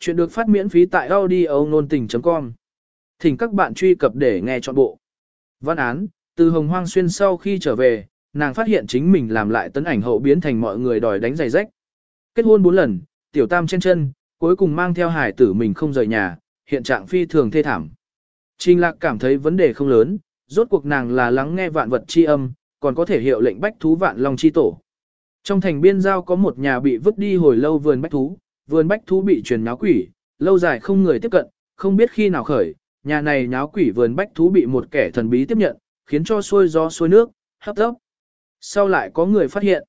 Chuyện được phát miễn phí tại audio nôn tình.com. Thỉnh các bạn truy cập để nghe trọn bộ. Văn án, từ Hồng Hoang Xuyên sau khi trở về, nàng phát hiện chính mình làm lại tấn ảnh hậu biến thành mọi người đòi đánh giày rách. Kết hôn 4 lần, tiểu tam trên chân, cuối cùng mang theo hải tử mình không rời nhà, hiện trạng phi thường thê thảm. Trình lạc cảm thấy vấn đề không lớn, rốt cuộc nàng là lắng nghe vạn vật chi âm, còn có thể hiệu lệnh bách thú vạn long chi tổ. Trong thành biên giao có một nhà bị vứt đi hồi lâu vườn bách thú, vườn bách thú bị truyền nháo quỷ, lâu dài không người tiếp cận, không biết khi nào khởi, nhà này nháo quỷ vườn bách thú bị một kẻ thần bí tiếp nhận, khiến cho xuôi gió xuôi nước, hấp tấp. Sau lại có người phát hiện,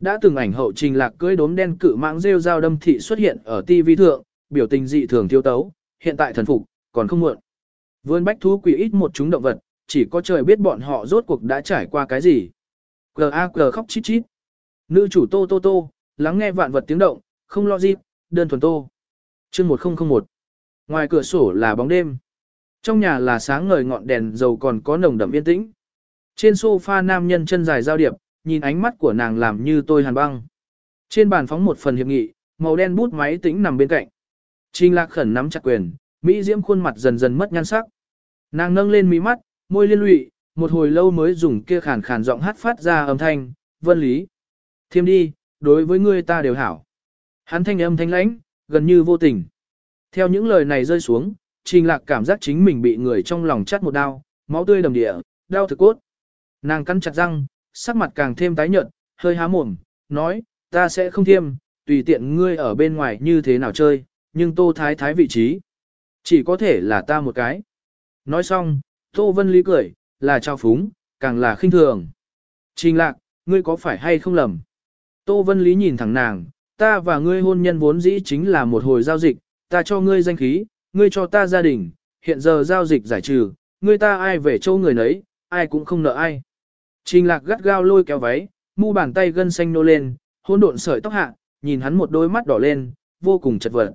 đã từng ảnh hậu trình lạc cưới đốm đen cự mãng rêu dao đâm thị xuất hiện ở TV thượng, biểu tình dị thường thiếu tấu, hiện tại thần phục, còn không muộn. Vườn bách thú quỷ ít một chúng động vật, chỉ có trời biết bọn họ rốt cuộc đã trải qua cái gì. G.A.G. khóc chít chít. Nữ chủ tô tô tô, lắng nghe vạn vật tiếng động, không lo gì, đơn thuần tô. Chương 1001. Ngoài cửa sổ là bóng đêm. Trong nhà là sáng ngời ngọn đèn dầu còn có nồng đậm yên tĩnh. Trên sofa nam nhân chân dài giao điệp, nhìn ánh mắt của nàng làm như tôi hàn băng. Trên bàn phóng một phần hiệp nghị, màu đen bút máy tĩnh nằm bên cạnh. Trình lạc khẩn nắm chặt quyền, Mỹ diễm khuôn mặt dần dần mất nhan sắc. Nàng nâng lên mí mắt, môi liên lụy, một hồi lâu mới dùng kia khàn khàn giọng hát phát ra âm thanh, vân lý. Thêm đi, đối với ngươi ta đều hảo. Hắn thanh âm thanh lãnh, gần như vô tình. Theo những lời này rơi xuống, trình lạc cảm giác chính mình bị người trong lòng chắt một đau, máu tươi đầm địa, đau thực cốt. Nàng cắn chặt răng, sắc mặt càng thêm tái nhợt, hơi há mồm, nói, ta sẽ không thiêm, tùy tiện ngươi ở bên ngoài như thế nào chơi, nhưng tô thái thái vị trí. Chỉ có thể là ta một cái. Nói xong, Tô Vân Lý cười, là trao phúng, càng là khinh thường. Trình lạc, ngươi có phải hay không lầm? Tô Vân Lý nhìn thẳng nàng, ta và ngươi hôn nhân vốn dĩ chính là một hồi giao dịch, ta cho ngươi danh khí, ngươi cho ta gia đình, hiện giờ giao dịch giải trừ, ngươi ta ai về châu người nấy, ai cũng không nợ ai. Trình lạc gắt gao lôi kéo váy, mu bàn tay gân xanh nô lên, hôn độn sợi tóc hạ, nhìn hắn một đôi mắt đỏ lên, vô cùng chật vật.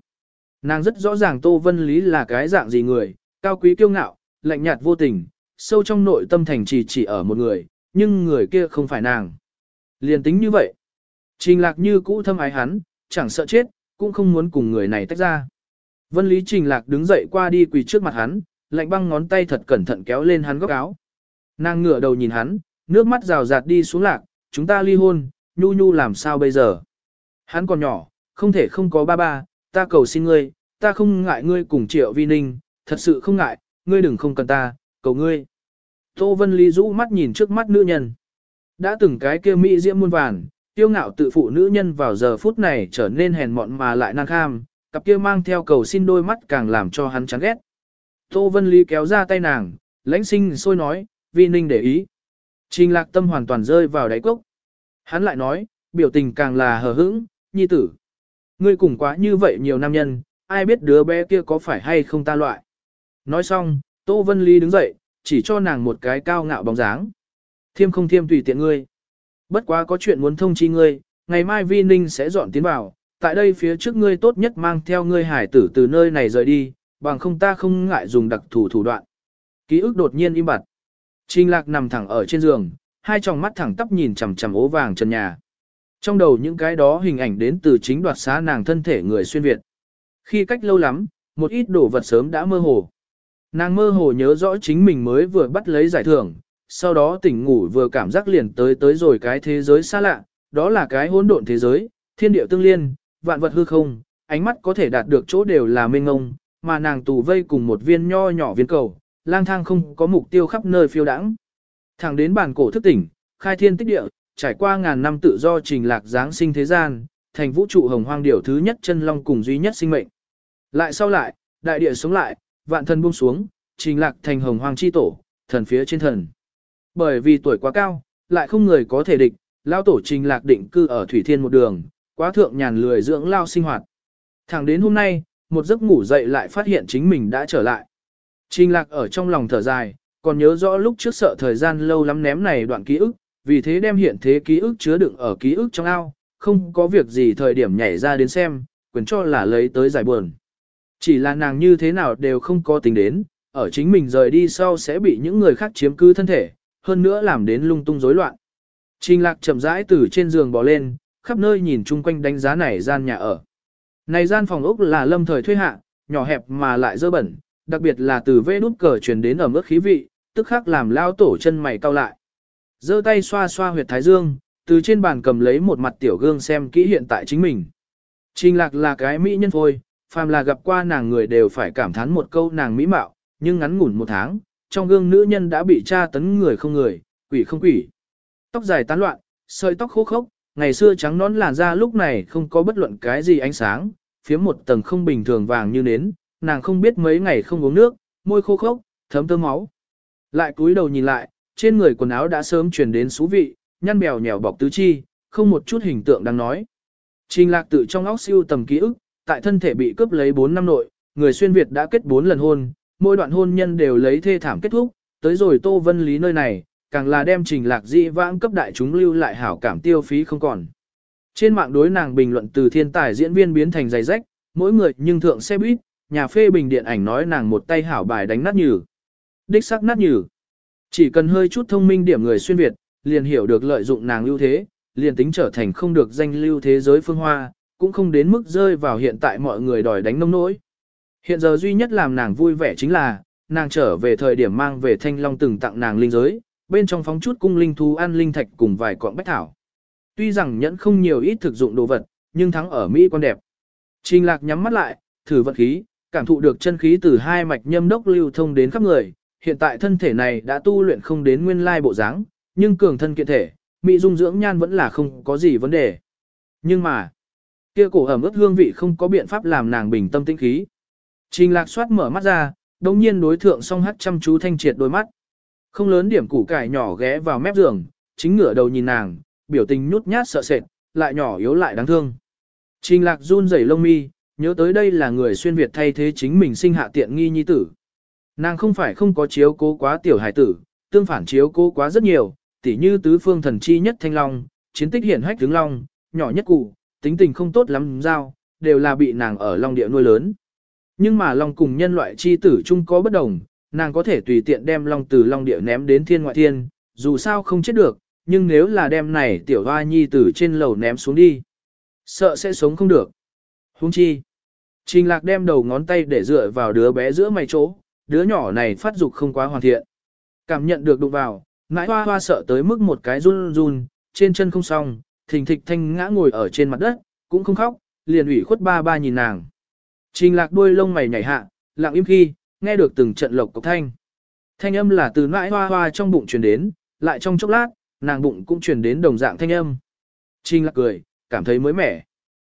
Nàng rất rõ ràng Tô Vân Lý là cái dạng gì người, cao quý kiêu ngạo, lạnh nhạt vô tình, sâu trong nội tâm thành chỉ chỉ ở một người, nhưng người kia không phải nàng. Liền tính như vậy. Trình lạc như cũ thâm ái hắn, chẳng sợ chết, cũng không muốn cùng người này tách ra. Vân Lý Trình lạc đứng dậy qua đi quỳ trước mặt hắn, lạnh băng ngón tay thật cẩn thận kéo lên hắn góc áo. Nàng ngửa đầu nhìn hắn, nước mắt rào rạt đi xuống lạc, chúng ta ly hôn, nhu nhu làm sao bây giờ. Hắn còn nhỏ, không thể không có ba ba, ta cầu xin ngươi, ta không ngại ngươi cùng triệu vi ninh, thật sự không ngại, ngươi đừng không cần ta, cầu ngươi. Tô Vân Ly rũ mắt nhìn trước mắt nữ nhân. Đã từng cái kia mỹ diễm muôn vàn, tiêu ngạo tự phụ nữ nhân vào giờ phút này trở nên hèn mọn mà lại năng kham, cặp kia mang theo cầu xin đôi mắt càng làm cho hắn chán ghét. Tô Vân Ly kéo ra tay nàng, lãnh sinh sôi nói, vi ninh để ý. Trình lạc tâm hoàn toàn rơi vào đáy cốc. Hắn lại nói, biểu tình càng là hờ hững, nhi tử. Ngươi cùng quá như vậy nhiều nam nhân, ai biết đứa bé kia có phải hay không ta loại. Nói xong, Tô Vân Ly đứng dậy, chỉ cho nàng một cái cao ngạo bóng dáng. Thiêm không thiêm tùy tiện ngươi. Bất quá có chuyện muốn thông chi ngươi, ngày mai Vi Ninh sẽ dọn tiến vào, tại đây phía trước ngươi tốt nhất mang theo ngươi hải tử từ nơi này rời đi, bằng không ta không ngại dùng đặc thủ thủ đoạn. Ký ức đột nhiên im bặt. Trình lạc nằm thẳng ở trên giường, hai tròng mắt thẳng tắp nhìn chằm chằm ố vàng trần nhà. Trong đầu những cái đó hình ảnh đến từ chính đoạt xá nàng thân thể người xuyên Việt. Khi cách lâu lắm, một ít đồ vật sớm đã mơ hồ. Nàng mơ hồ nhớ rõ chính mình mới vừa bắt lấy giải thưởng, sau đó tỉnh ngủ vừa cảm giác liền tới tới rồi cái thế giới xa lạ, đó là cái hỗn độn thế giới, thiên địa tương liên, vạn vật hư không, ánh mắt có thể đạt được chỗ đều là mênh ngông, mà nàng tù vây cùng một viên nho nhỏ viên cầu, lang thang không có mục tiêu khắp nơi phiêu đãng. Thẳng đến bản cổ thức tỉnh, khai thiên tích địa, trải qua ngàn năm tự do trình lạc giáng sinh thế gian, thành vũ trụ hồng hoang điều thứ nhất chân long cùng duy nhất sinh mệnh. Lại sau lại, đại địa sống lại, vạn thần buông xuống, trình lạc thành hồng hoang chi tổ, thần phía trên thần. Bởi vì tuổi quá cao, lại không người có thể địch, lao tổ trình lạc định cư ở thủy thiên một đường, quá thượng nhàn lười dưỡng lao sinh hoạt. Thẳng đến hôm nay, một giấc ngủ dậy lại phát hiện chính mình đã trở lại. Trình lạc ở trong lòng thở dài, còn nhớ rõ lúc trước sợ thời gian lâu lắm ném này đoạn ký ức, vì thế đem hiện thế ký ức chứa đựng ở ký ức trong ao, không có việc gì thời điểm nhảy ra đến xem, quyền cho là lấy tới giải buồn. Chỉ là nàng như thế nào đều không có tính đến, ở chính mình rời đi sau sẽ bị những người khác chiếm cư thân thể, hơn nữa làm đến lung tung rối loạn. Trình lạc chậm rãi từ trên giường bò lên, khắp nơi nhìn chung quanh đánh giá này gian nhà ở. Này gian phòng ốc là lâm thời thuê hạ, nhỏ hẹp mà lại dơ bẩn, đặc biệt là từ vê nút cờ truyền đến ở mức khí vị, tức khắc làm lao tổ chân mày cau lại. giơ tay xoa xoa huyệt thái dương, từ trên bàn cầm lấy một mặt tiểu gương xem kỹ hiện tại chính mình. Trình lạc là cái mỹ nhân thôi, phàm là gặp qua nàng người đều phải cảm thán một câu nàng mỹ mạo, nhưng ngắn ngủn một tháng, trong gương nữ nhân đã bị tra tấn người không người, quỷ không quỷ. Tóc dài tán loạn, sợi tóc khô khốc, ngày xưa trắng nón làn da lúc này không có bất luận cái gì ánh sáng, phía một tầng không bình thường vàng như nến, nàng không biết mấy ngày không uống nước, môi khô khốc, thấm tơ máu. Lại cúi đầu nhìn lại, trên người quần áo đã sớm truyền đến xú vị, nhăn bèo nhèo bọc tứ chi, không một chút hình tượng đang nói. Trình lạc tự trong óc siêu tầm ký ức, tại thân thể bị cướp lấy 4 năm nội, người xuyên Việt đã kết 4 lần hôn, mỗi đoạn hôn nhân đều lấy thê thảm kết thúc, tới rồi Tô Vân Lý nơi này, càng là đem trình lạc dị vãng cấp đại chúng lưu lại hảo cảm tiêu phí không còn. Trên mạng đối nàng bình luận từ thiên tài diễn viên biến thành giày rách, mỗi người nhưng thượng xe buýt, nhà phê bình điện ảnh nói nàng một tay hảo bài đánh nát nhừ. Đích sắc nát nhừ. Chỉ cần hơi chút thông minh điểm người xuyên Việt, liền hiểu được lợi dụng nàng lưu thế, liền tính trở thành không được danh lưu thế giới phương hoa, cũng không đến mức rơi vào hiện tại mọi người đòi đánh nông nỗi. Hiện giờ duy nhất làm nàng vui vẻ chính là, nàng trở về thời điểm mang về thanh long từng tặng nàng linh giới, bên trong phóng chút cung linh thú ăn linh thạch cùng vài quặng bách thảo. Tuy rằng nhẫn không nhiều ít thực dụng đồ vật, nhưng thắng ở Mỹ quan đẹp. Trình lạc nhắm mắt lại, thử vật khí, cảm thụ được chân khí từ hai mạch nhâm đốc lưu thông đến khắp người, hiện tại thân thể này đã tu luyện không đến nguyên lai bộ dáng, nhưng cường thân kiện thể, mỹ dung dưỡng nhan vẫn là không có gì vấn đề. Nhưng mà, kia cổ ẩm ướt hương vị không có biện pháp làm nàng bình tâm tĩnh khí. Trình lạc soát mở mắt ra, đồng nhiên đối thượng song hắt chăm chú thanh triệt đôi mắt. Không lớn điểm củ cải nhỏ ghé vào mép giường, chính ngửa đầu nhìn nàng, biểu tình nhút nhát sợ sệt, lại nhỏ yếu lại đáng thương. Trình lạc run rẩy lông mi, nhớ tới đây là người xuyên Việt thay thế chính mình sinh hạ tiện nghi nhi tử. Nàng không phải không có chiếu cố quá tiểu hải tử, tương phản chiếu cố quá rất nhiều, tỉ như tứ phương thần chi nhất thanh long, chiến tích hiển hách tướng long, nhỏ nhất cụ, tính tình không tốt lắm giao, đều là bị nàng ở long địa nuôi lớn. Nhưng mà long cùng nhân loại chi tử chung có bất đồng, nàng có thể tùy tiện đem long từ long địa ném đến thiên ngoại thiên, dù sao không chết được, nhưng nếu là đem này tiểu hoa nhi tử trên lầu ném xuống đi, sợ sẽ sống không được. Huống chi. Trình lạc đem đầu ngón tay để dựa vào đứa bé giữa mày chỗ, đứa nhỏ này phát dục không quá hoàn thiện. Cảm nhận được đụng vào, ngãi hoa hoa sợ tới mức một cái run run, trên chân không xong, thình thịch thanh ngã ngồi ở trên mặt đất, cũng không khóc, liền ủy khuất ba ba nhìn nàng. Trình lạc đuôi lông mày nhảy hạ, lặng im khi, nghe được từng trận lộc cộc thanh. Thanh âm là từ nãi hoa hoa trong bụng truyền đến, lại trong chốc lát, nàng bụng cũng truyền đến đồng dạng thanh âm. Trình lạc cười, cảm thấy mới mẻ.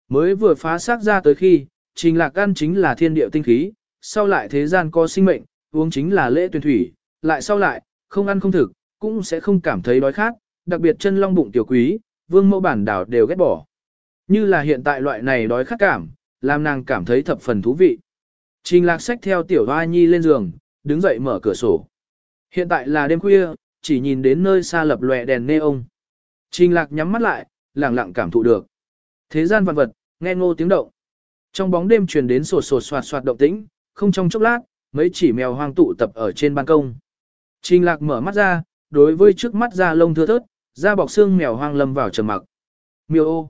Mới vừa phá xác ra tới khi, trình lạc ăn chính là thiên địa tinh khí, sau lại thế gian có sinh mệnh, uống chính là lễ tuyển thủy, lại sau lại, không ăn không thực, cũng sẽ không cảm thấy đói khát, đặc biệt chân long bụng tiểu quý, vương mẫu bản đảo đều ghét bỏ. Như là hiện tại loại này đói khát cảm, làm nàng cảm thấy thập phần thú vị. Trình lạc sách theo tiểu hoa nhi lên giường, đứng dậy mở cửa sổ. Hiện tại là đêm khuya, chỉ nhìn đến nơi xa lập lòe đèn neon. Trình lạc nhắm mắt lại, lặng lặng cảm thụ được. Thế gian vạn vật, nghe ngô tiếng động. Trong bóng đêm truyền đến sột sột soạt soạt động tĩnh, không trong chốc lát, mấy chỉ mèo hoang tụ tập ở trên ban công. Trình lạc mở mắt ra, đối với trước mắt da lông thưa thớt, da bọc xương mèo hoang lâm vào trầm mặc. Miêu ô,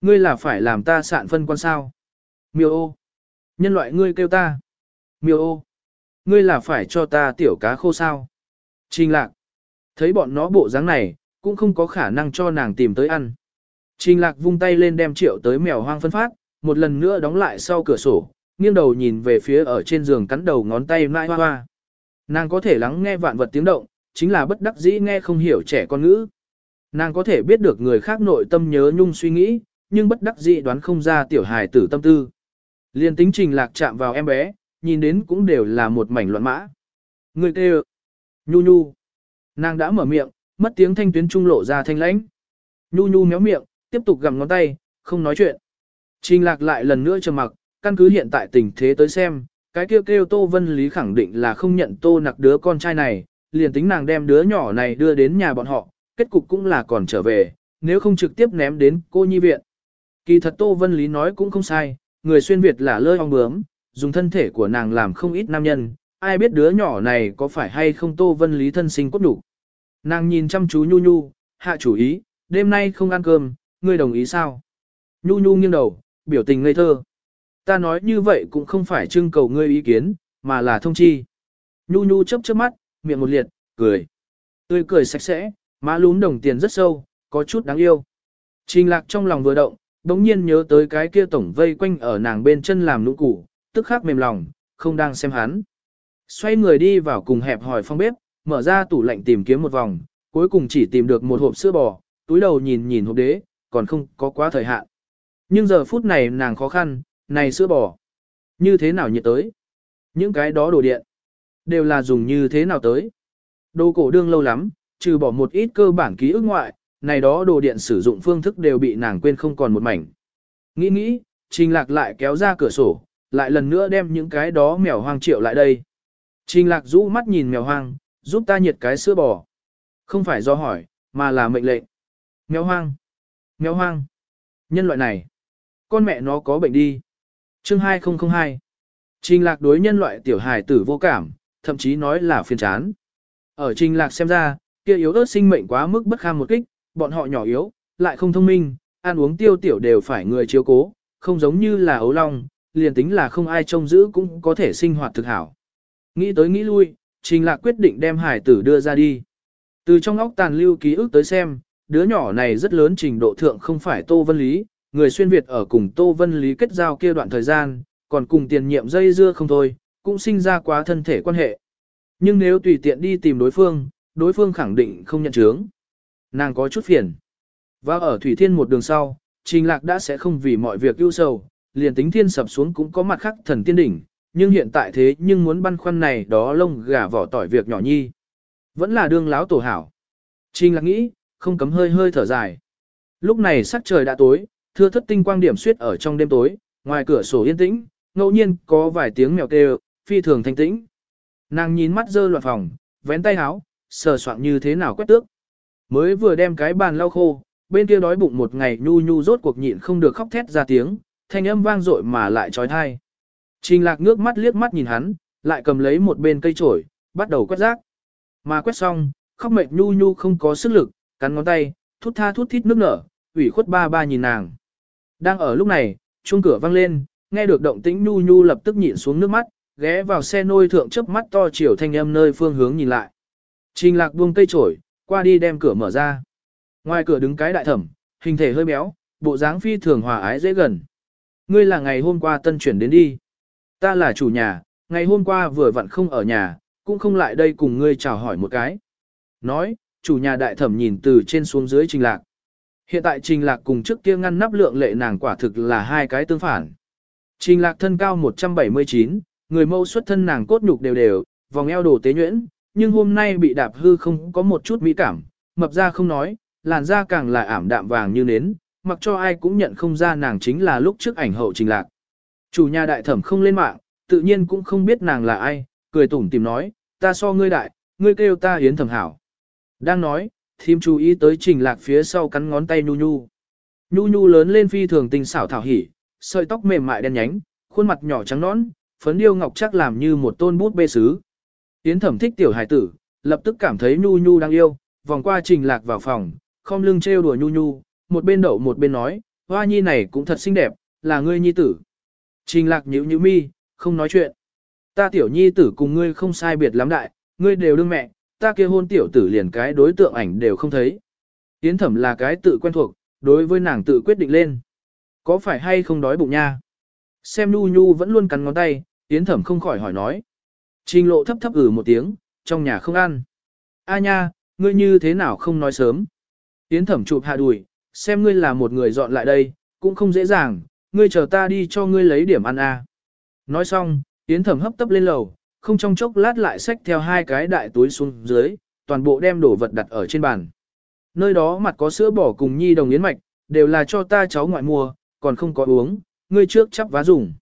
ngươi là phải làm ta sạn phân quan sao? Miêu ô, nhân loại ngươi kêu ta. Miêu ô, ngươi là phải cho ta tiểu cá khô sao? Trình lạc, thấy bọn nó bộ dáng này, cũng không có khả năng cho nàng tìm tới ăn. Trình lạc vung tay lên đem triệu tới mèo hoang phân phát, một lần nữa đóng lại sau cửa sổ, nghiêng đầu nhìn về phía ở trên giường cắn đầu ngón tay nai hoa hoa. Nàng có thể lắng nghe vạn vật tiếng động, chính là bất đắc dĩ nghe không hiểu trẻ con ngữ. Nàng có thể biết được người khác nội tâm nhớ nhung suy nghĩ, nhưng bất đắc dĩ đoán không ra tiểu hài tử tâm tư. Liên tính trình lạc chạm vào em bé, nhìn đến cũng đều là một mảnh loạn mã. Người kêu, nhu nhu. Nàng đã mở miệng, mất tiếng thanh tuyến trung lộ ra thanh lãnh. Nhu nhu méo miệng, tiếp tục gặm ngón tay, không nói chuyện. Trình lạc lại lần nữa trầm mặc, căn cứ hiện tại tình thế tới xem, cái kêu kêu Tô Vân Lý khẳng định là không nhận Tô nặc đứa con trai này, liền tính nàng đem đứa nhỏ này đưa đến nhà bọn họ, kết cục cũng là còn trở về, nếu không trực tiếp ném đến cô nhi viện. Kỳ thật Tô Vân Lý nói cũng không sai, người xuyên Việt là lơi ong bướm, dùng thân thể của nàng làm không ít nam nhân, ai biết đứa nhỏ này có phải hay không Tô Vân Lý thân sinh cốt đủ. Nàng nhìn chăm chú Nhu Nhu, hạ chủ ý, đêm nay không ăn cơm, ngươi đồng ý sao? Nhu Nhu nghiêng đầu, biểu tình ngây thơ. Ta nói như vậy cũng không phải trưng cầu ngươi ý kiến, mà là thông chi. Nhu nhu chớp chớp mắt, miệng một liệt, cười. Tươi cười sạch sẽ, má lún đồng tiền rất sâu, có chút đáng yêu. Trình lạc trong lòng vừa động, đống nhiên nhớ tới cái kia tổng vây quanh ở nàng bên chân làm nụ củ, tức khắc mềm lòng, không đang xem hắn. Xoay người đi vào cùng hẹp hỏi phong bếp, mở ra tủ lạnh tìm kiếm một vòng, cuối cùng chỉ tìm được một hộp sữa bò, túi đầu nhìn nhìn hộp đế, còn không có quá thời hạn. Nhưng giờ phút này nàng khó khăn, này sữa bò, như thế nào nhiệt tới? Những cái đó đồ điện, đều là dùng như thế nào tới? Đồ cổ đương lâu lắm, trừ bỏ một ít cơ bản ký ức ngoại, này đó đồ điện sử dụng phương thức đều bị nàng quên không còn một mảnh. Nghĩ nghĩ, Trình Lạc lại kéo ra cửa sổ, lại lần nữa đem những cái đó mèo hoang triệu lại đây. Trình Lạc rũ mắt nhìn mèo hoang, giúp ta nhiệt cái sữa bò. Không phải do hỏi, mà là mệnh lệnh. Mèo hoang. Mèo hoang. Nhân loại này. Con mẹ nó có bệnh đi. Chương 2002. Trình Lạc đối nhân loại tiểu hài tử vô cảm, thậm chí nói là phiền chán. Ở Trình Lạc xem ra, kia yếu ớt sinh mệnh quá mức bất kham một kích, bọn họ nhỏ yếu, lại không thông minh, ăn uống tiêu tiểu đều phải người chiếu cố, không giống như là ấu long, liền tính là không ai trông giữ cũng có thể sinh hoạt thực hảo. Nghĩ tới nghĩ lui, Trình Lạc quyết định đem hải tử đưa ra đi. Từ trong óc tàn lưu ký ức tới xem, đứa nhỏ này rất lớn trình độ thượng không phải Tô Vân Lý, người xuyên Việt ở cùng Tô Vân Lý kết giao kia đoạn thời gian, còn cùng tiền nhiệm dây dưa không thôi, cũng sinh ra quá thân thể quan hệ. Nhưng nếu tùy tiện đi tìm đối phương, đối phương khẳng định không nhận chướng. Nàng có chút phiền. Và ở Thủy Thiên một đường sau, Trình Lạc đã sẽ không vì mọi việc ưu sầu, liền tính thiên sập xuống cũng có mặt khác thần tiên đỉnh, nhưng hiện tại thế nhưng muốn băn khoăn này đó lông gà vỏ tỏi việc nhỏ nhi. Vẫn là đương láo tổ hảo. Trình Lạc nghĩ, không cấm hơi hơi thở dài. Lúc này sắc trời đã tối, thưa thất tinh quang điểm suyết ở trong đêm tối, ngoài cửa sổ yên tĩnh, ngẫu nhiên có vài tiếng mèo kêu, phi thường thanh tĩnh. Nàng nhìn mắt dơ loạn phòng, vén tay háo sờ soạn như thế nào quét tước. Mới vừa đem cái bàn lau khô, bên kia đói bụng một ngày nhu nhu rốt cuộc nhịn không được khóc thét ra tiếng, thanh âm vang dội mà lại trói thai. Trình lạc nước mắt liếc mắt nhìn hắn, lại cầm lấy một bên cây chổi, bắt đầu quét rác. Mà quét xong, khóc mệt nhu nhu không có sức lực, cắn ngón tay, thút tha thút thít nước nở, ủy khuất ba ba nhìn nàng. Đang ở lúc này, chuông cửa vang lên, nghe được động tĩnh nhu nhu lập tức nhịn xuống nước mắt, ghé vào xe nôi thượng chớp mắt to chiều thanh âm nơi phương hướng nhìn lại. Trình lạc buông cây chổi, qua đi đem cửa mở ra. Ngoài cửa đứng cái đại thẩm, hình thể hơi béo, bộ dáng phi thường hòa ái dễ gần. Ngươi là ngày hôm qua tân chuyển đến đi. Ta là chủ nhà, ngày hôm qua vừa vặn không ở nhà, cũng không lại đây cùng ngươi chào hỏi một cái. Nói, chủ nhà đại thẩm nhìn từ trên xuống dưới trình lạc. Hiện tại trình lạc cùng trước kia ngăn nắp lượng lệ nàng quả thực là hai cái tương phản. Trình lạc thân cao 179, người mâu xuất thân nàng cốt nhục đều đều, vòng eo đồ tế nhuyễn, nhưng hôm nay bị đạp hư không có một chút mỹ cảm, mập ra không nói, làn da càng là ảm đạm vàng như nến, mặc cho ai cũng nhận không ra nàng chính là lúc trước ảnh hậu trình lạc. Chủ nhà đại thẩm không lên mạng, tự nhiên cũng không biết nàng là ai, cười tủm tìm nói, ta so ngươi đại, ngươi kêu ta hiến thẩm hảo. Đang nói, thím chú ý tới trình lạc phía sau cắn ngón tay nhu nhu. Nhu nhu lớn lên phi thường tình xảo thảo hỉ, sợi tóc mềm mại đen nhánh, khuôn mặt nhỏ trắng nõn, phấn điêu ngọc chắc làm như một tôn bút bê sứ. Yến thẩm thích tiểu hải tử, lập tức cảm thấy nhu nhu đang yêu, vòng qua trình lạc vào phòng, không lưng trêu đùa nhu nhu, một bên đậu một bên nói, hoa nhi này cũng thật xinh đẹp, là ngươi nhi tử. Trình lạc nhíu nhíu mi, không nói chuyện. Ta tiểu nhi tử cùng ngươi không sai biệt lắm đại, ngươi đều đương mẹ, ta kia hôn tiểu tử liền cái đối tượng ảnh đều không thấy. Yến thẩm là cái tự quen thuộc, đối với nàng tự quyết định lên. Có phải hay không đói bụng nha? Xem nhu nhu vẫn luôn cắn ngón tay, Yến thẩm không khỏi hỏi nói. Trình lộ thấp thấp ử một tiếng, trong nhà không ăn. A nha, ngươi như thế nào không nói sớm. Yến thẩm chụp hạ đùi, xem ngươi là một người dọn lại đây, cũng không dễ dàng, ngươi chờ ta đi cho ngươi lấy điểm ăn a. Nói xong, Yến thẩm hấp tấp lên lầu, không trong chốc lát lại xách theo hai cái đại túi xuống dưới, toàn bộ đem đồ vật đặt ở trên bàn. Nơi đó mặt có sữa bỏ cùng nhi đồng yến mạch, đều là cho ta cháu ngoại mua, còn không có uống, ngươi trước chắp vá dùng.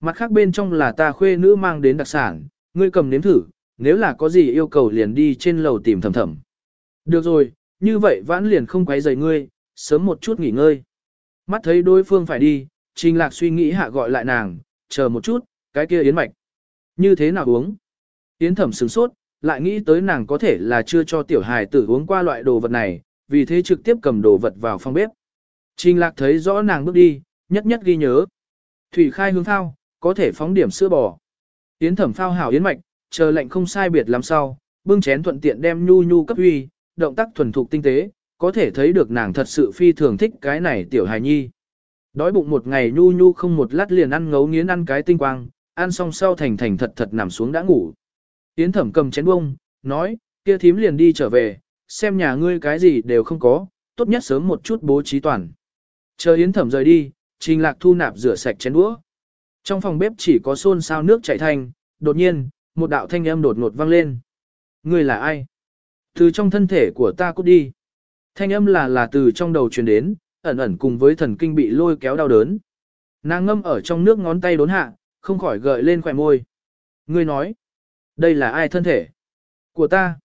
Mặt khác bên trong là ta khuê nữ mang đến đặc sản, ngươi cầm nếm thử, nếu là có gì yêu cầu liền đi trên lầu tìm thầm thầm. Được rồi, như vậy vãn liền không quấy rầy ngươi, sớm một chút nghỉ ngơi. Mắt thấy đối phương phải đi, Trình Lạc suy nghĩ hạ gọi lại nàng, chờ một chút, cái kia yến mạch. Như thế nào uống? Yến thẩm sửng sốt, lại nghĩ tới nàng có thể là chưa cho tiểu hài tử uống qua loại đồ vật này, vì thế trực tiếp cầm đồ vật vào phòng bếp. Trình Lạc thấy rõ nàng bước đi, nhất nhất ghi nhớ. Thủy khai hướng thao, có thể phóng điểm sữa bò. Yến thẩm phao hảo yến mạch, chờ lệnh không sai biệt làm sao, bưng chén thuận tiện đem nhu nhu cấp huy, động tác thuần thục tinh tế, có thể thấy được nàng thật sự phi thường thích cái này tiểu hài nhi. Đói bụng một ngày nhu nhu không một lát liền ăn ngấu nghiến ăn cái tinh quang, ăn xong sau thành thành thật thật nằm xuống đã ngủ. Yến thẩm cầm chén bông, nói, kia thím liền đi trở về, xem nhà ngươi cái gì đều không có, tốt nhất sớm một chút bố trí toàn. Chờ Yến thẩm rời đi, Trình Lạc thu nạp rửa sạch chén đũa. Trong phòng bếp chỉ có xôn xao nước chảy thanh, đột nhiên, một đạo thanh âm đột ngột vang lên. Ngươi là ai? Từ trong thân thể của ta cút đi. Thanh âm là là từ trong đầu truyền đến, ẩn ẩn cùng với thần kinh bị lôi kéo đau đớn. Nàng ngâm ở trong nước ngón tay đốn hạ, không khỏi gợi lên khỏe môi. Ngươi nói, đây là ai thân thể? Của ta.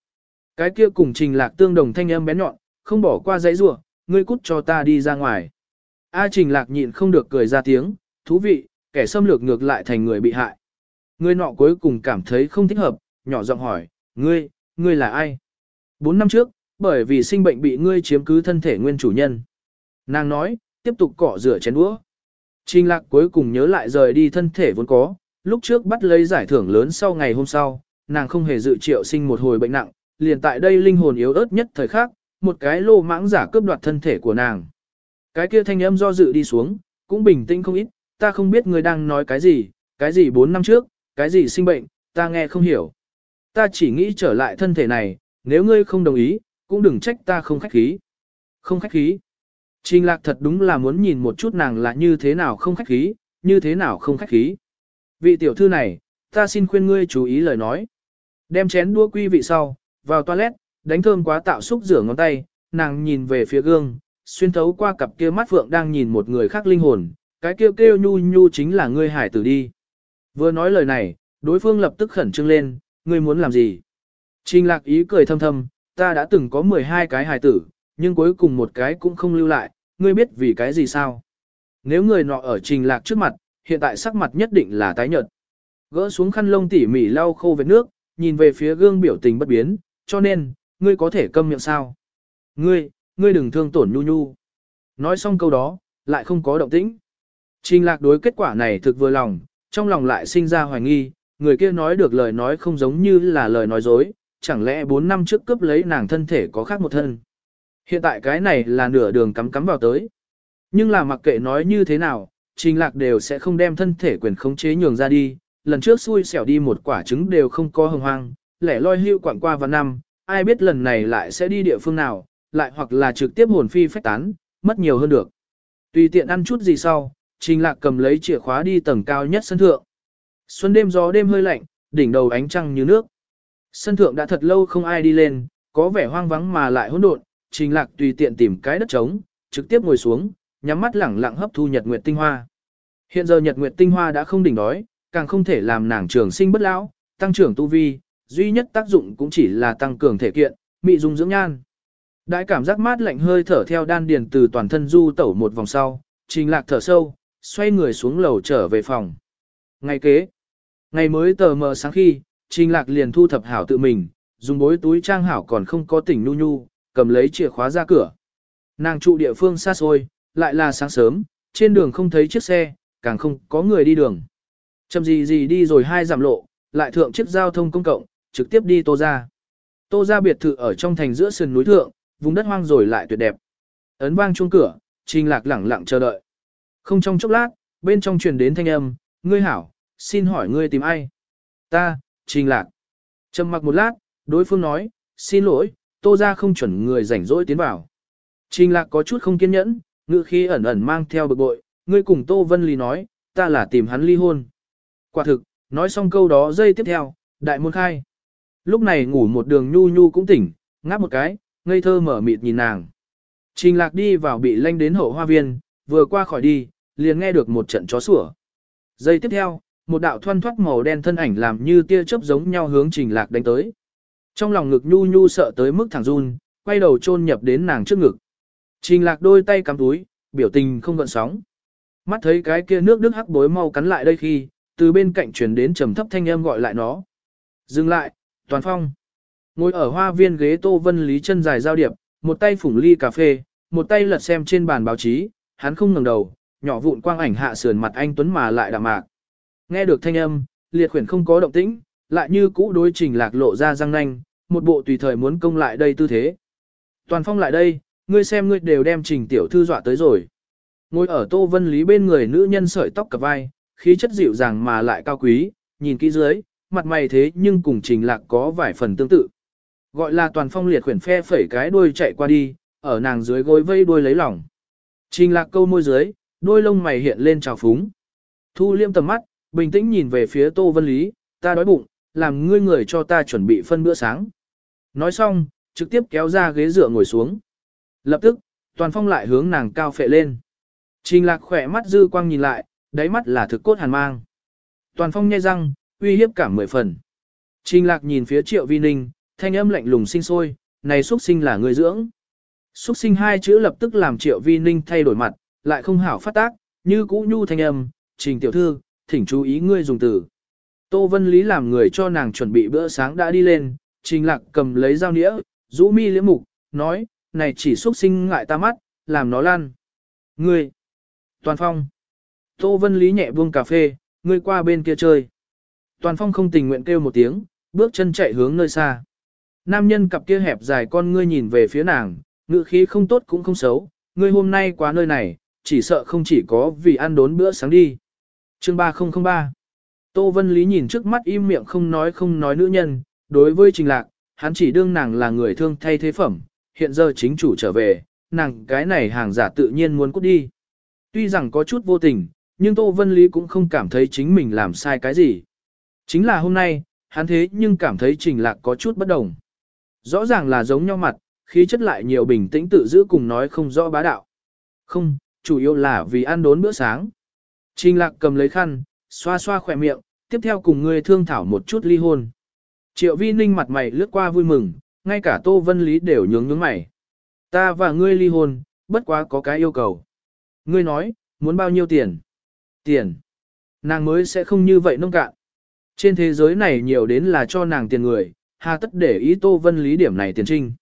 Cái kia cùng trình lạc tương đồng thanh âm bé nhọn, không bỏ qua dãy rủa ngươi cút cho ta đi ra ngoài. A trình lạc nhịn không được cười ra tiếng, thú vị, kẻ xâm lược ngược lại thành người bị hại. Người nọ cuối cùng cảm thấy không thích hợp, nhỏ giọng hỏi, ngươi, ngươi là ai? Bốn năm trước, bởi vì sinh bệnh bị ngươi chiếm cứ thân thể nguyên chủ nhân. Nàng nói, tiếp tục cọ rửa chén đũa. Trình lạc cuối cùng nhớ lại rời đi thân thể vốn có, lúc trước bắt lấy giải thưởng lớn sau ngày hôm sau, nàng không hề dự triệu sinh một hồi bệnh nặng, liền tại đây linh hồn yếu ớt nhất thời khắc, một cái lô mãng giả cướp đoạt thân thể của nàng. Cái kia thanh âm do dự đi xuống, cũng bình tĩnh không ít, ta không biết ngươi đang nói cái gì, cái gì bốn năm trước, cái gì sinh bệnh, ta nghe không hiểu. Ta chỉ nghĩ trở lại thân thể này, nếu ngươi không đồng ý, cũng đừng trách ta không khách khí. Không khách khí. Trình lạc thật đúng là muốn nhìn một chút nàng là như thế nào không khách khí, như thế nào không khách khí. Vị tiểu thư này, ta xin khuyên ngươi chú ý lời nói. Đem chén đua quy vị sau, vào toilet, đánh thơm quá tạo xúc rửa ngón tay, nàng nhìn về phía gương, xuyên thấu qua cặp kia mắt vượng đang nhìn một người khác linh hồn, cái kêu kêu nhu nhu chính là ngươi hải tử đi. Vừa nói lời này, đối phương lập tức khẩn trương lên, ngươi muốn làm gì? Trình lạc ý cười thâm thâm, ta đã từng có 12 cái hải tử, nhưng cuối cùng một cái cũng không lưu lại, ngươi biết vì cái gì sao? Nếu người nọ ở trình lạc trước mặt, hiện tại sắc mặt nhất định là tái nhợt. Gỡ xuống khăn lông tỉ mỉ lau khô vết nước, nhìn về phía gương biểu tình bất biến, cho nên, ngươi có thể câm miệng sao? Ngươi, ngươi đừng thương tổn nhu nhu. Nói xong câu đó, lại không có động tĩnh. Trình lạc đối kết quả này thực vừa lòng, trong lòng lại sinh ra hoài nghi, người kia nói được lời nói không giống như là lời nói dối, chẳng lẽ 4 năm trước cướp lấy nàng thân thể có khác một thân. Hiện tại cái này là nửa đường cắm cắm vào tới. Nhưng là mặc kệ nói như thế nào, trình lạc đều sẽ không đem thân thể quyền khống chế nhường ra đi, lần trước xui xẻo đi một quả trứng đều không có hồng hoang, lẻ loi hưu quảng qua vào năm, ai biết lần này lại sẽ đi địa phương nào, lại hoặc là trực tiếp hồn phi phách tán, mất nhiều hơn được. Tùy tiện ăn chút gì sau, trình lạc cầm lấy chìa khóa đi tầng cao nhất sân thượng. Xuân đêm gió đêm hơi lạnh, đỉnh đầu ánh trăng như nước. Sân thượng đã thật lâu không ai đi lên, có vẻ hoang vắng mà lại hỗn độn, trình lạc tùy tiện tìm cái đất trống, trực tiếp ngồi xuống, nhắm mắt lẳng lặng hấp thu nhật nguyệt tinh hoa. Hiện giờ nhật nguyệt tinh hoa đã không đỉnh đói, càng không thể làm nàng trường sinh bất lão, tăng trưởng tu vi, duy nhất tác dụng cũng chỉ là tăng cường thể kiện, mị dung dưỡng nhan. Đại cảm giác mát lạnh hơi thở theo đan điền từ toàn thân du tẩu một vòng sau, trình lạc thở sâu, xoay người xuống lầu trở về phòng. Ngày kế, ngày mới tờ mờ sáng khi, trình lạc liền thu thập hảo tự mình, dùng bối túi trang hảo còn không có tỉnh nu nhu, cầm lấy chìa khóa ra cửa. Nàng trụ địa phương xa xôi, lại là sáng sớm, trên đường không thấy chiếc xe, càng không có người đi đường. Chậm gì gì đi rồi hai giảm lộ, lại thượng chiếc giao thông công cộng, trực tiếp đi tô ra. Tô ra biệt thự ở trong thành giữa sườn núi thượng, vùng đất hoang rồi lại tuyệt đẹp. Ấn vang chuông cửa, trình lạc lẳng lặng chờ đợi. Không trong chốc lát, bên trong truyền đến thanh âm, ngươi hảo, xin hỏi ngươi tìm ai? Ta, trình lạc. Trầm mặc một lát, đối phương nói, xin lỗi, tô ra không chuẩn người rảnh rỗi tiến vào. Trình lạc có chút không kiên nhẫn, ngữ khi ẩn ẩn mang theo bực bội, ngươi cùng Tô Vân Lý nói, ta là tìm hắn ly hôn. Quả thực, nói xong câu đó dây tiếp theo, đại môn khai. Lúc này ngủ một đường nhu nhu cũng tỉnh, ngáp một cái, ngây thơ mở mịt nhìn nàng. Trình lạc đi vào bị lanh đến hậu hoa viên, vừa qua khỏi đi, liền nghe được một trận chó sủa. Giây tiếp theo, một đạo thoăn thoát màu đen thân ảnh làm như tia chớp giống nhau hướng trình lạc đánh tới. Trong lòng ngực nhu nhu sợ tới mức thẳng run, quay đầu chôn nhập đến nàng trước ngực. Trình lạc đôi tay cắm túi, biểu tình không gợn sóng. Mắt thấy cái kia nước đức hắc bối mau cắn lại đây khi, từ bên cạnh truyền đến trầm thấp thanh âm gọi lại nó. Dừng lại, toàn phong. Ngồi ở hoa viên ghế Tô Vân Lý chân dài giao điệp, một tay phủng ly cà phê, một tay lật xem trên bàn báo chí, hắn không ngẩng đầu, nhỏ vụn quang ảnh hạ sườn mặt anh Tuấn mà lại đạm mạc. Nghe được thanh âm, liệt khuyển không có động tĩnh, lại như cũ đối trình lạc lộ ra răng nanh, một bộ tùy thời muốn công lại đây tư thế. Toàn phong lại đây, ngươi xem ngươi đều đem trình tiểu thư dọa tới rồi. Ngồi ở tô vân lý bên người nữ nhân sợi tóc cặp vai, khí chất dịu dàng mà lại cao quý, nhìn kỹ dưới, mặt mày thế nhưng cùng trình lạc có vài phần tương tự. Gọi là toàn phong liệt khuyển phe phẩy cái đuôi chạy qua đi, ở nàng dưới gối vây đuôi lấy lỏng. Trình lạc câu môi dưới, đôi lông mày hiện lên trào phúng. Thu liêm tầm mắt, bình tĩnh nhìn về phía tô vân lý, ta đói bụng, làm ngươi người cho ta chuẩn bị phân bữa sáng. Nói xong, trực tiếp kéo ra ghế dựa ngồi xuống. Lập tức, toàn phong lại hướng nàng cao phệ lên. Trình lạc khỏe mắt dư quang nhìn lại, đáy mắt là thực cốt hàn mang. Toàn phong nhai răng, uy hiếp cả mười phần. Trình lạc nhìn phía triệu vi ninh, thanh âm lạnh lùng sinh sôi, này xuất sinh là người dưỡng. Xuất sinh hai chữ lập tức làm triệu vi ninh thay đổi mặt, lại không hảo phát tác, như cũ nhu thanh âm, trình tiểu thư, thỉnh chú ý ngươi dùng từ. Tô Vân Lý làm người cho nàng chuẩn bị bữa sáng đã đi lên, trình lạc cầm lấy dao nĩa, rũ mi liễm mục, nói, này chỉ xuất sinh ngại ta mắt, làm nó lan. Ngươi! Toàn phong! Tô Vân Lý nhẹ buông cà phê, ngươi qua bên kia chơi. Toàn phong không tình nguyện kêu một tiếng, bước chân chạy hướng nơi xa. Nam nhân cặp kia hẹp dài con ngươi nhìn về phía nàng, ngữ khí không tốt cũng không xấu, ngươi hôm nay qua nơi này, chỉ sợ không chỉ có vì ăn đốn bữa sáng đi. Chương 3003 Tô Vân Lý nhìn trước mắt im miệng không nói không nói nữ nhân, đối với Trình Lạc, hắn chỉ đương nàng là người thương thay thế phẩm, hiện giờ chính chủ trở về, nàng cái này hàng giả tự nhiên muốn cút đi. Tuy rằng có chút vô tình, nhưng Tô Vân Lý cũng không cảm thấy chính mình làm sai cái gì. Chính là hôm nay, hắn thế nhưng cảm thấy Trình Lạc có chút bất đồng. Rõ ràng là giống nhau mặt, khí chất lại nhiều bình tĩnh tự giữ cùng nói không rõ bá đạo. Không, chủ yếu là vì ăn đốn bữa sáng. Trình Lạc cầm lấy khăn, xoa xoa khỏe miệng, tiếp theo cùng ngươi thương thảo một chút ly hôn. Triệu vi ninh mặt mày lướt qua vui mừng, ngay cả Tô Vân Lý đều nhướng nhướng mày. Ta và ngươi ly hôn, bất quá có cái yêu cầu. Ngươi nói, muốn bao nhiêu tiền? Tiền. Nàng mới sẽ không như vậy nông cạn. Trên thế giới này nhiều đến là cho nàng tiền người, hà tất để ý Tô Vân Lý điểm này tiền trinh.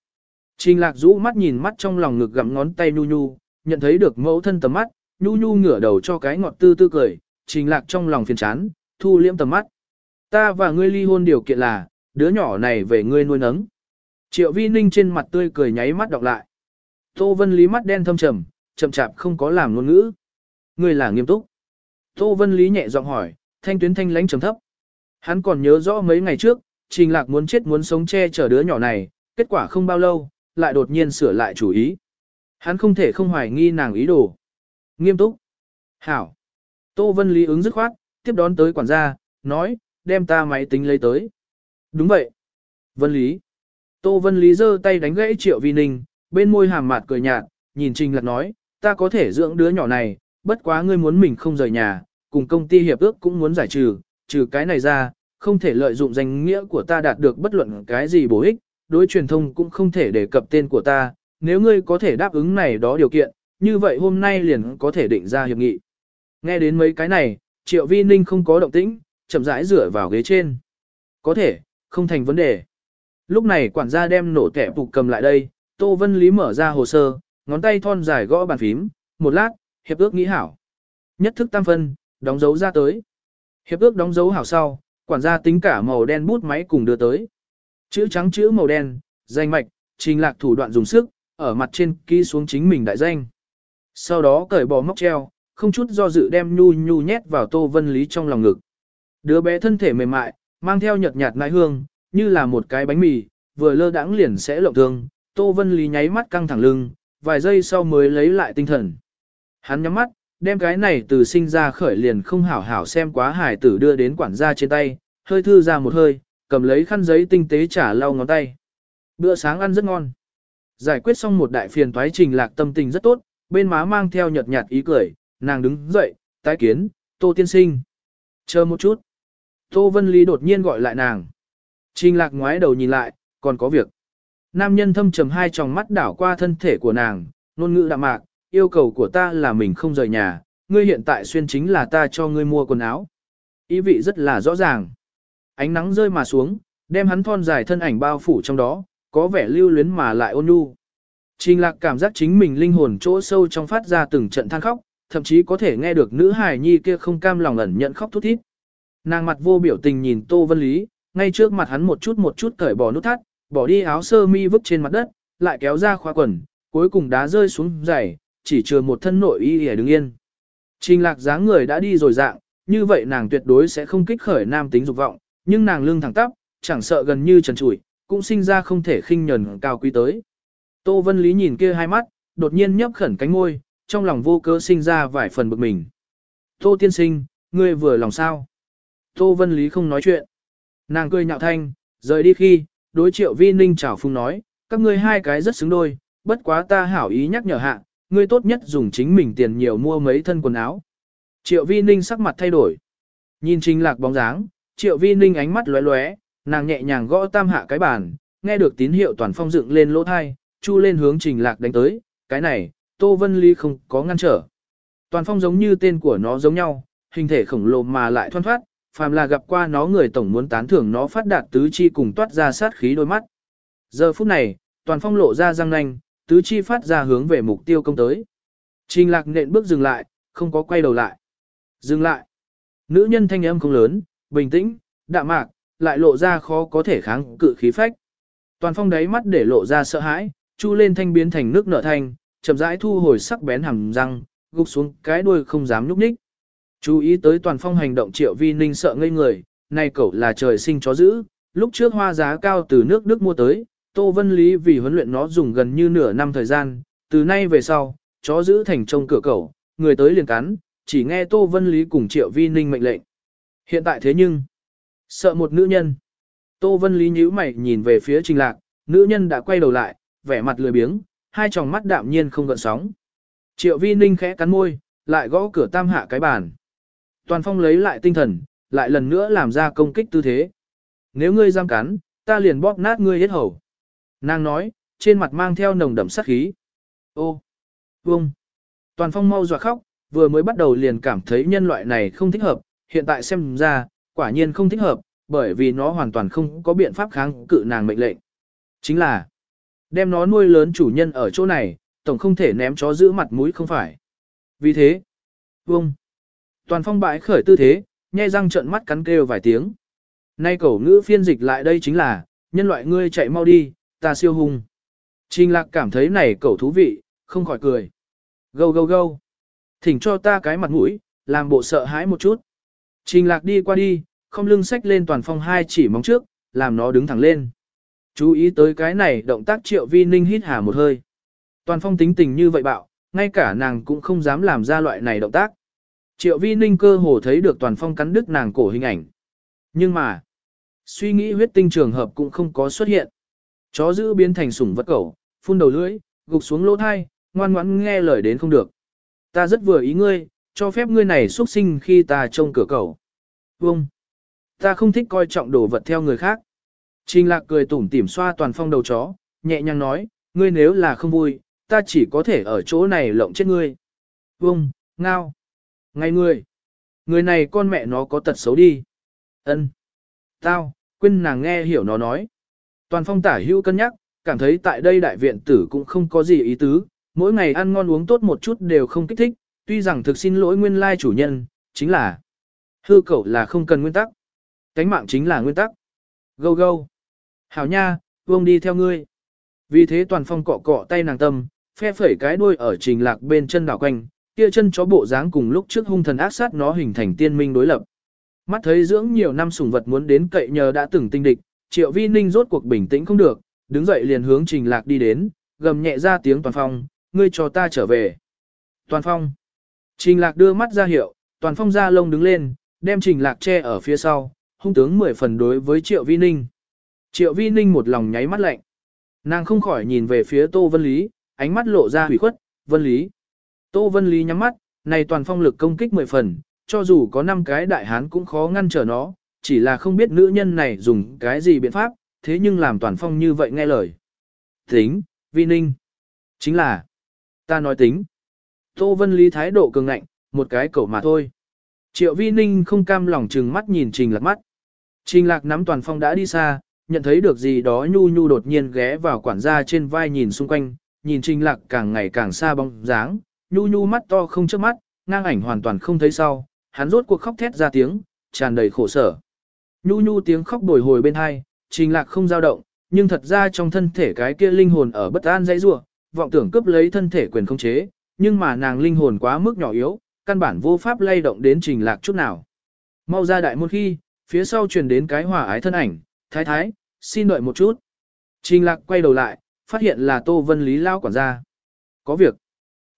Trình lạc rũ mắt nhìn mắt trong lòng ngực gặm ngón tay nhu nhu, nhận thấy được mẫu thân tầm mắt, nhu nhu ngửa đầu cho cái ngọt tư tư cười, trình lạc trong lòng phiền chán, thu liễm tầm mắt. Ta và ngươi ly hôn điều kiện là, đứa nhỏ này về ngươi nuôi nấng. Triệu vi ninh trên mặt tươi cười nháy mắt đọc lại. Tô Vân Lý mắt đen thâm trầm, chậm chạp không có làm ngôn ngữ. Ngươi là nghiêm túc. Tô Vân Lý nhẹ giọng hỏi, thanh tuyến thanh lãnh trầm thấp. Hắn còn nhớ rõ mấy ngày trước, Trình Lạc muốn chết muốn sống che chở đứa nhỏ này, kết quả không bao lâu, lại đột nhiên sửa lại chủ ý. Hắn không thể không hoài nghi nàng ý đồ. Nghiêm túc. Hảo. Tô Vân Lý ứng dứt khoát, tiếp đón tới quản gia, nói, đem ta máy tính lấy tới. Đúng vậy. Vân Lý. Tô Vân Lý giơ tay đánh gãy Triệu Vi Ninh, bên môi hàm mạt cười nhạt, nhìn Trình Lạc nói, ta có thể dưỡng đứa nhỏ này, bất quá ngươi muốn mình không rời nhà, cùng công ty hiệp ước cũng muốn giải trừ, trừ cái này ra, không thể lợi dụng danh nghĩa của ta đạt được bất luận cái gì bổ ích, đối truyền thông cũng không thể đề cập tên của ta, nếu ngươi có thể đáp ứng này đó điều kiện, như vậy hôm nay liền có thể định ra hiệp nghị. Nghe đến mấy cái này, Triệu Vi Ninh không có động tĩnh, chậm rãi rửa vào ghế trên. Có thể, không thành vấn đề. Lúc này quản gia đem nổ kẻ phục cầm lại đây, Tô Vân Lý mở ra hồ sơ, ngón tay thon dài gõ bàn phím, một lát, hiệp ước nghĩ hảo. Nhất thức tam phân, đóng dấu ra tới. Hiệp ước đóng dấu hảo sau, quản gia tính cả màu đen bút máy cùng đưa tới. Chữ trắng chữ màu đen, danh mạch, trình lạc thủ đoạn dùng sức, ở mặt trên ký xuống chính mình đại danh. Sau đó cởi bỏ móc treo, không chút do dự đem nhu nhu nhét vào tô vân lý trong lòng ngực. Đứa bé thân thể mềm mại, mang theo nhợt nhạt nai hương, như là một cái bánh mì, vừa lơ đãng liền sẽ lộng thương. Tô Vân Lý nháy mắt căng thẳng lưng, vài giây sau mới lấy lại tinh thần. Hắn nhắm mắt, đem cái này từ sinh ra khởi liền không hảo hảo xem quá hải tử đưa đến quản gia trên tay, hơi thư ra một hơi, cầm lấy khăn giấy tinh tế trả lau ngón tay. Bữa sáng ăn rất ngon. Giải quyết xong một đại phiền toái trình lạc tâm tình rất tốt, bên má mang theo nhợt nhạt ý cười, nàng đứng dậy, tái kiến, tô tiên sinh. Chờ một chút. Tô Vân Lý đột nhiên gọi lại nàng. Trình lạc ngoái đầu nhìn lại, còn có việc. Nam nhân thâm trầm hai tròng mắt đảo qua thân thể của nàng, ngôn ngữ đạm mạc, yêu cầu của ta là mình không rời nhà, ngươi hiện tại xuyên chính là ta cho ngươi mua quần áo. Ý vị rất là rõ ràng. Ánh nắng rơi mà xuống, đem hắn thon dài thân ảnh bao phủ trong đó, có vẻ lưu luyến mà lại ôn nhu. Trình lạc cảm giác chính mình linh hồn chỗ sâu trong phát ra từng trận than khóc, thậm chí có thể nghe được nữ hài nhi kia không cam lòng ẩn nhận khóc thút thít. Nàng mặt vô biểu tình nhìn Tô Vân Lý, ngay trước mặt hắn một chút một chút cởi bỏ nút thắt, bỏ đi áo sơ mi vứt trên mặt đất, lại kéo ra khóa quần, cuối cùng đá rơi xuống giày, chỉ chừa một thân nội y để đứng yên. Trình lạc dáng người đã đi rồi dạng, như vậy nàng tuyệt đối sẽ không kích khởi nam tính dục vọng, nhưng nàng lưng thẳng tắp, chẳng sợ gần như trần trụi, cũng sinh ra không thể khinh nhẫn cao quý tới. Tô Vân Lý nhìn kia hai mắt, đột nhiên nhấp khẩn cánh môi, trong lòng vô cớ sinh ra vài phần bực mình. Tô tiên sinh, ngươi vừa lòng sao? Tô Vân Lý không nói chuyện. Nàng cười nhạo thanh, rời đi khi, đối triệu vi ninh chào phung nói, các ngươi hai cái rất xứng đôi, bất quá ta hảo ý nhắc nhở hạ, ngươi tốt nhất dùng chính mình tiền nhiều mua mấy thân quần áo. Triệu vi ninh sắc mặt thay đổi. Nhìn trình lạc bóng dáng, triệu vi ninh ánh mắt lóe lóe, nàng nhẹ nhàng gõ tam hạ cái bàn, nghe được tín hiệu toàn phong dựng lên lỗ thai, chu lên hướng trình lạc đánh tới, cái này, Tô Vân Ly không có ngăn trở. Toàn phong giống như tên của nó giống nhau, hình thể khổng lồ mà lại thoăn thoát, phàm là gặp qua nó người tổng muốn tán thưởng nó phát đạt tứ chi cùng toát ra sát khí đôi mắt. Giờ phút này, toàn phong lộ ra răng nanh, tứ chi phát ra hướng về mục tiêu công tới. Trình lạc nện bước dừng lại, không có quay đầu lại. Dừng lại. Nữ nhân thanh âm không lớn, bình tĩnh, đạm mạc, lại lộ ra khó có thể kháng cự khí phách. Toàn phong đáy mắt để lộ ra sợ hãi, chu lên thanh biến thành nước nở thanh, chậm rãi thu hồi sắc bén hàm răng, gục xuống cái đuôi không dám nhúc nhích. Chú ý tới toàn phong hành động triệu vi ninh sợ ngây người, nay cậu là trời sinh chó dữ, lúc trước hoa giá cao từ nước Đức mua tới, Tô Vân Lý vì huấn luyện nó dùng gần như nửa năm thời gian, từ nay về sau, chó giữ thành trông cửa cậu, người tới liền cắn, chỉ nghe Tô Vân Lý cùng triệu vi ninh mệnh lệnh. Hiện tại thế nhưng, sợ một nữ nhân. Tô Vân Lý nhíu mày nhìn về phía trình lạc, nữ nhân đã quay đầu lại, vẻ mặt lười biếng, hai tròng mắt đạm nhiên không gợn sóng. Triệu vi ninh khẽ cắn môi, lại gõ cửa tam hạ cái bàn. Toàn phong lấy lại tinh thần, lại lần nữa làm ra công kích tư thế. Nếu ngươi giam cắn, ta liền bóp nát ngươi hết hầu. Nàng nói, trên mặt mang theo nồng đậm sát khí. Ô, vông. Toàn phong mau dọa khóc, vừa mới bắt đầu liền cảm thấy nhân loại này không thích hợp, hiện tại xem ra, quả nhiên không thích hợp, bởi vì nó hoàn toàn không có biện pháp kháng cự nàng mệnh lệnh. Chính là, đem nó nuôi lớn chủ nhân ở chỗ này, tổng không thể ném chó giữ mặt mũi không phải. Vì thế, vông. Toàn phong bãi khởi tư thế, nhai răng trợn mắt cắn kêu vài tiếng. Nay cổ ngữ phiên dịch lại đây chính là, nhân loại ngươi chạy mau đi, ta siêu hung. Trình lạc cảm thấy này cậu thú vị, không khỏi cười. Gâu gâu gâu. Thỉnh cho ta cái mặt mũi, làm bộ sợ hãi một chút. Trình lạc đi qua đi, không lưng sách lên toàn phong hai chỉ móng trước, làm nó đứng thẳng lên. Chú ý tới cái này động tác triệu vi ninh hít hà một hơi. Toàn phong tính tình như vậy bạo, ngay cả nàng cũng không dám làm ra loại này động tác. Triệu vi ninh cơ hồ thấy được toàn phong cắn đứt nàng cổ hình ảnh. Nhưng mà, suy nghĩ huyết tinh trường hợp cũng không có xuất hiện. Chó giữ biến thành sủng vật cẩu, phun đầu lưỡi, gục xuống lỗ thai, ngoan ngoãn nghe lời đến không được. Ta rất vừa ý ngươi, cho phép ngươi này xuất sinh khi ta trông cửa cẩu. Vông! Ta không thích coi trọng đồ vật theo người khác. Trình lạc cười tủm tỉm xoa toàn phong đầu chó, nhẹ nhàng nói, ngươi nếu là không vui, ta chỉ có thể ở chỗ này lộng chết ngươi. Vông, ngao. Ngay ngươi. Người này con mẹ nó có tật xấu đi. Ân. Tao, quên nàng nghe hiểu nó nói. Toàn phong tả hữu cân nhắc, cảm thấy tại đây đại viện tử cũng không có gì ý tứ, mỗi ngày ăn ngon uống tốt một chút đều không kích thích, tuy rằng thực xin lỗi nguyên lai chủ nhân, chính là hư cẩu là không cần nguyên tắc. Cánh mạng chính là nguyên tắc. Gâu gâu. Hảo nha, vương đi theo ngươi. Vì thế toàn phong cọ cọ tay nàng tâm, phe phẩy cái đuôi ở trình lạc bên chân đảo quanh, kia chân chó bộ dáng cùng lúc trước hung thần ác sát nó hình thành tiên minh đối lập. Mắt thấy dưỡng nhiều năm sủng vật muốn đến cậy nhờ đã từng tinh địch, Triệu Vi Ninh rốt cuộc bình tĩnh không được, đứng dậy liền hướng Trình Lạc đi đến, gầm nhẹ ra tiếng Toàn Phong, ngươi cho ta trở về. Toàn Phong. Trình Lạc đưa mắt ra hiệu, Toàn Phong ra lông đứng lên, đem Trình Lạc che ở phía sau, hung tướng mười phần đối với Triệu Vi Ninh. Triệu Vi Ninh một lòng nháy mắt lạnh. Nàng không khỏi nhìn về phía Tô Vân Lý, ánh mắt lộ ra hủy khuất, Vân Lý. Tô Vân Lý nhắm mắt, này toàn phong lực công kích mười phần, cho dù có năm cái đại hán cũng khó ngăn trở nó, chỉ là không biết nữ nhân này dùng cái gì biện pháp, thế nhưng làm toàn phong như vậy nghe lời. Tính, vi ninh. Chính là, ta nói tính. Tô Vân Lý thái độ cường ngạnh, một cái cẩu mà thôi. Triệu vi ninh không cam lòng trừng mắt nhìn trình lạc mắt. Trình lạc nắm toàn phong đã đi xa, nhận thấy được gì đó nhu nhu đột nhiên ghé vào quản gia trên vai nhìn xung quanh, nhìn trình lạc càng ngày càng xa bóng dáng, nhu nhu mắt to không chớp mắt, ngang ảnh hoàn toàn không thấy sau, hắn rốt cuộc khóc thét ra tiếng, tràn đầy khổ sở. Nhu nhu tiếng khóc bồi hồi bên hai, trình lạc không dao động, nhưng thật ra trong thân thể cái kia linh hồn ở bất an dãy rủa, vọng tưởng cướp lấy thân thể quyền không chế, nhưng mà nàng linh hồn quá mức nhỏ yếu, căn bản vô pháp lay động đến trình lạc chút nào. Mau ra đại môn khi, phía sau truyền đến cái hòa ái thân ảnh, thái thái, xin đợi một chút. Trình lạc quay đầu lại, phát hiện là Tô Vân Lý lao quản gia. Có việc.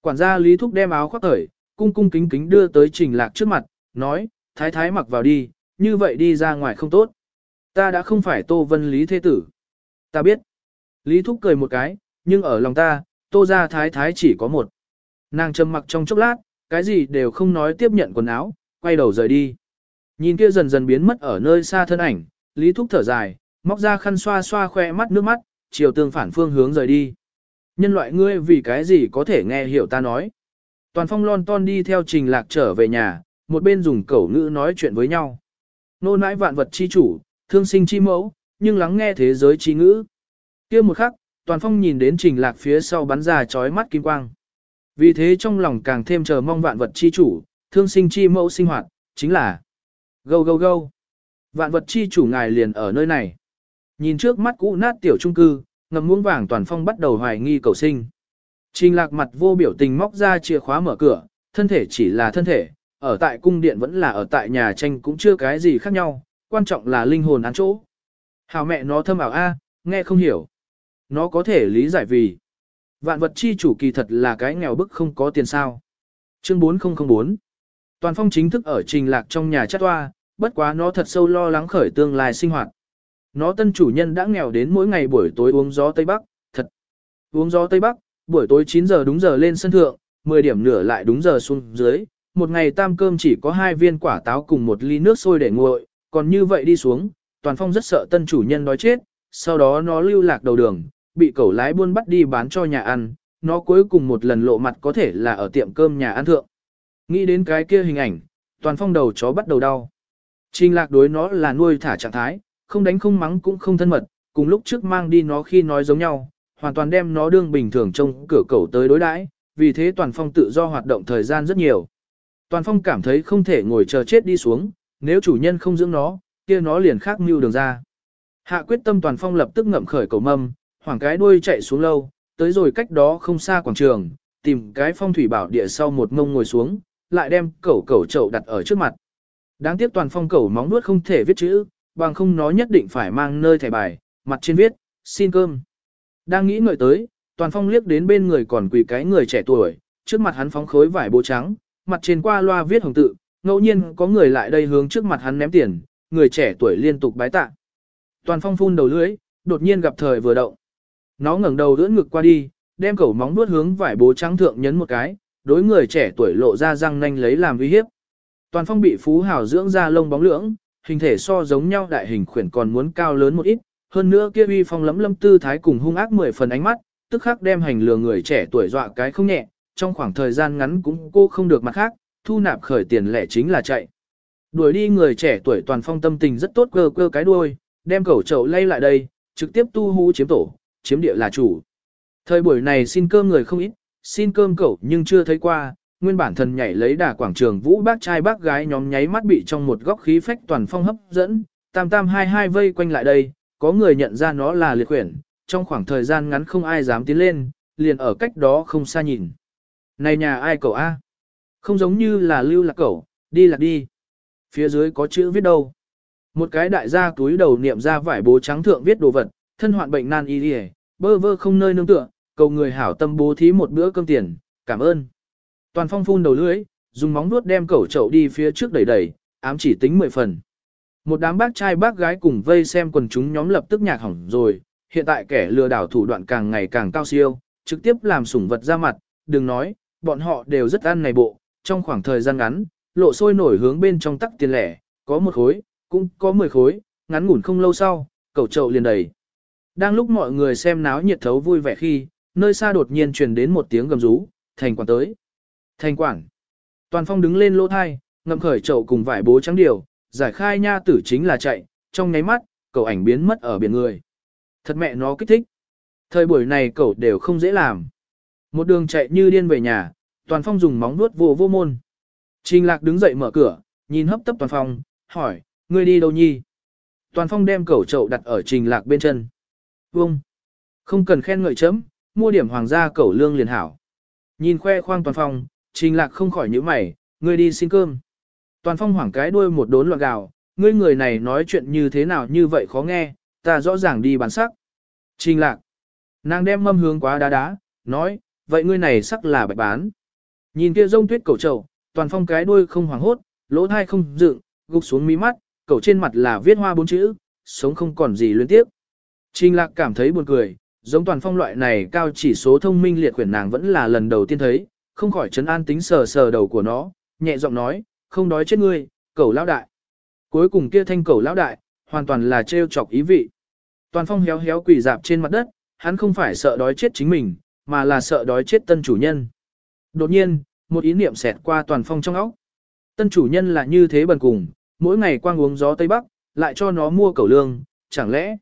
Quản gia Lý Thúc đem áo khoác khởi, cung cung kính kính đưa tới trình lạc trước mặt, nói, thái thái mặc vào đi, như vậy đi ra ngoài không tốt. Ta đã không phải Tô Vân Lý thế tử. Ta biết. Lý Thúc cười một cái, nhưng ở lòng ta, Tô gia thái thái chỉ có một. Nàng trầm mặc trong chốc lát, cái gì đều không nói tiếp nhận quần áo, quay đầu rời đi. Nhìn kia dần dần biến mất ở nơi xa thân ảnh, Lý Thúc thở dài, móc ra khăn xoa xoa khoe mắt nước mắt, chiều tương phản phương hướng rời đi. Nhân loại ngươi vì cái gì có thể nghe hiểu ta nói. Toàn phong lon ton đi theo trình lạc trở về nhà, một bên dùng cẩu ngữ nói chuyện với nhau. Nô nãi vạn vật chi chủ, thương sinh chi mẫu, nhưng lắng nghe thế giới chi ngữ. kia một khắc, toàn phong nhìn đến trình lạc phía sau bắn ra chói mắt kim quang. Vì thế trong lòng càng thêm chờ mong vạn vật chi chủ, thương sinh chi mẫu sinh hoạt, chính là gâu gâu gâu. Vạn vật chi chủ ngài liền ở nơi này. Nhìn trước mắt cũ nát tiểu trung cư, ngầm muống vàng toàn phong bắt đầu hoài nghi cầu sinh. Trình lạc mặt vô biểu tình móc ra chìa khóa mở cửa, thân thể chỉ là thân thể, ở tại cung điện vẫn là ở tại nhà tranh cũng chưa cái gì khác nhau, quan trọng là linh hồn án chỗ. Hào mẹ nó thâm ảo A, nghe không hiểu. Nó có thể lý giải vì vạn vật chi chủ kỳ thật là cái nghèo bức không có tiền sao. Chương 4004 Toàn phong chính thức ở trình lạc trong nhà chát toa, bất quá nó thật sâu lo lắng khởi tương lai sinh hoạt. Nó tân chủ nhân đã nghèo đến mỗi ngày buổi tối uống gió Tây Bắc, thật. Uống gió Tây Bắc, buổi tối 9 giờ đúng giờ lên sân thượng, 10 điểm nửa lại đúng giờ xuống dưới, một ngày tam cơm chỉ có hai viên quả táo cùng một ly nước sôi để nguội, còn như vậy đi xuống, toàn phong rất sợ tân chủ nhân đói chết, sau đó nó lưu lạc đầu đường, bị cẩu lái buôn bắt đi bán cho nhà ăn, nó cuối cùng một lần lộ mặt có thể là ở tiệm cơm nhà ăn thượng. Nghĩ đến cái kia hình ảnh, toàn phong đầu chó bắt đầu đau. Trình lạc đối nó là nuôi thả trạng thái, không đánh không mắng cũng không thân mật, cùng lúc trước mang đi nó khi nói giống nhau, hoàn toàn đem nó đương bình thường trông cửa cẩu tới đối đãi, vì thế toàn phong tự do hoạt động thời gian rất nhiều. Toàn phong cảm thấy không thể ngồi chờ chết đi xuống, nếu chủ nhân không dưỡng nó, kia nó liền khác mưu đường ra. Hạ quyết tâm toàn phong lập tức ngậm khởi cầu mâm, hoảng cái đuôi chạy xuống lâu, tới rồi cách đó không xa quảng trường, tìm cái phong thủy bảo địa sau một ngông ngồi xuống, lại đem cẩu cẩu chậu đặt ở trước mặt. Đáng tiếc toàn phong cẩu móng nuốt không thể viết chữ, bằng không nó nhất định phải mang nơi thẻ bài, mặt trên viết, xin cơm. Đang nghĩ ngợi tới, toàn phong liếc đến bên người còn quỳ cái người trẻ tuổi, trước mặt hắn phóng khối vải bố trắng, mặt trên qua loa viết hồng tự, ngẫu nhiên có người lại đây hướng trước mặt hắn ném tiền, người trẻ tuổi liên tục bái tạ. Toàn phong phun đầu lưỡi, đột nhiên gặp thời vừa động. Nó ngẩng đầu ưỡn ngực qua đi, đem cẩu móng nuốt hướng vải bố trắng thượng nhấn một cái, đối người trẻ tuổi lộ ra răng nanh lấy làm uy hiếp. Toàn phong bị phú hào dưỡng ra lông bóng lưỡng, hình thể so giống nhau đại hình khuyển còn muốn cao lớn một ít, hơn nữa kia uy phong lấm lâm tư thái cùng hung ác mười phần ánh mắt, tức khắc đem hành lừa người trẻ tuổi dọa cái không nhẹ, trong khoảng thời gian ngắn cũng cô không được mặt khác, thu nạp khởi tiền lẻ chính là chạy. Đuổi đi người trẻ tuổi toàn phong tâm tình rất tốt cơ cơ cái đuôi, đem cẩu chậu lay lại đây, trực tiếp tu hú chiếm tổ, chiếm địa là chủ. Thời buổi này xin cơm người không ít, xin cơm cậu nhưng chưa thấy qua, nguyên bản thần nhảy lấy đà quảng trường vũ bác trai bác gái nhóm nháy mắt bị trong một góc khí phách toàn phong hấp dẫn, tam tam hai hai vây quanh lại đây, có người nhận ra nó là liệt quyển, trong khoảng thời gian ngắn không ai dám tiến lên, liền ở cách đó không xa nhìn. Này nhà ai cậu A? Không giống như là lưu lạc cậu, đi lạc đi. Phía dưới có chữ viết đâu. Một cái đại gia túi đầu niệm ra vải bố trắng thượng viết đồ vật, thân hoạn bệnh nan y đi bơ vơ không nơi nương tựa, cầu người hảo tâm bố thí một bữa cơm tiền, cảm ơn. Toàn phong phun đầu lưỡi, dùng móng nuốt đem cẩu chậu đi phía trước đẩy đẩy, ám chỉ tính mười phần. Một đám bác trai bác gái cùng vây xem quần chúng nhóm lập tức nhạc hỏng rồi, hiện tại kẻ lừa đảo thủ đoạn càng ngày càng cao siêu, trực tiếp làm sủng vật ra mặt, đừng nói, bọn họ đều rất ăn này bộ, trong khoảng thời gian ngắn, lộ sôi nổi hướng bên trong tắc tiền lẻ, có một khối, cũng có mười khối, ngắn ngủn không lâu sau, cẩu chậu liền đầy. Đang lúc mọi người xem náo nhiệt thấu vui vẻ khi, nơi xa đột nhiên truyền đến một tiếng gầm rú, thành quản tới. Thành quản. Toàn phong đứng lên lỗ thai, ngậm khởi chậu cùng vải bố trắng điều, giải khai nha tử chính là chạy, trong nháy mắt, cậu ảnh biến mất ở biển người. Thật mẹ nó kích thích. Thời buổi này cậu đều không dễ làm. Một đường chạy như điên về nhà, toàn phong dùng móng vuốt vô vô môn. Trình lạc đứng dậy mở cửa, nhìn hấp tấp toàn phong, hỏi, ngươi đi đâu nhi? Toàn phong đem cẩu chậu đặt ở trình lạc bên chân. Vông! Không cần khen ngợi chấm, mua điểm hoàng gia cẩu lương liền hảo. Nhìn khoe khoang toàn phong, trình lạc không khỏi nhíu mày, ngươi đi xin cơm. Toàn phong hoảng cái đuôi một đốn loạn gào, ngươi người này nói chuyện như thế nào như vậy khó nghe, ta rõ ràng đi bán sắc. Trình lạc. Nàng đem mâm hướng quá đá đá, nói, vậy ngươi này sắc là bạch bán. Nhìn kia rông tuyết cầu trầu, toàn phong cái đuôi không hoảng hốt, lỗ thai không dựng, gục xuống mí mắt, cầu trên mặt là viết hoa bốn chữ, sống không còn gì luyến tiếp. Trình lạc cảm thấy buồn cười, giống toàn phong loại này cao chỉ số thông minh liệt quyển nàng vẫn là lần đầu tiên thấy, không khỏi chấn an tính sờ sờ đầu của nó, nhẹ giọng nói, không đói chết ngươi, cầu lão đại. Cuối cùng kia thanh cầu lão đại, hoàn toàn là trêu chọc ý vị. Toàn phong héo héo quỳ dạp trên mặt đất, hắn không phải sợ đói chết chính mình, mà là sợ đói chết tân chủ nhân. Đột nhiên, một ý niệm xẹt qua toàn phong trong óc. Tân chủ nhân là như thế bần cùng, mỗi ngày quang uống gió Tây Bắc, lại cho nó mua cẩu lương, chẳng lẽ,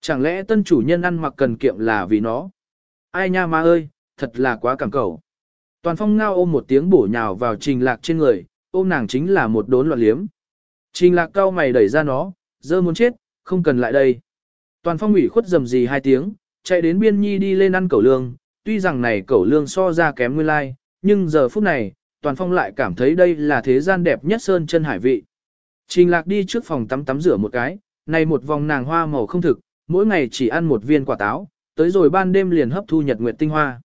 chẳng lẽ tân chủ nhân ăn mặc cần kiệm là vì nó? Ai nha ma ơi, thật là quá cảm cầu Toàn phong ngao ôm một tiếng bổ nhào vào trình lạc trên người, ôm nàng chính là một đốn loạn liếm. Trình lạc cao mày đẩy ra nó, dơ muốn chết, không cần lại đây. Toàn phong ủy khuất dầm gì hai tiếng, chạy đến biên nhi đi lên ăn cẩu lương, tuy rằng này cẩu lương so ra kém nguyên lai, nhưng giờ phút này, toàn phong lại cảm thấy đây là thế gian đẹp nhất sơn chân hải vị. Trình lạc đi trước phòng tắm tắm rửa một cái, này một vòng nàng hoa màu không thực, mỗi ngày chỉ ăn một viên quả táo, tới rồi ban đêm liền hấp thu nhật nguyệt tinh hoa.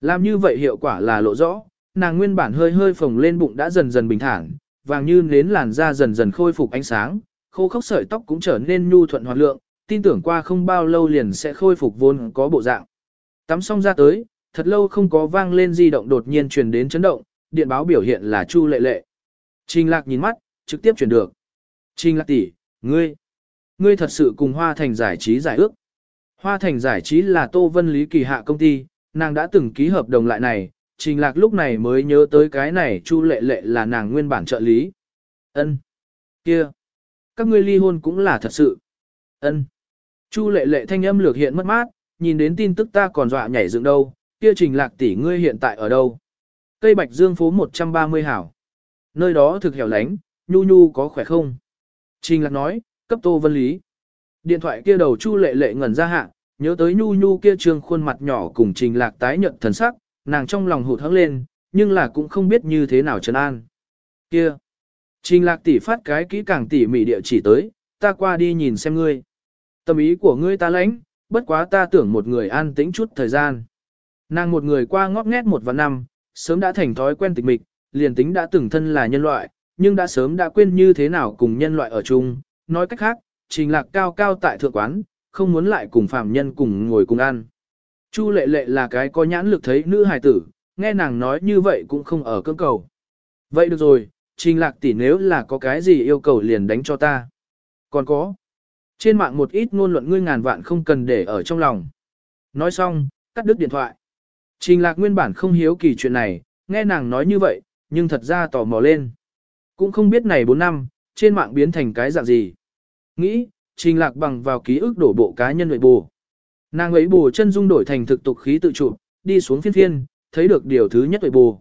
Làm như vậy hiệu quả là lộ rõ, nàng nguyên bản hơi hơi phồng lên bụng đã dần dần bình thản, vàng như nến làn da dần dần khôi phục ánh sáng, khô khốc sợi tóc cũng trở nên nhu thuận hoạt lượng, tin tưởng qua không bao lâu liền sẽ khôi phục vốn có bộ dạng. Tắm xong ra tới, thật lâu không có vang lên di động đột nhiên truyền đến chấn động, điện báo biểu hiện là Chu Lệ Lệ. Trình Lạc nhìn mắt, trực tiếp chuyển được. Trình Lạc tỷ, ngươi, ngươi thật sự cùng Hoa Thành giải trí giải ước. Hoa Thành giải trí là Tô Vân Lý kỳ hạ công ty, nàng đã từng ký hợp đồng lại này, Trình Lạc lúc này mới nhớ tới cái này Chu Lệ Lệ là nàng nguyên bản trợ lý. Ân, kia, các ngươi ly hôn cũng là thật sự. Ân. Chu Lệ Lệ thanh âm lược hiện mất mát, nhìn đến tin tức ta còn dọa nhảy dựng đâu, kia Trình Lạc tỷ ngươi hiện tại ở đâu? Cây Bạch Dương phố 130 hảo. Nơi đó thực hẻo lánh, nhu nhu có khỏe không? Trình Lạc nói, cấp Tô Vân Lý. Điện thoại kia đầu Chu Lệ Lệ ngẩn ra hạ, nhớ tới nhu nhu kia trương khuôn mặt nhỏ cùng Trình Lạc tái nhận thần sắc, nàng trong lòng hụt hẫng lên, nhưng là cũng không biết như thế nào trấn an. Kia, Trình Lạc tỷ phát cái kỹ càng tỉ mỉ địa chỉ tới, ta qua đi nhìn xem ngươi. Tâm ý của ngươi ta lãnh, bất quá ta tưởng một người an tĩnh chút thời gian. Nàng một người qua ngót nghét một và năm, sớm đã thành thói quen tịch mịch, liền tính đã từng thân là nhân loại, nhưng đã sớm đã quên như thế nào cùng nhân loại ở chung. Nói cách khác, trình lạc cao cao tại thượng quán, không muốn lại cùng phạm nhân cùng ngồi cùng ăn. Chu lệ lệ là cái có nhãn lực thấy nữ hài tử, nghe nàng nói như vậy cũng không ở cưỡng cầu. Vậy được rồi, trình lạc tỷ nếu là có cái gì yêu cầu liền đánh cho ta. Còn có. Trên mạng một ít ngôn luận ngươi ngàn vạn không cần để ở trong lòng. Nói xong, cắt đứt điện thoại. Trình lạc nguyên bản không hiếu kỳ chuyện này, nghe nàng nói như vậy, nhưng thật ra tò mò lên. Cũng không biết này 4 năm, trên mạng biến thành cái dạng gì. Nghĩ, trình lạc bằng vào ký ức đổ bộ cá nhân nội bù. Nàng ấy bù chân dung đổi thành thực tục khí tự chủ, đi xuống phiên phiên, thấy được điều thứ nhất nội bù.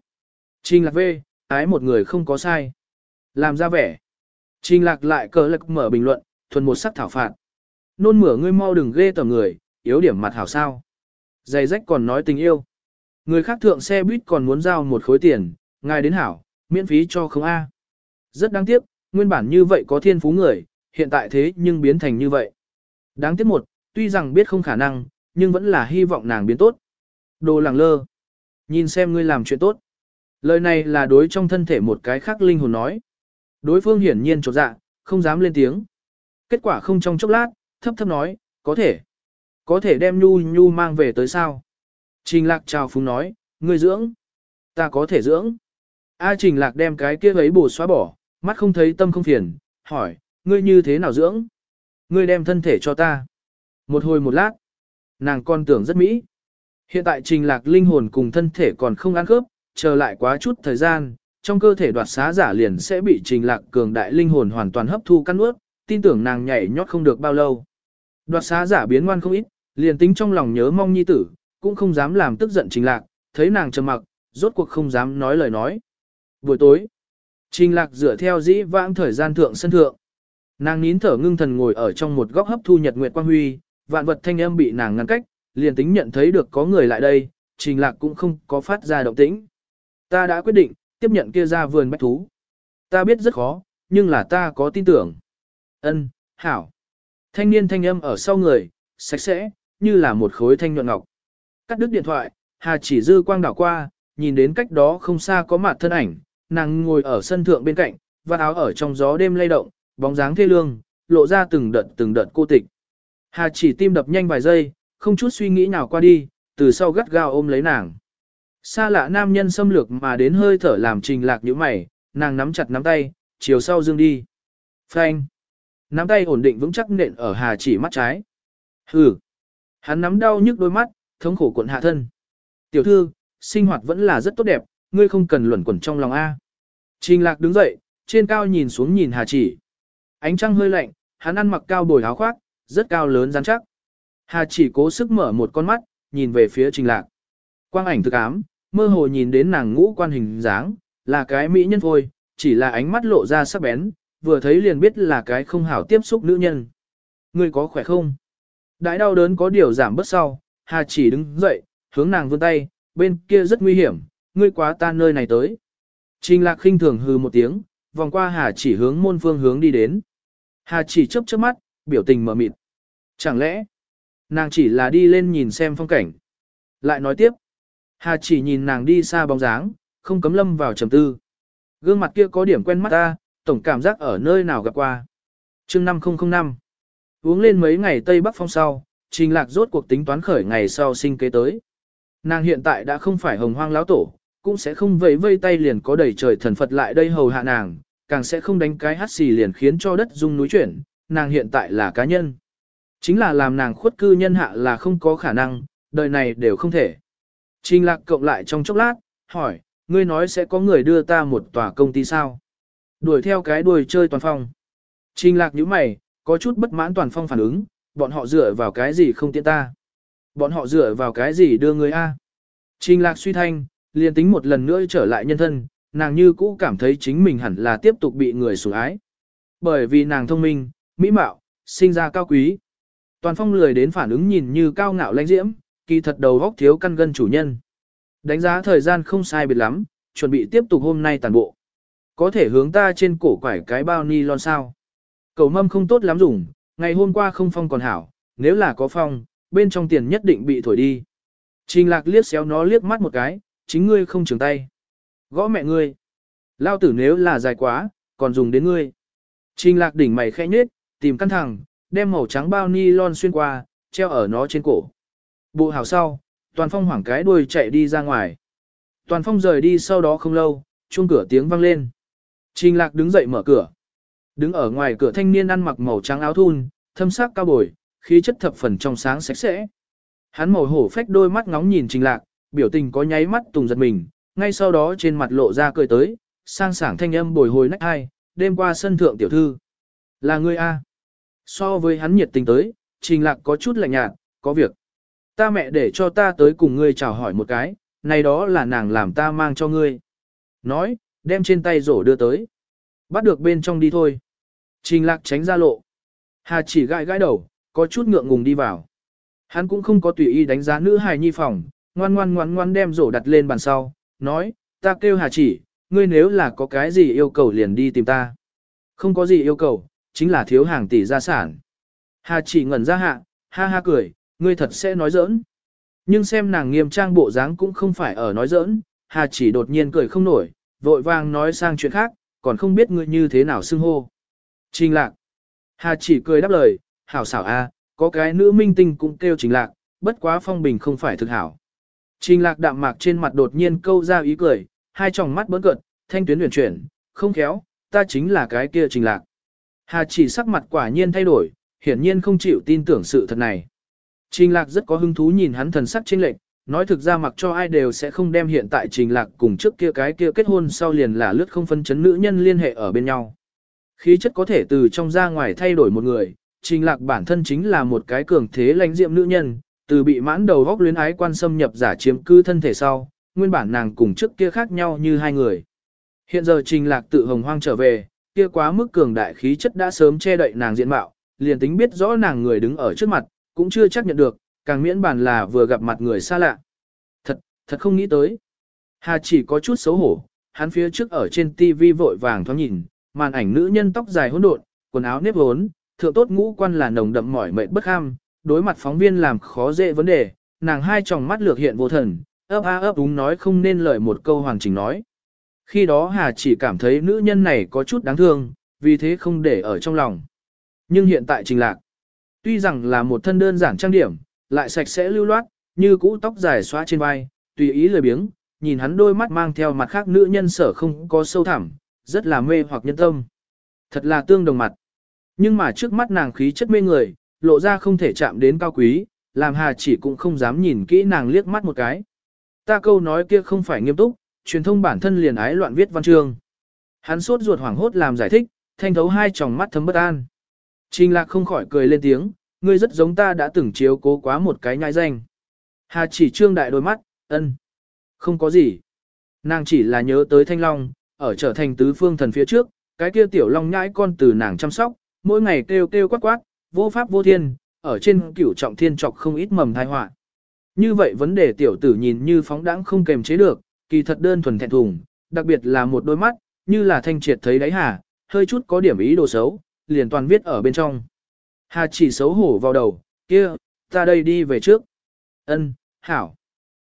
Trình lạc về, ái một người không có sai. Làm ra vẻ. Trình lạc lại cờ lực mở bình luận, thuần một sắc thảo phạt. Nôn mửa ngươi mau đừng ghê tởm người, yếu điểm mặt hảo sao. Giày rách còn nói tình yêu. Người khác thượng xe buýt còn muốn giao một khối tiền, ngài đến hảo, miễn phí cho không A. Rất đáng tiếc, nguyên bản như vậy có thiên phú người, hiện tại thế nhưng biến thành như vậy. Đáng tiếc một, tuy rằng biết không khả năng, nhưng vẫn là hy vọng nàng biến tốt. Đồ làng lơ. Nhìn xem ngươi làm chuyện tốt. Lời này là đối trong thân thể một cái khác linh hồn nói. Đối phương hiển nhiên trột dạ, không dám lên tiếng. Kết quả không trong chốc lát, thấp thấp nói, có thể. Có thể đem nhu nhu mang về tới sao? Trình lạc chào phúng nói, ngươi dưỡng. Ta có thể dưỡng. A trình lạc đem cái kia ấy bổ xóa bỏ, mắt không thấy tâm không phiền, hỏi, ngươi như thế nào dưỡng? Ngươi đem thân thể cho ta. Một hồi một lát, nàng con tưởng rất mỹ. Hiện tại trình lạc linh hồn cùng thân thể còn không ăn khớp, chờ lại quá chút thời gian, trong cơ thể đoạt xá giả liền sẽ bị trình lạc cường đại linh hồn hoàn toàn hấp thu căn ướt, tin tưởng nàng nhảy nhót không được bao lâu. Đoạt xá giả biến ngoan không ít, liền tính trong lòng nhớ mong nhi tử, cũng không dám làm tức giận trình lạc, thấy nàng trầm mặc, rốt cuộc không dám nói lời nói. Buổi tối, Trình lạc dựa theo dĩ vãng thời gian thượng sân thượng. Nàng nín thở ngưng thần ngồi ở trong một góc hấp thu nhật nguyệt quang huy, vạn vật thanh âm bị nàng ngăn cách, liền tính nhận thấy được có người lại đây, trình lạc cũng không có phát ra động tĩnh. Ta đã quyết định, tiếp nhận kia ra vườn bách thú. Ta biết rất khó, nhưng là ta có tin tưởng. Ân, hảo. Thanh niên thanh âm ở sau người, sạch sẽ, như là một khối thanh nhuận ngọc. Cắt đứt điện thoại, Hà chỉ dư quang đảo qua, nhìn đến cách đó không xa có mặt thân ảnh, nàng ngồi ở sân thượng bên cạnh, và áo ở trong gió đêm lay động, bóng dáng thê lương, lộ ra từng đợt từng đợt cô tịch. Hà chỉ tim đập nhanh vài giây, không chút suy nghĩ nào qua đi, từ sau gắt gao ôm lấy nàng. Xa lạ nam nhân xâm lược mà đến hơi thở làm trình lạc như mày, nàng nắm chặt nắm tay, chiều sau dương đi. Phanh. Nắm tay ổn định vững chắc nện ở hà chỉ mắt trái. Hừ. Hắn nắm đau nhức đôi mắt, thống khổ cuộn hạ thân. Tiểu thư, sinh hoạt vẫn là rất tốt đẹp, ngươi không cần luẩn quẩn trong lòng A. Trình lạc đứng dậy, trên cao nhìn xuống nhìn hà chỉ. Ánh trăng hơi lạnh, hắn ăn mặc cao bồi áo khoác, rất cao lớn rắn chắc. Hà chỉ cố sức mở một con mắt, nhìn về phía trình lạc. Quang ảnh thực ám, mơ hồ nhìn đến nàng ngũ quan hình dáng, là cái mỹ nhân thôi, chỉ là ánh mắt lộ ra sắc bén, vừa thấy liền biết là cái không hảo tiếp xúc nữ nhân. Ngươi có khỏe không? Đãi đau đớn có điều giảm bớt sau, Hà chỉ đứng dậy, hướng nàng vươn tay, bên kia rất nguy hiểm, ngươi quá ta nơi này tới. Trình lạc khinh thường hừ một tiếng, vòng qua Hà chỉ hướng môn phương hướng đi đến. Hà chỉ chớp chớp mắt, biểu tình mở mịt. Chẳng lẽ, nàng chỉ là đi lên nhìn xem phong cảnh. Lại nói tiếp, Hà chỉ nhìn nàng đi xa bóng dáng, không cấm lâm vào trầm tư. Gương mặt kia có điểm quen mắt ta, tổng cảm giác ở nơi nào gặp qua. chương 5005 Uống lên mấy ngày Tây Bắc phong sau, trình lạc rốt cuộc tính toán khởi ngày sau sinh kế tới. Nàng hiện tại đã không phải hồng hoang lão tổ, cũng sẽ không vẫy vây tay liền có đầy trời thần Phật lại đây hầu hạ nàng, càng sẽ không đánh cái hát xì liền khiến cho đất rung núi chuyển, nàng hiện tại là cá nhân. Chính là làm nàng khuất cư nhân hạ là không có khả năng, đời này đều không thể. Trình lạc cộng lại trong chốc lát, hỏi, ngươi nói sẽ có người đưa ta một tòa công ty sao? Đuổi theo cái đuổi chơi toàn phong. Trình lạc nhíu mày, có chút bất mãn toàn phong phản ứng, bọn họ dựa vào cái gì không tiện ta? Bọn họ dựa vào cái gì đưa người A? Trình lạc suy thanh, liền tính một lần nữa trở lại nhân thân, nàng như cũ cảm thấy chính mình hẳn là tiếp tục bị người sủng ái. Bởi vì nàng thông minh, mỹ mạo, sinh ra cao quý. Toàn phong lười đến phản ứng nhìn như cao ngạo lãnh diễm, kỳ thật đầu góc thiếu căn gân chủ nhân. Đánh giá thời gian không sai biệt lắm, chuẩn bị tiếp tục hôm nay tàn bộ. Có thể hướng ta trên cổ quải cái bao ni lon sao. Cầu mâm không tốt lắm dùng, ngày hôm qua không phong còn hảo, nếu là có phong, bên trong tiền nhất định bị thổi đi. Trình lạc liếc xéo nó liếc mắt một cái, chính ngươi không trường tay. Gõ mẹ ngươi. Lao tử nếu là dài quá, còn dùng đến ngươi. Trình lạc đỉnh mày khẽ nhết, tìm căn thẳng, đem màu trắng bao ni lon xuyên qua, treo ở nó trên cổ. Bộ hào sau, toàn phong hoảng cái đuôi chạy đi ra ngoài. Toàn phong rời đi sau đó không lâu, chuông cửa tiếng vang lên. Trình lạc đứng dậy mở cửa. Đứng ở ngoài cửa thanh niên ăn mặc màu trắng áo thun, thâm sắc cao bồi, khí chất thập phần trong sáng sạch sẽ. Hắn màu hổ phách đôi mắt ngóng nhìn trình lạc, biểu tình có nháy mắt tùng giật mình, ngay sau đó trên mặt lộ ra cười tới, sang sảng thanh âm bồi hồi nách hai, đêm qua sân thượng tiểu thư. Là ngươi A. So với hắn nhiệt tình tới, trình lạc có chút lạnh nhạt, có việc. Ta mẹ để cho ta tới cùng ngươi chào hỏi một cái, này đó là nàng làm ta mang cho ngươi. Nói, đem trên tay rổ đưa tới. Bắt được bên trong đi thôi. Trình lạc tránh ra lộ. Hà chỉ gãi gãi đầu, có chút ngượng ngùng đi vào. Hắn cũng không có tùy ý đánh giá nữ hài nhi phòng, ngoan ngoan ngoan ngoan đem rổ đặt lên bàn sau, nói, ta kêu Hà chỉ, ngươi nếu là có cái gì yêu cầu liền đi tìm ta. Không có gì yêu cầu, chính là thiếu hàng tỷ gia sản. Hà chỉ ngẩn ra hạ, ha ha cười, ngươi thật sẽ nói giỡn. Nhưng xem nàng nghiêm trang bộ dáng cũng không phải ở nói giỡn, Hà chỉ đột nhiên cười không nổi, vội vàng nói sang chuyện khác, còn không biết ngươi như thế nào xưng hô. Trình lạc. Hà chỉ cười đáp lời, hảo xảo a, có cái nữ minh tinh cũng kêu trình lạc, bất quá phong bình không phải thực hảo. Trình lạc đạm mạc trên mặt đột nhiên câu ra ý cười, hai tròng mắt bớn cợt, thanh tuyến huyền chuyển, không khéo, ta chính là cái kia trình lạc. Hà chỉ sắc mặt quả nhiên thay đổi, hiển nhiên không chịu tin tưởng sự thật này. Trình lạc rất có hứng thú nhìn hắn thần sắc chênh lệch, nói thực ra mặc cho ai đều sẽ không đem hiện tại trình lạc cùng trước kia cái kia kết hôn sau liền là lướt không phân chấn nữ nhân liên hệ ở bên nhau. Khí chất có thể từ trong ra ngoài thay đổi một người, trình lạc bản thân chính là một cái cường thế lãnh diệm nữ nhân, từ bị mãn đầu góc luyến ái quan xâm nhập giả chiếm cư thân thể sau, nguyên bản nàng cùng trước kia khác nhau như hai người. Hiện giờ trình lạc tự hồng hoang trở về, kia quá mức cường đại khí chất đã sớm che đậy nàng diện mạo, liền tính biết rõ nàng người đứng ở trước mặt, cũng chưa chắc nhận được, càng miễn bàn là vừa gặp mặt người xa lạ. Thật, thật không nghĩ tới. Hà chỉ có chút xấu hổ, hắn phía trước ở trên TV vội vàng thoáng nhìn, màn ảnh nữ nhân tóc dài hỗn độn, quần áo nếp hốn, thượng tốt ngũ quan là nồng đậm mỏi mệt bất ham, đối mặt phóng viên làm khó dễ vấn đề, nàng hai tròng mắt lược hiện vô thần, ấp a ấp đúng nói không nên lời một câu hoàn chỉnh nói. Khi đó Hà chỉ cảm thấy nữ nhân này có chút đáng thương, vì thế không để ở trong lòng. Nhưng hiện tại trình lạc, tuy rằng là một thân đơn giản trang điểm, lại sạch sẽ lưu loát, như cũ tóc dài xóa trên vai, tùy ý lười biếng, nhìn hắn đôi mắt mang theo mặt khác nữ nhân sở không có sâu thẳm, rất là mê hoặc nhân tâm. Thật là tương đồng mặt. Nhưng mà trước mắt nàng khí chất mê người, lộ ra không thể chạm đến cao quý, làm Hà chỉ cũng không dám nhìn kỹ nàng liếc mắt một cái. Ta câu nói kia không phải nghiêm túc, truyền thông bản thân liền ái loạn viết văn chương. Hắn sốt ruột hoảng hốt làm giải thích, thanh thấu hai tròng mắt thấm bất an. Trình lạc không khỏi cười lên tiếng, ngươi rất giống ta đã từng chiếu cố quá một cái nhai danh. Hà chỉ trương đại đôi mắt, ân. Không có gì. Nàng chỉ là nhớ tới thanh long, ở trở thành tứ phương thần phía trước, cái kia tiểu long nhãi con từ nàng chăm sóc, mỗi ngày kêu kêu quát quát, vô pháp vô thiên, ở trên cửu trọng thiên trọc không ít mầm tai họa. Như vậy vấn đề tiểu tử nhìn như phóng đãng không kềm chế được, kỳ thật đơn thuần thẹn thùng, đặc biệt là một đôi mắt, như là thanh triệt thấy đáy hà, hơi chút có điểm ý đồ xấu, liền toàn viết ở bên trong. Hà chỉ xấu hổ vào đầu, kia, ta đây đi về trước. Ân, hảo.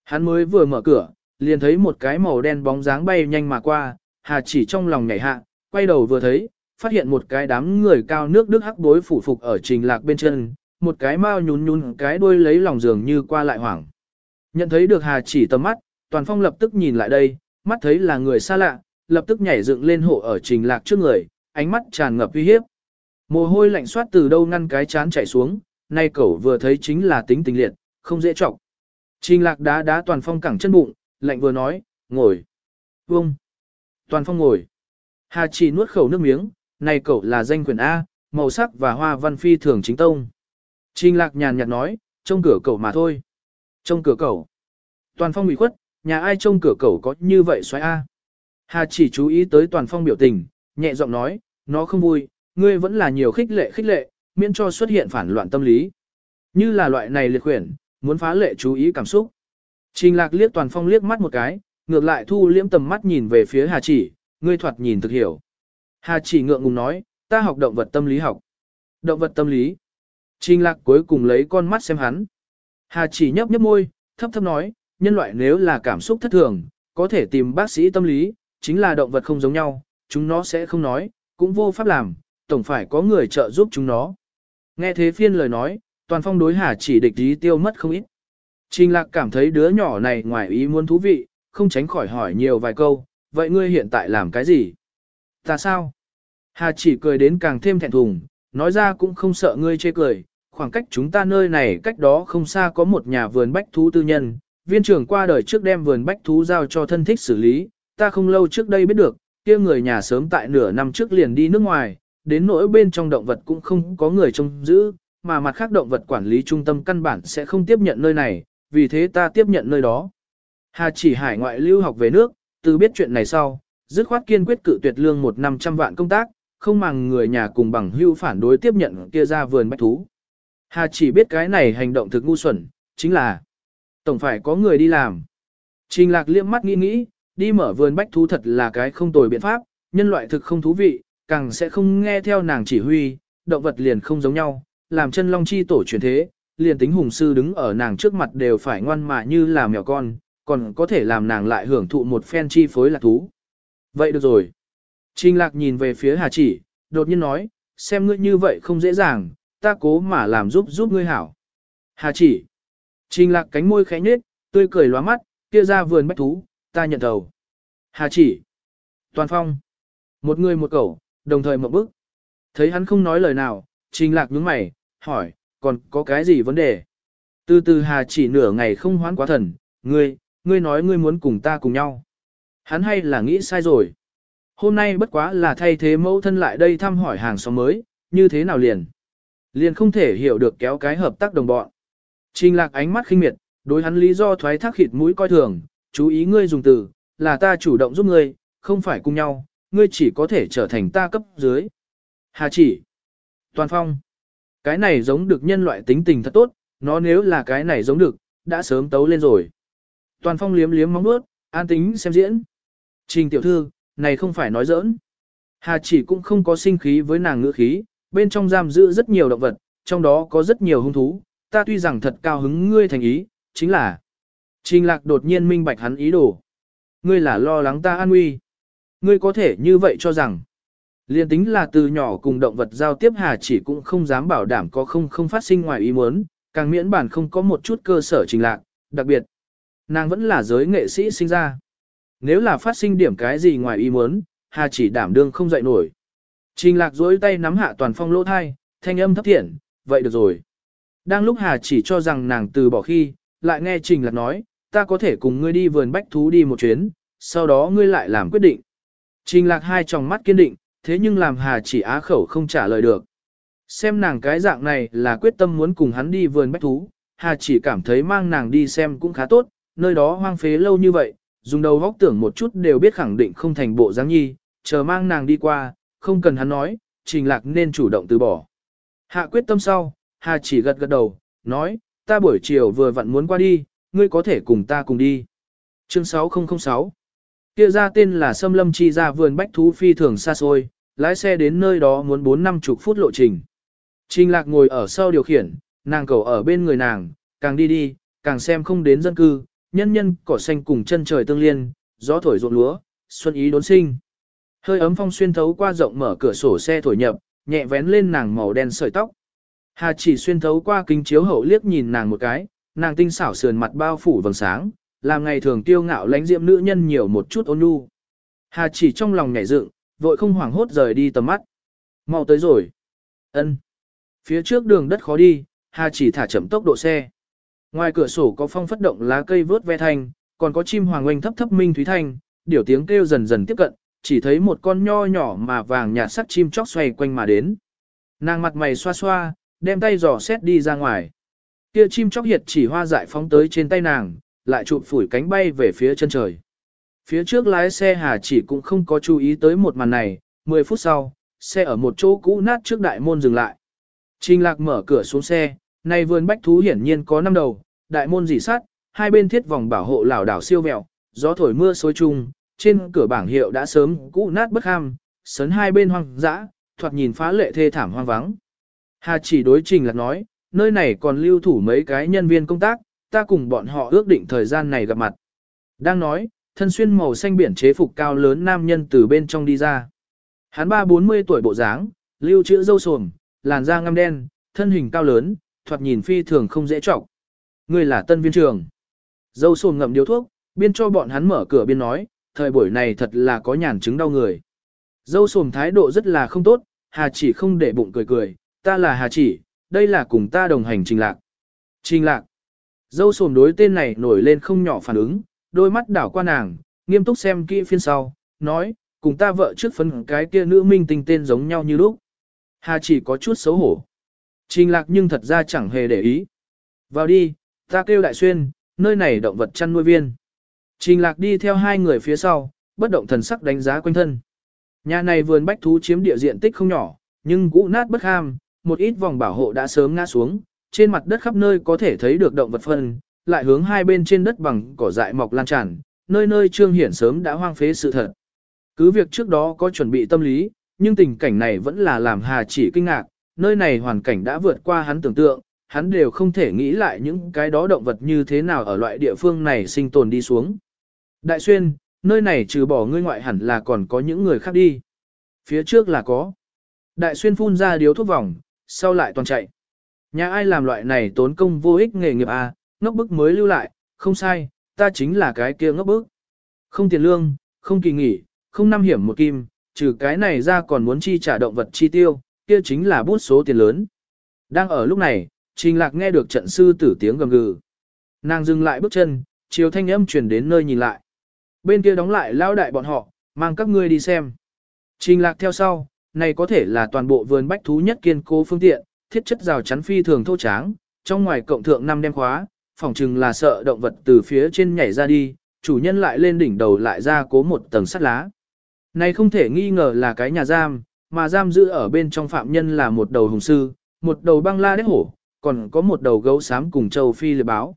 Hắn mới vừa mở cửa, liền thấy một cái màu đen bóng dáng bay nhanh mà qua, Hà chỉ trong lòng nhảy hạ, quay đầu vừa thấy, phát hiện một cái đám người cao nước đức hắc bối phủ phục ở trình lạc bên chân, một cái mao nhún nhún cái đuôi lấy lòng giường như qua lại hoảng. Nhận thấy được Hà chỉ tầm mắt, toàn phong lập tức nhìn lại đây, mắt thấy là người xa lạ, lập tức nhảy dựng lên hộ ở trình lạc trước người, ánh mắt tràn ngập uy hiếp. Mồ hôi lạnh soát từ đâu ngăn cái chán chảy xuống, nay cậu vừa thấy chính là tính tình liệt, không dễ trọng. Trình lạc đá đá toàn phong cẳng chân bụng, lạnh vừa nói, ngồi. Vông. Toàn phong ngồi. Hà chỉ nuốt khẩu nước miếng, này cậu là danh quyền A, màu sắc và hoa văn phi thường chính tông. Trình lạc nhàn nhạt nói, trông cửa cậu mà thôi. Trông cửa cậu. Toàn phong bị khuất, nhà ai trông cửa cậu có như vậy xoáy A. Hà chỉ chú ý tới toàn phong biểu tình, nhẹ giọng nói, nó không vui, ngươi vẫn là nhiều khích lệ khích lệ, miễn cho xuất hiện phản loạn tâm lý. Như là loại này liệt khuyển, muốn phá lệ chú ý cảm xúc. Trình lạc liếc toàn phong liếc mắt một cái, ngược lại thu liễm tầm mắt nhìn về phía Hà chỉ, ngươi thoạt nhìn thực hiểu. Hà chỉ ngượng ngùng nói, ta học động vật tâm lý học. Động vật tâm lý. Trình lạc cuối cùng lấy con mắt xem hắn. Hà chỉ nhấp nhấp môi, thấp thấp nói, nhân loại nếu là cảm xúc thất thường, có thể tìm bác sĩ tâm lý, chính là động vật không giống nhau, chúng nó sẽ không nói, cũng vô pháp làm, tổng phải có người trợ giúp chúng nó. Nghe thế phiên lời nói, toàn phong đối hà chỉ địch ý tiêu mất không ít. Trình lạc cảm thấy đứa nhỏ này ngoài ý muốn thú vị, không tránh khỏi hỏi nhiều vài câu, vậy ngươi hiện tại làm cái gì? Ta sao? Hà chỉ cười đến càng thêm thẹn thùng, nói ra cũng không sợ ngươi chê cười, khoảng cách chúng ta nơi này cách đó không xa có một nhà vườn bách thú tư nhân, viên trưởng qua đời trước đem vườn bách thú giao cho thân thích xử lý, ta không lâu trước đây biết được, kia người nhà sớm tại nửa năm trước liền đi nước ngoài, đến nỗi bên trong động vật cũng không có người trông giữ, mà mặt khác động vật quản lý trung tâm căn bản sẽ không tiếp nhận nơi này, vì thế ta tiếp nhận nơi đó. Hà chỉ hải ngoại lưu học về nước, từ biết chuyện này sau, dứt khoát kiên quyết cự tuyệt lương một năm trăm vạn công tác, không màng người nhà cùng bằng hưu phản đối tiếp nhận kia ra vườn bách thú. Hà chỉ biết cái này hành động thực ngu xuẩn, chính là tổng phải có người đi làm. Trình lạc liếc mắt nghĩ nghĩ, đi mở vườn bách thú thật là cái không tồi biện pháp, nhân loại thực không thú vị, càng sẽ không nghe theo nàng chỉ huy, động vật liền không giống nhau, làm chân long chi tổ truyền thế, liền tính hùng sư đứng ở nàng trước mặt đều phải ngoan mà như là mèo con, còn có thể làm nàng lại hưởng thụ một phen chi phối lạc thú. Vậy được rồi. Trình lạc nhìn về phía Hà chỉ, đột nhiên nói, xem ngươi như vậy không dễ dàng, ta cố mà làm giúp giúp ngươi hảo. Hà chỉ. Trình lạc cánh môi khẽ nhếch, tươi cười lóa mắt, kia ra vườn bách thú, ta nhận đầu. Hà chỉ. Toàn phong. Một người một cậu, đồng thời một bức. Thấy hắn không nói lời nào, trình lạc nhướng mày, hỏi, còn có cái gì vấn đề? Từ từ hà chỉ nửa ngày không hoán quá thần, ngươi, ngươi nói ngươi muốn cùng ta cùng nhau. Hắn hay là nghĩ sai rồi. Hôm nay bất quá là thay thế mẫu thân lại đây thăm hỏi hàng xóm mới, như thế nào liền? Liền không thể hiểu được kéo cái hợp tác đồng bọn. Trình lạc ánh mắt khinh miệt, đối hắn lý do thoái thác khịt mũi coi thường, chú ý ngươi dùng từ, là ta chủ động giúp ngươi, không phải cùng nhau, ngươi chỉ có thể trở thành ta cấp dưới. Hà chỉ. Toàn phong. Cái này giống được nhân loại tính tình thật tốt, nó nếu là cái này giống được, đã sớm tấu lên rồi. Toàn phong liếm liếm móng bước, an tính xem diễn. Trình tiểu thư, này không phải nói giỡn. Hà chỉ cũng không có sinh khí với nàng ngữ khí, bên trong giam giữ rất nhiều động vật, trong đó có rất nhiều hung thú, ta tuy rằng thật cao hứng ngươi thành ý, chính là. Trình lạc đột nhiên minh bạch hắn ý đồ. Ngươi là lo lắng ta an nguy. Ngươi có thể như vậy cho rằng. Liên tính là từ nhỏ cùng động vật giao tiếp hà chỉ cũng không dám bảo đảm có không không phát sinh ngoài ý muốn, càng miễn bản không có một chút cơ sở trình lạc, đặc biệt. Nàng vẫn là giới nghệ sĩ sinh ra. Nếu là phát sinh điểm cái gì ngoài ý muốn, hà chỉ đảm đương không dậy nổi. Trình lạc dối tay nắm hạ toàn phong lỗ thai, thanh âm thấp thiện, vậy được rồi. Đang lúc hà chỉ cho rằng nàng từ bỏ khi, lại nghe trình lạc nói, ta có thể cùng ngươi đi vườn bách thú đi một chuyến, sau đó ngươi lại làm quyết định. Trình lạc hai tròng mắt kiên định, thế nhưng làm hà chỉ á khẩu không trả lời được. Xem nàng cái dạng này là quyết tâm muốn cùng hắn đi vườn bách thú, hà chỉ cảm thấy mang nàng đi xem cũng khá tốt, nơi đó hoang phế lâu như vậy, dùng đầu góc tưởng một chút đều biết khẳng định không thành bộ dáng nhi, chờ mang nàng đi qua, không cần hắn nói, trình lạc nên chủ động từ bỏ. Hạ quyết tâm sau, hà chỉ gật gật đầu, nói, ta buổi chiều vừa vặn muốn qua đi, ngươi có thể cùng ta cùng đi. Chương 6006 Kia ra tên là Sâm Lâm Chi ra vườn bách thú phi thường xa xôi, lái xe đến nơi đó muốn 4 năm chục phút lộ trình. Trình lạc ngồi ở sau điều khiển, nàng cầu ở bên người nàng, càng đi đi, càng xem không đến dân cư, nhân nhân cỏ xanh cùng chân trời tương liên, gió thổi ruộng lúa, xuân ý đốn sinh. Hơi ấm phong xuyên thấu qua rộng mở cửa sổ xe thổi nhập, nhẹ vén lên nàng màu đen sợi tóc. Hà chỉ xuyên thấu qua kính chiếu hậu liếc nhìn nàng một cái, nàng tinh xảo sườn mặt bao phủ vầng sáng, làm ngày thường tiêu ngạo lánh diệm nữ nhân nhiều một chút ôn nhu. Hà chỉ trong lòng nhảy dựng, vội không hoảng hốt rời đi tầm mắt. Mau tới rồi. Ân. Phía trước đường đất khó đi, Hà chỉ thả chậm tốc độ xe. Ngoài cửa sổ có phong phất động lá cây vớt ve thanh, còn có chim hoàng oanh thấp thấp minh thúy thanh, điều tiếng kêu dần dần tiếp cận, chỉ thấy một con nho nhỏ mà vàng nhạt sắc chim chóc xoay quanh mà đến. Nàng mặt mày xoa xoa, đem tay giỏ xét đi ra ngoài. Kia chim chóc hiệt chỉ hoa dại phóng tới trên tay nàng, lại chụp phủi cánh bay về phía chân trời. Phía trước lái xe Hà chỉ cũng không có chú ý tới một màn này, 10 phút sau, xe ở một chỗ cũ nát trước đại môn dừng lại. Trình lạc mở cửa xuống xe, này vườn bách thú hiển nhiên có năm đầu, đại môn dỉ sắt, hai bên thiết vòng bảo hộ lảo đảo siêu vẹo, gió thổi mưa xối chung, trên cửa bảng hiệu đã sớm cũ nát bất ham, sấn hai bên hoang dã, thoạt nhìn phá lệ thê thảm hoang vắng. Hà chỉ đối trình là nói, nơi này còn lưu thủ mấy cái nhân viên công tác, ta cùng bọn họ ước định thời gian này gặp mặt. Đang nói, thân xuyên màu xanh biển chế phục cao lớn nam nhân từ bên trong đi ra. Hắn ba bốn mươi tuổi bộ dáng, lưu chữ dâu sồm, làn da ngăm đen, thân hình cao lớn, thoạt nhìn phi thường không dễ trọng. Ngươi là tân viên trường. Dâu sồn ngậm điếu thuốc, biên cho bọn hắn mở cửa biên nói, thời buổi này thật là có nhàn chứng đau người. Dâu sồn thái độ rất là không tốt, Hà chỉ không để bụng cười cười, ta là Hà chỉ, đây là cùng ta đồng hành trình lạc. Trình lạc. Dâu sồn đối tên này nổi lên không nhỏ phản ứng, đôi mắt đảo qua nàng, nghiêm túc xem kỹ phiên sau, nói, cùng ta vợ trước phân cái kia nữ minh tinh tên giống nhau như lúc. Hà chỉ có chút xấu hổ. Trình lạc nhưng thật ra chẳng hề để ý. Vào đi, ta kêu đại xuyên, nơi này động vật chăn nuôi viên. Trình lạc đi theo hai người phía sau, bất động thần sắc đánh giá quanh thân. Nhà này vườn bách thú chiếm địa diện tích không nhỏ, nhưng cũ nát bất ham, một ít vòng bảo hộ đã sớm ngã xuống, trên mặt đất khắp nơi có thể thấy được động vật phân, lại hướng hai bên trên đất bằng cỏ dại mọc lan tràn, nơi nơi trương hiển sớm đã hoang phế sự thật. Cứ việc trước đó có chuẩn bị tâm lý, nhưng tình cảnh này vẫn là làm Hà chỉ kinh ngạc, nơi này hoàn cảnh đã vượt qua hắn tưởng tượng, hắn đều không thể nghĩ lại những cái đó động vật như thế nào ở loại địa phương này sinh tồn đi xuống. Đại xuyên, nơi này trừ bỏ ngươi ngoại hẳn là còn có những người khác đi. Phía trước là có. Đại xuyên phun ra điếu thuốc vòng, sau lại toàn chạy. Nhà ai làm loại này tốn công vô ích nghề nghiệp à, ngốc bức mới lưu lại, không sai, ta chính là cái kia ngốc bức. Không tiền lương, không kỳ nghỉ, không năm hiểm một kim, trừ cái này ra còn muốn chi trả động vật chi tiêu, kia chính là bút số tiền lớn. Đang ở lúc này, Trình Lạc nghe được trận sư tử tiếng gầm gừ. Nàng dừng lại bước chân, chiều thanh âm truyền đến nơi nhìn lại. Bên kia đóng lại lao đại bọn họ, mang các ngươi đi xem. Trình Lạc theo sau, này có thể là toàn bộ vườn bách thú nhất kiên cố phương tiện, thiết chất rào chắn phi thường thô tráng, trong ngoài cộng thượng năm đem khóa, phòng chừng là sợ động vật từ phía trên nhảy ra đi, chủ nhân lại lên đỉnh đầu lại ra cố một tầng sắt lá. Này không thể nghi ngờ là cái nhà giam, mà giam giữ ở bên trong phạm nhân là một đầu hùng sư, một đầu băng la đế hổ, còn có một đầu gấu xám cùng châu phi liệp báo.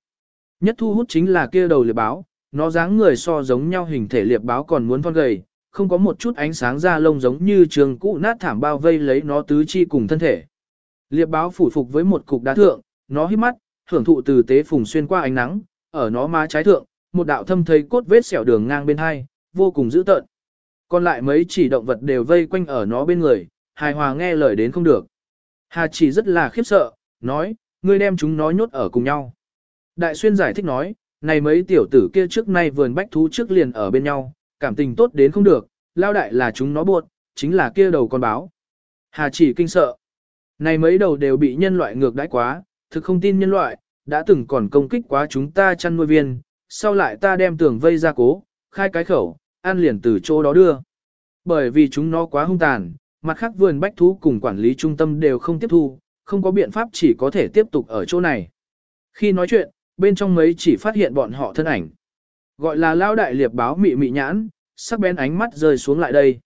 Nhất thu hút chính là kia đầu liệp báo, nó dáng người so giống nhau hình thể liệp báo còn muốn thon gầy, không có một chút ánh sáng da lông giống như trường cũ nát thảm bao vây lấy nó tứ chi cùng thân thể. Liệp báo phủ phục với một cục đá thượng, nó hít mắt, thưởng thụ từ tế phùng xuyên qua ánh nắng, ở nó má trái thượng, một đạo thâm thấy cốt vết sẹo đường ngang bên hai, vô cùng dữ tợn. Còn lại mấy chỉ động vật đều vây quanh ở nó bên người, hài hòa nghe lời đến không được. Hà chỉ rất là khiếp sợ, nói, ngươi đem chúng nó nhốt ở cùng nhau. Đại xuyên giải thích nói, này mấy tiểu tử kia trước nay vườn bách thú trước liền ở bên nhau, cảm tình tốt đến không được, lao đại là chúng nó buộc, chính là kia đầu con báo. Hà chỉ kinh sợ. Này mấy đầu đều bị nhân loại ngược đãi quá, thực không tin nhân loại, đã từng còn công kích quá chúng ta chăn nuôi viên, sau lại ta đem tường vây ra cố, khai cái khẩu, ăn liền từ chỗ đó đưa. Bởi vì chúng nó quá hung tàn, mặt khác vườn bách thú cùng quản lý trung tâm đều không tiếp thu, không có biện pháp chỉ có thể tiếp tục ở chỗ này. Khi nói chuyện, bên trong mấy chỉ phát hiện bọn họ thân ảnh. Gọi là lao đại liệp báo mị mị nhãn, sắc bén ánh mắt rơi xuống lại đây.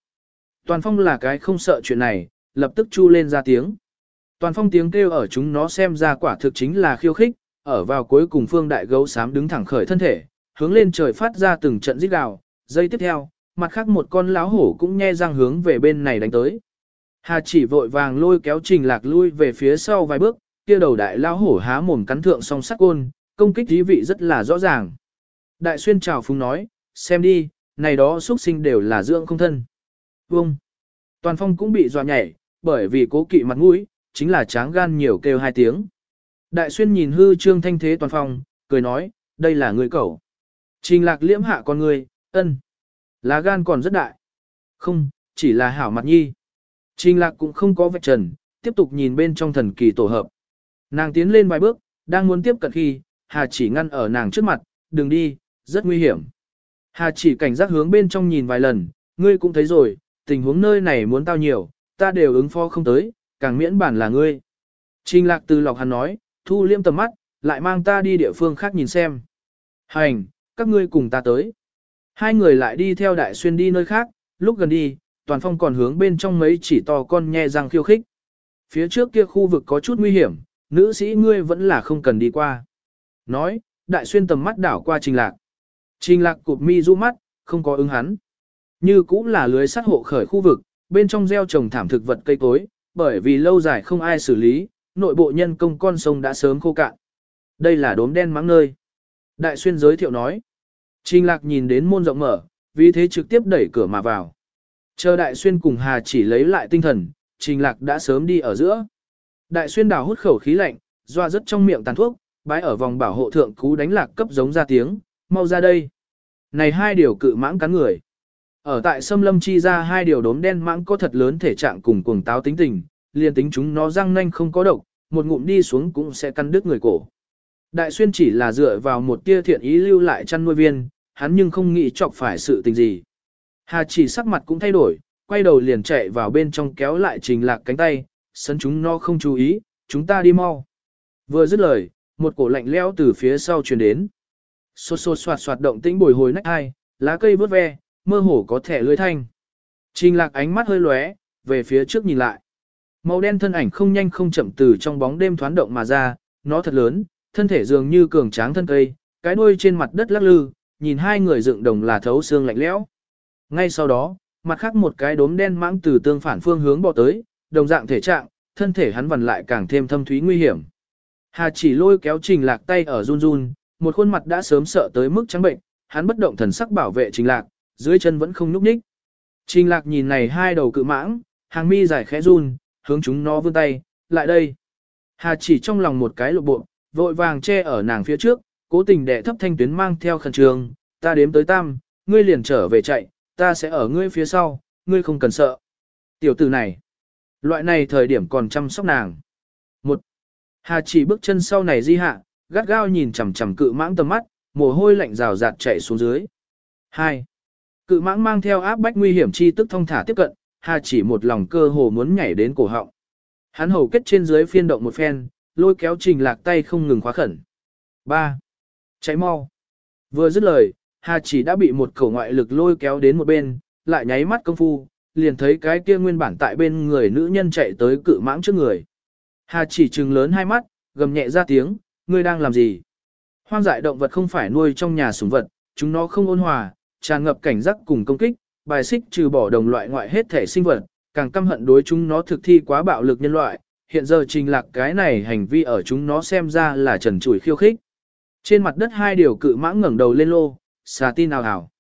Toàn phong là cái không sợ chuyện này, lập tức chu lên ra tiếng. Toàn phong tiếng kêu ở chúng nó xem ra quả thực chính là khiêu khích, ở vào cuối cùng phương đại gấu xám đứng thẳng khởi thân thể, hướng lên trời phát ra từng trận rít gào, giây tiếp theo, mặt khác một con láo hổ cũng nhe răng hướng về bên này đánh tới. Hà chỉ vội vàng lôi kéo trình lạc lui về phía sau vài bước, kia đầu đại lao hổ há mồm cắn thượng song sắc côn, công kích thí vị rất là rõ ràng. Đại xuyên chào phúng nói, xem đi, này đó xuất sinh đều là dưỡng không thân. Vông! Toàn phong cũng bị dọa nhảy, bởi vì cố kỵ mặt mũi, chính là tráng gan nhiều kêu hai tiếng. Đại xuyên nhìn hư trương thanh thế toàn phong, cười nói, đây là người cẩu. Trình lạc liễm hạ con người, ân. Lá gan còn rất đại. Không, chỉ là hảo mặt nhi. Trình lạc cũng không có vạch trần, tiếp tục nhìn bên trong thần kỳ tổ hợp. Nàng tiến lên vài bước, đang muốn tiếp cận khi, Hà chỉ ngăn ở nàng trước mặt, đừng đi, rất nguy hiểm. Hà chỉ cảnh giác hướng bên trong nhìn vài lần, ngươi cũng thấy rồi, tình huống nơi này muốn tao nhiều, ta đều ứng phó không tới, càng miễn bản là ngươi. Trình lạc từ lọc hắn nói, thu liêm tầm mắt, lại mang ta đi địa phương khác nhìn xem. Hành, các ngươi cùng ta tới. Hai người lại đi theo đại xuyên đi nơi khác, lúc gần đi, toàn phong còn hướng bên trong mấy chỉ to con nhe răng khiêu khích. Phía trước kia khu vực có chút nguy hiểm, nữ sĩ ngươi vẫn là không cần đi qua. Nói, đại xuyên tầm mắt đảo qua trình lạc. Trình lạc cụp mi du mắt, không có ứng hắn. Như cũng là lưới sát hộ khởi khu vực, bên trong gieo trồng thảm thực vật cây cối, bởi vì lâu dài không ai xử lý, nội bộ nhân công con sông đã sớm khô cạn. Đây là đốm đen mắng nơi. Đại xuyên giới thiệu nói. Trình lạc nhìn đến môn rộng mở, vì thế trực tiếp đẩy cửa mà vào. Chờ đại xuyên cùng Hà chỉ lấy lại tinh thần, trình lạc đã sớm đi ở giữa. Đại xuyên đào hút khẩu khí lạnh, doa rất trong miệng tàn thuốc, bái ở vòng bảo hộ thượng cú đánh lạc cấp giống ra tiếng, mau ra đây. Này hai điều cự mãng cắn người. Ở tại Sâm Lâm chi ra hai điều đốm đen mãng có thật lớn thể trạng cùng cuồng táo tính tình, liền tính chúng nó răng nanh không có độc, một ngụm đi xuống cũng sẽ căn đứt người cổ. Đại xuyên chỉ là dựa vào một tia thiện ý lưu lại chăn nuôi viên, hắn nhưng không nghĩ chọc phải sự tình gì. Hà chỉ sắc mặt cũng thay đổi, quay đầu liền chạy vào bên trong kéo lại trình lạc cánh tay, sân chúng nó không chú ý, chúng ta đi mau. Vừa dứt lời, một cổ lạnh leo từ phía sau truyền đến. Xô xô soạt soạt động tĩnh bồi hồi nách hai, lá cây vớt ve, mơ hồ có thẻ lưới thanh. Trình lạc ánh mắt hơi lóe, về phía trước nhìn lại. Màu đen thân ảnh không nhanh không chậm từ trong bóng đêm thoáng động mà ra, nó thật lớn, thân thể dường như cường tráng thân cây, cái đuôi trên mặt đất lắc lư, nhìn hai người dựng đồng là thấu xương lạnh lẽo. Ngay sau đó, mặt khác một cái đốm đen mãng từ tương phản phương hướng bò tới, đồng dạng thể trạng, thân thể hắn vằn lại càng thêm thâm thúy nguy hiểm. Hà chỉ lôi kéo trình lạc tay ở run run, một khuôn mặt đã sớm sợ tới mức trắng bệnh, hắn bất động thần sắc bảo vệ trình lạc, dưới chân vẫn không nhúc nhích. Trình lạc nhìn này hai đầu cự mãng, hàng mi dài khẽ run, hướng chúng nó vươn tay, lại đây. Hà chỉ trong lòng một cái lộ bộ, vội vàng che ở nàng phía trước, cố tình đẻ thấp thanh tuyến mang theo khẩn trường, ta đếm tới tam, ngươi liền trở về chạy, ta sẽ ở ngươi phía sau, ngươi không cần sợ. Tiểu tử này, loại này thời điểm còn chăm sóc nàng. Một, Hà chỉ bước chân sau này di hạ, gắt gao nhìn chằm chằm cự mãng tầm mắt, mồ hôi lạnh rào rạt chạy xuống dưới. Hai, Cự mãng mang theo áp bách nguy hiểm chi tức thông thả tiếp cận, Hà chỉ một lòng cơ hồ muốn nhảy đến cổ họng. Hắn hầu kết trên dưới phiên động một phen, lôi kéo trình lạc tay không ngừng khóa khẩn. ba, Cháy mau. Vừa dứt lời, Hà chỉ đã bị một khẩu ngoại lực lôi kéo đến một bên, lại nháy mắt công phu, liền thấy cái kia nguyên bản tại bên người nữ nhân chạy tới cự mãng trước người. Hà chỉ trừng lớn hai mắt, gầm nhẹ ra tiếng, ngươi đang làm gì? Hoang dại động vật không phải nuôi trong nhà sủng vật, chúng nó không ôn hòa, tràn ngập cảnh giác cùng công kích, bài xích trừ bỏ đồng loại ngoại hết thể sinh vật, càng căm hận đối chúng nó thực thi quá bạo lực nhân loại, hiện giờ trình lạc cái này hành vi ở chúng nó xem ra là trần trụi khiêu khích. Trên mặt đất hai điều cự mãng ngẩng đầu lên lô, xà tin nào hảo.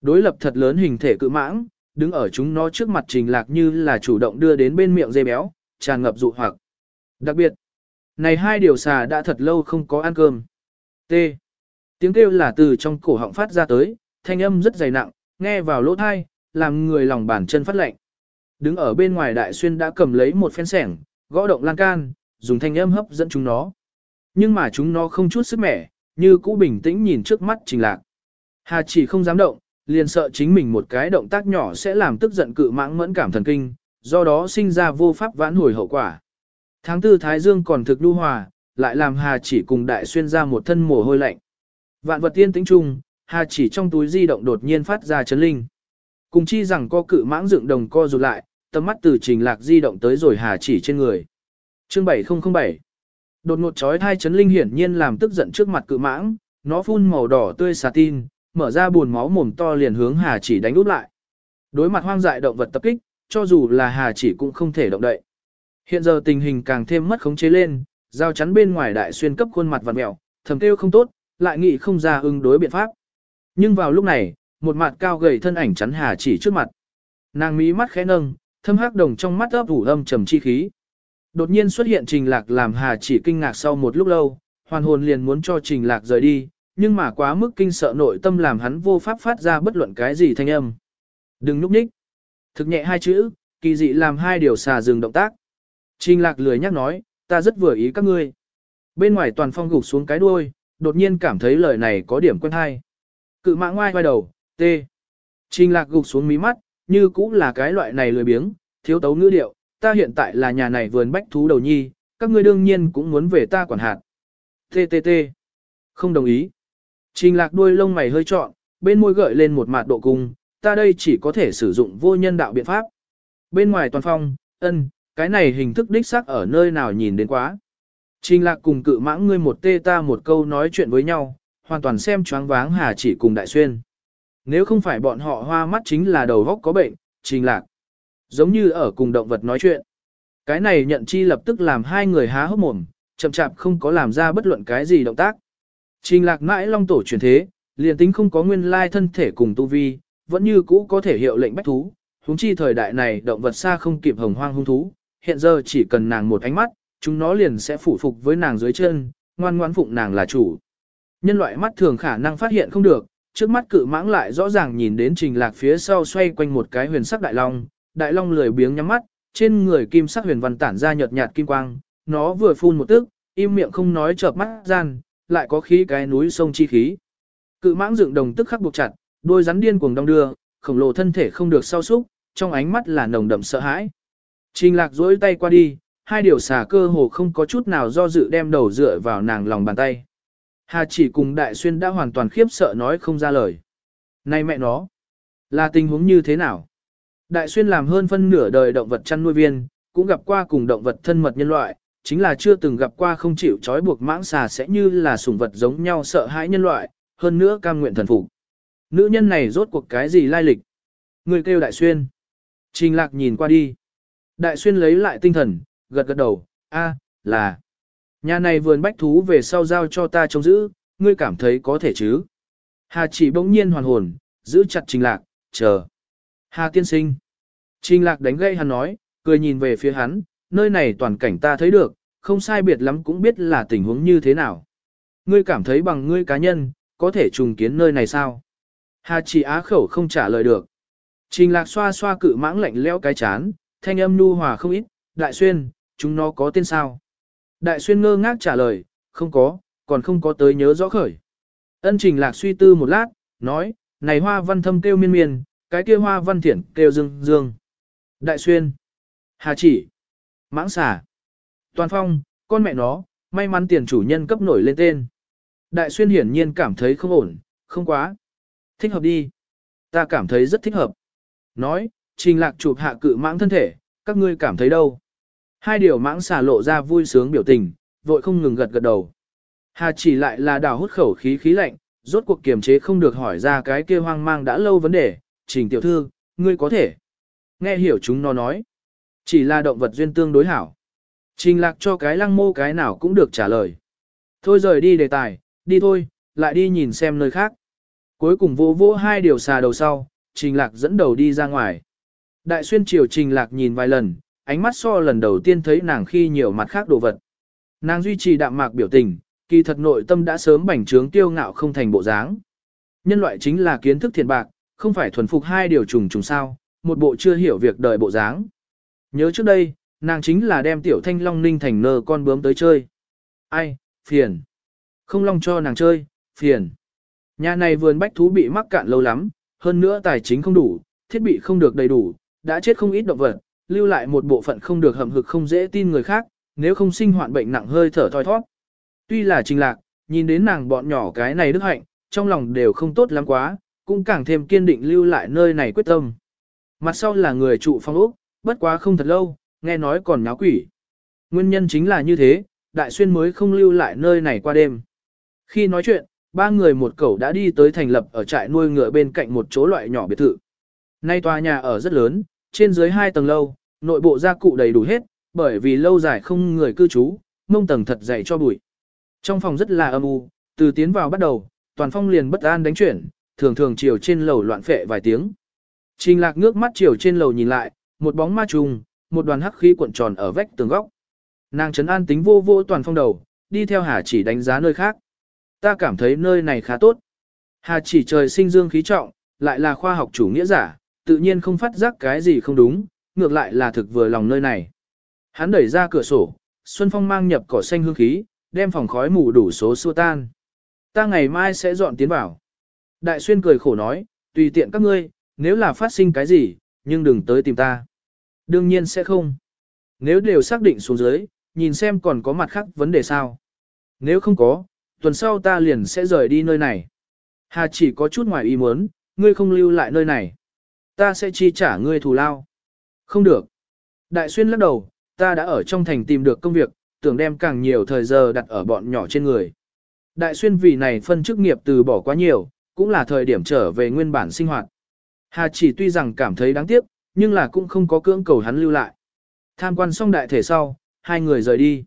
Đối lập thật lớn hình thể cự mãng, đứng ở chúng nó trước mặt trình lạc như là chủ động đưa đến bên miệng dây béo, tràn ngập dụ hoặc. Đặc biệt, này hai điều xà đã thật lâu không có ăn cơm. T. Tiếng kêu là từ trong cổ họng phát ra tới, thanh âm rất dày nặng, nghe vào lỗ thai, làm người lòng bàn chân phát lạnh. Đứng ở bên ngoài đại xuyên đã cầm lấy một phen sẻng, gõ động lan can, dùng thanh âm hấp dẫn chúng nó. Nhưng mà chúng nó không chút sức mẻ, như cũ bình tĩnh nhìn trước mắt trình lạc. Hà chỉ không dám động, liền sợ chính mình một cái động tác nhỏ sẽ làm tức giận cự mãng mẫn cảm thần kinh, do đó sinh ra vô pháp vãn hồi hậu quả. Tháng tư Thái Dương còn thực lưu hòa, lại làm Hà chỉ cùng đại xuyên ra một thân mồ hôi lạnh. Vạn vật tiên tĩnh chung, Hà chỉ trong túi di động đột nhiên phát ra chấn linh. Cùng chi rằng co cự mãng dựng đồng co rụt lại, tầm mắt từ trình lạc di động tới rồi Hà chỉ trên người. Chương 7007 Đột ngột chói thai chấn linh hiển nhiên làm tức giận trước mặt cự mãng, nó phun màu đỏ tươi xà tin, mở ra buồn máu mồm to liền hướng Hà chỉ đánh úp lại. Đối mặt hoang dại động vật tập kích, cho dù là Hà chỉ cũng không thể động đậy. Hiện giờ tình hình càng thêm mất khống chế lên, giao chắn bên ngoài đại xuyên cấp khuôn mặt vặn mèo thầm kêu không tốt, lại nghĩ không ra ứng đối biện pháp. Nhưng vào lúc này, một mặt cao gầy thân ảnh chắn Hà chỉ trước mặt. Nàng mí mắt khẽ nâng, thâm hắc đồng trong mắt ấp ủ âm trầm chi khí. Đột nhiên xuất hiện Trình Lạc làm Hà chỉ kinh ngạc sau một lúc lâu, hoàn hồn liền muốn cho Trình Lạc rời đi, nhưng mà quá mức kinh sợ nội tâm làm hắn vô pháp phát ra bất luận cái gì thanh âm. Đừng núp nhích. Thực nhẹ hai chữ, kỳ dị làm hai điều xà dừng động tác. Trình Lạc lười nhắc nói, ta rất vừa ý các ngươi. Bên ngoài toàn phong gục xuống cái đuôi, đột nhiên cảm thấy lời này có điểm quen hay. Cự mã ngoai quay đầu, tê. Trình Lạc gục xuống mí mắt, như cũng là cái loại này lười biếng, thiếu tấu ngữ điệu, ta hiện tại là nhà này vườn bách thú đầu nhi, các ngươi đương nhiên cũng muốn về ta quản hạt. TTT. Không đồng ý. Trình lạc đuôi lông mày hơi trọn, bên môi gợi lên một mạt độ cung, ta đây chỉ có thể sử dụng vô nhân đạo biện pháp. Bên ngoài toàn phong, ân, cái này hình thức đích xác ở nơi nào nhìn đến quá. Trình lạc cùng cự mãng ngươi một tê ta một câu nói chuyện với nhau, hoàn toàn xem choáng váng hà chỉ cùng đại xuyên. Nếu không phải bọn họ hoa mắt chính là đầu góc có bệnh, trình lạc. Giống như ở cùng động vật nói chuyện. Cái này nhận chi lập tức làm hai người há hốc mồm, chậm chạp không có làm ra bất luận cái gì động tác. Trình lạc mãi long tổ truyền thế, liền tính không có nguyên lai thân thể cùng tu vi, vẫn như cũ có thể hiệu lệnh bách thú. Húng chi thời đại này động vật xa không kịp hồng hoang hung thú, hiện giờ chỉ cần nàng một ánh mắt, chúng nó liền sẽ phụ phục với nàng dưới chân, ngoan ngoãn phụng nàng là chủ. Nhân loại mắt thường khả năng phát hiện không được, trước mắt cự mãng lại rõ ràng nhìn đến trình lạc phía sau xoay quanh một cái huyền sắc đại long, đại long lười biếng nhắm mắt, trên người kim sắc huyền văn tản ra nhợt nhạt kim quang, nó vừa phun một tức, im miệng không nói chợp mắt gian, lại có khí cái núi sông chi khí. Cự mãng dựng đồng tức khắc buộc chặt, đôi rắn điên cuồng đong đưa, khổng lồ thân thể không được sau súc, trong ánh mắt là nồng đậm sợ hãi. Trình lạc duỗi tay qua đi, hai điều xà cơ hồ không có chút nào do dự đem đầu dựa vào nàng lòng bàn tay. Hà chỉ cùng đại xuyên đã hoàn toàn khiếp sợ nói không ra lời. Này mẹ nó, là tình huống như thế nào? Đại xuyên làm hơn phân nửa đời động vật chăn nuôi viên, cũng gặp qua cùng động vật thân mật nhân loại, chính là chưa từng gặp qua không chịu trói buộc mãng xà sẽ như là sủng vật giống nhau sợ hãi nhân loại, hơn nữa cam nguyện thần phục. Nữ nhân này rốt cuộc cái gì lai lịch? Người kêu đại xuyên. Trình lạc nhìn qua đi. Đại xuyên lấy lại tinh thần, gật gật đầu, a, là. Nhà này vườn bách thú về sau giao cho ta trông giữ, ngươi cảm thấy có thể chứ? Hà chỉ bỗng nhiên hoàn hồn, giữ chặt trình lạc, chờ. Hà tiên sinh. Trình lạc đánh gây hắn nói, cười nhìn về phía hắn, nơi này toàn cảnh ta thấy được, không sai biệt lắm cũng biết là tình huống như thế nào. Ngươi cảm thấy bằng ngươi cá nhân, có thể trùng kiến nơi này sao? Hà chỉ á khẩu không trả lời được. Trình lạc xoa xoa cự mãng lạnh leo cái chán, thanh âm nu hòa không ít, đại xuyên, chúng nó có tên sao? Đại xuyên ngơ ngác trả lời, không có, còn không có tới nhớ rõ khởi. Ân trình lạc suy tư một lát, nói, này hoa văn thâm kêu miên miên, cái kia hoa văn thiển kêu dương dương. Đại xuyên, hà chỉ, mãng xà, toàn phong, con mẹ nó, may mắn tiền chủ nhân cấp nổi lên tên. Đại xuyên hiển nhiên cảm thấy không ổn, không quá. Thích hợp đi. Ta cảm thấy rất thích hợp. Nói, trình lạc chụp hạ cự mãng thân thể, các ngươi cảm thấy đâu? Hai điều mãng xà lộ ra vui sướng biểu tình, vội không ngừng gật gật đầu. Hà chỉ lại là đào hút khẩu khí khí lạnh, rốt cuộc kiềm chế không được hỏi ra cái kia hoang mang đã lâu vấn đề, trình tiểu thư, ngươi có thể. Nghe hiểu chúng nó nói. Chỉ là động vật duyên tương đối hảo. Trình lạc cho cái lăng mô cái nào cũng được trả lời. Thôi rời đi đề tài, đi thôi, lại đi nhìn xem nơi khác. Cuối cùng vô vô hai điều xà đầu sau, trình lạc dẫn đầu đi ra ngoài. Đại xuyên triều trình lạc nhìn vài lần, ánh mắt so lần đầu tiên thấy nàng khi nhiều mặt khác đồ vật. Nàng duy trì đạm mạc biểu tình, kỳ thật nội tâm đã sớm bành trướng tiêu ngạo không thành bộ dáng. Nhân loại chính là kiến thức thiện bạc, không phải thuần phục hai điều trùng trùng sao, một bộ chưa hiểu việc đời bộ dáng. Nhớ trước đây, nàng chính là đem tiểu thanh long ninh thành nơ con bướm tới chơi. Ai, phiền. Không long cho nàng chơi, phiền. Nhà này vườn bách thú bị mắc cạn lâu lắm, hơn nữa tài chính không đủ, thiết bị không được đầy đủ, đã chết không ít động vật, lưu lại một bộ phận không được hầm hực không dễ tin người khác, nếu không sinh hoạn bệnh nặng hơi thở thoi thoát. Tuy là trình lạc, nhìn đến nàng bọn nhỏ cái này đức hạnh, trong lòng đều không tốt lắm quá, cũng càng thêm kiên định lưu lại nơi này quyết tâm. Mặt sau là người trụ phong ốc, bất quá không thật lâu, nghe nói còn nháo quỷ. Nguyên nhân chính là như thế, đại xuyên mới không lưu lại nơi này qua đêm. Khi nói chuyện, ba người một cậu đã đi tới thành lập ở trại nuôi ngựa bên cạnh một chỗ loại nhỏ biệt thự. Nay tòa nhà ở rất lớn, trên dưới hai tầng lâu, nội bộ gia cụ đầy đủ hết, bởi vì lâu dài không người cư trú, mông tầng thật dày cho bụi. Trong phòng rất là âm u, từ tiến vào bắt đầu, toàn phong liền bất an đánh chuyển, thường thường chiều trên lầu loạn phệ vài tiếng. Trình lạc ngước mắt chiều trên lầu nhìn lại, một bóng ma trùng, một đoàn hắc khí cuộn tròn ở vách tường góc. Nàng trấn an tính vô vô toàn phong đầu, đi theo Hà chỉ đánh giá nơi khác. Ta cảm thấy nơi này khá tốt. Hà chỉ trời sinh dương khí trọng, lại là khoa học chủ nghĩa giả, tự nhiên không phát giác cái gì không đúng, ngược lại là thực vừa lòng nơi này. Hắn đẩy ra cửa sổ, Xuân Phong mang nhập cỏ xanh hương khí, đem phòng khói mù đủ số xua tan. Ta ngày mai sẽ dọn tiến vào. Đại xuyên cười khổ nói, tùy tiện các ngươi, nếu là phát sinh cái gì, nhưng đừng tới tìm ta. Đương nhiên sẽ không. Nếu đều xác định xuống dưới, nhìn xem còn có mặt khác vấn đề sao. Nếu không có, tuần sau ta liền sẽ rời đi nơi này. Hà chỉ có chút ngoài ý muốn, ngươi không lưu lại nơi này. Ta sẽ chi trả ngươi thù lao. Không được. Đại xuyên lắc đầu, ta đã ở trong thành tìm được công việc, tưởng đem càng nhiều thời giờ đặt ở bọn nhỏ trên người. Đại xuyên vì này phân chức nghiệp từ bỏ quá nhiều, cũng là thời điểm trở về nguyên bản sinh hoạt. Hà chỉ tuy rằng cảm thấy đáng tiếc, nhưng là cũng không có cưỡng cầu hắn lưu lại. Tham quan xong đại thể sau, hai người rời đi.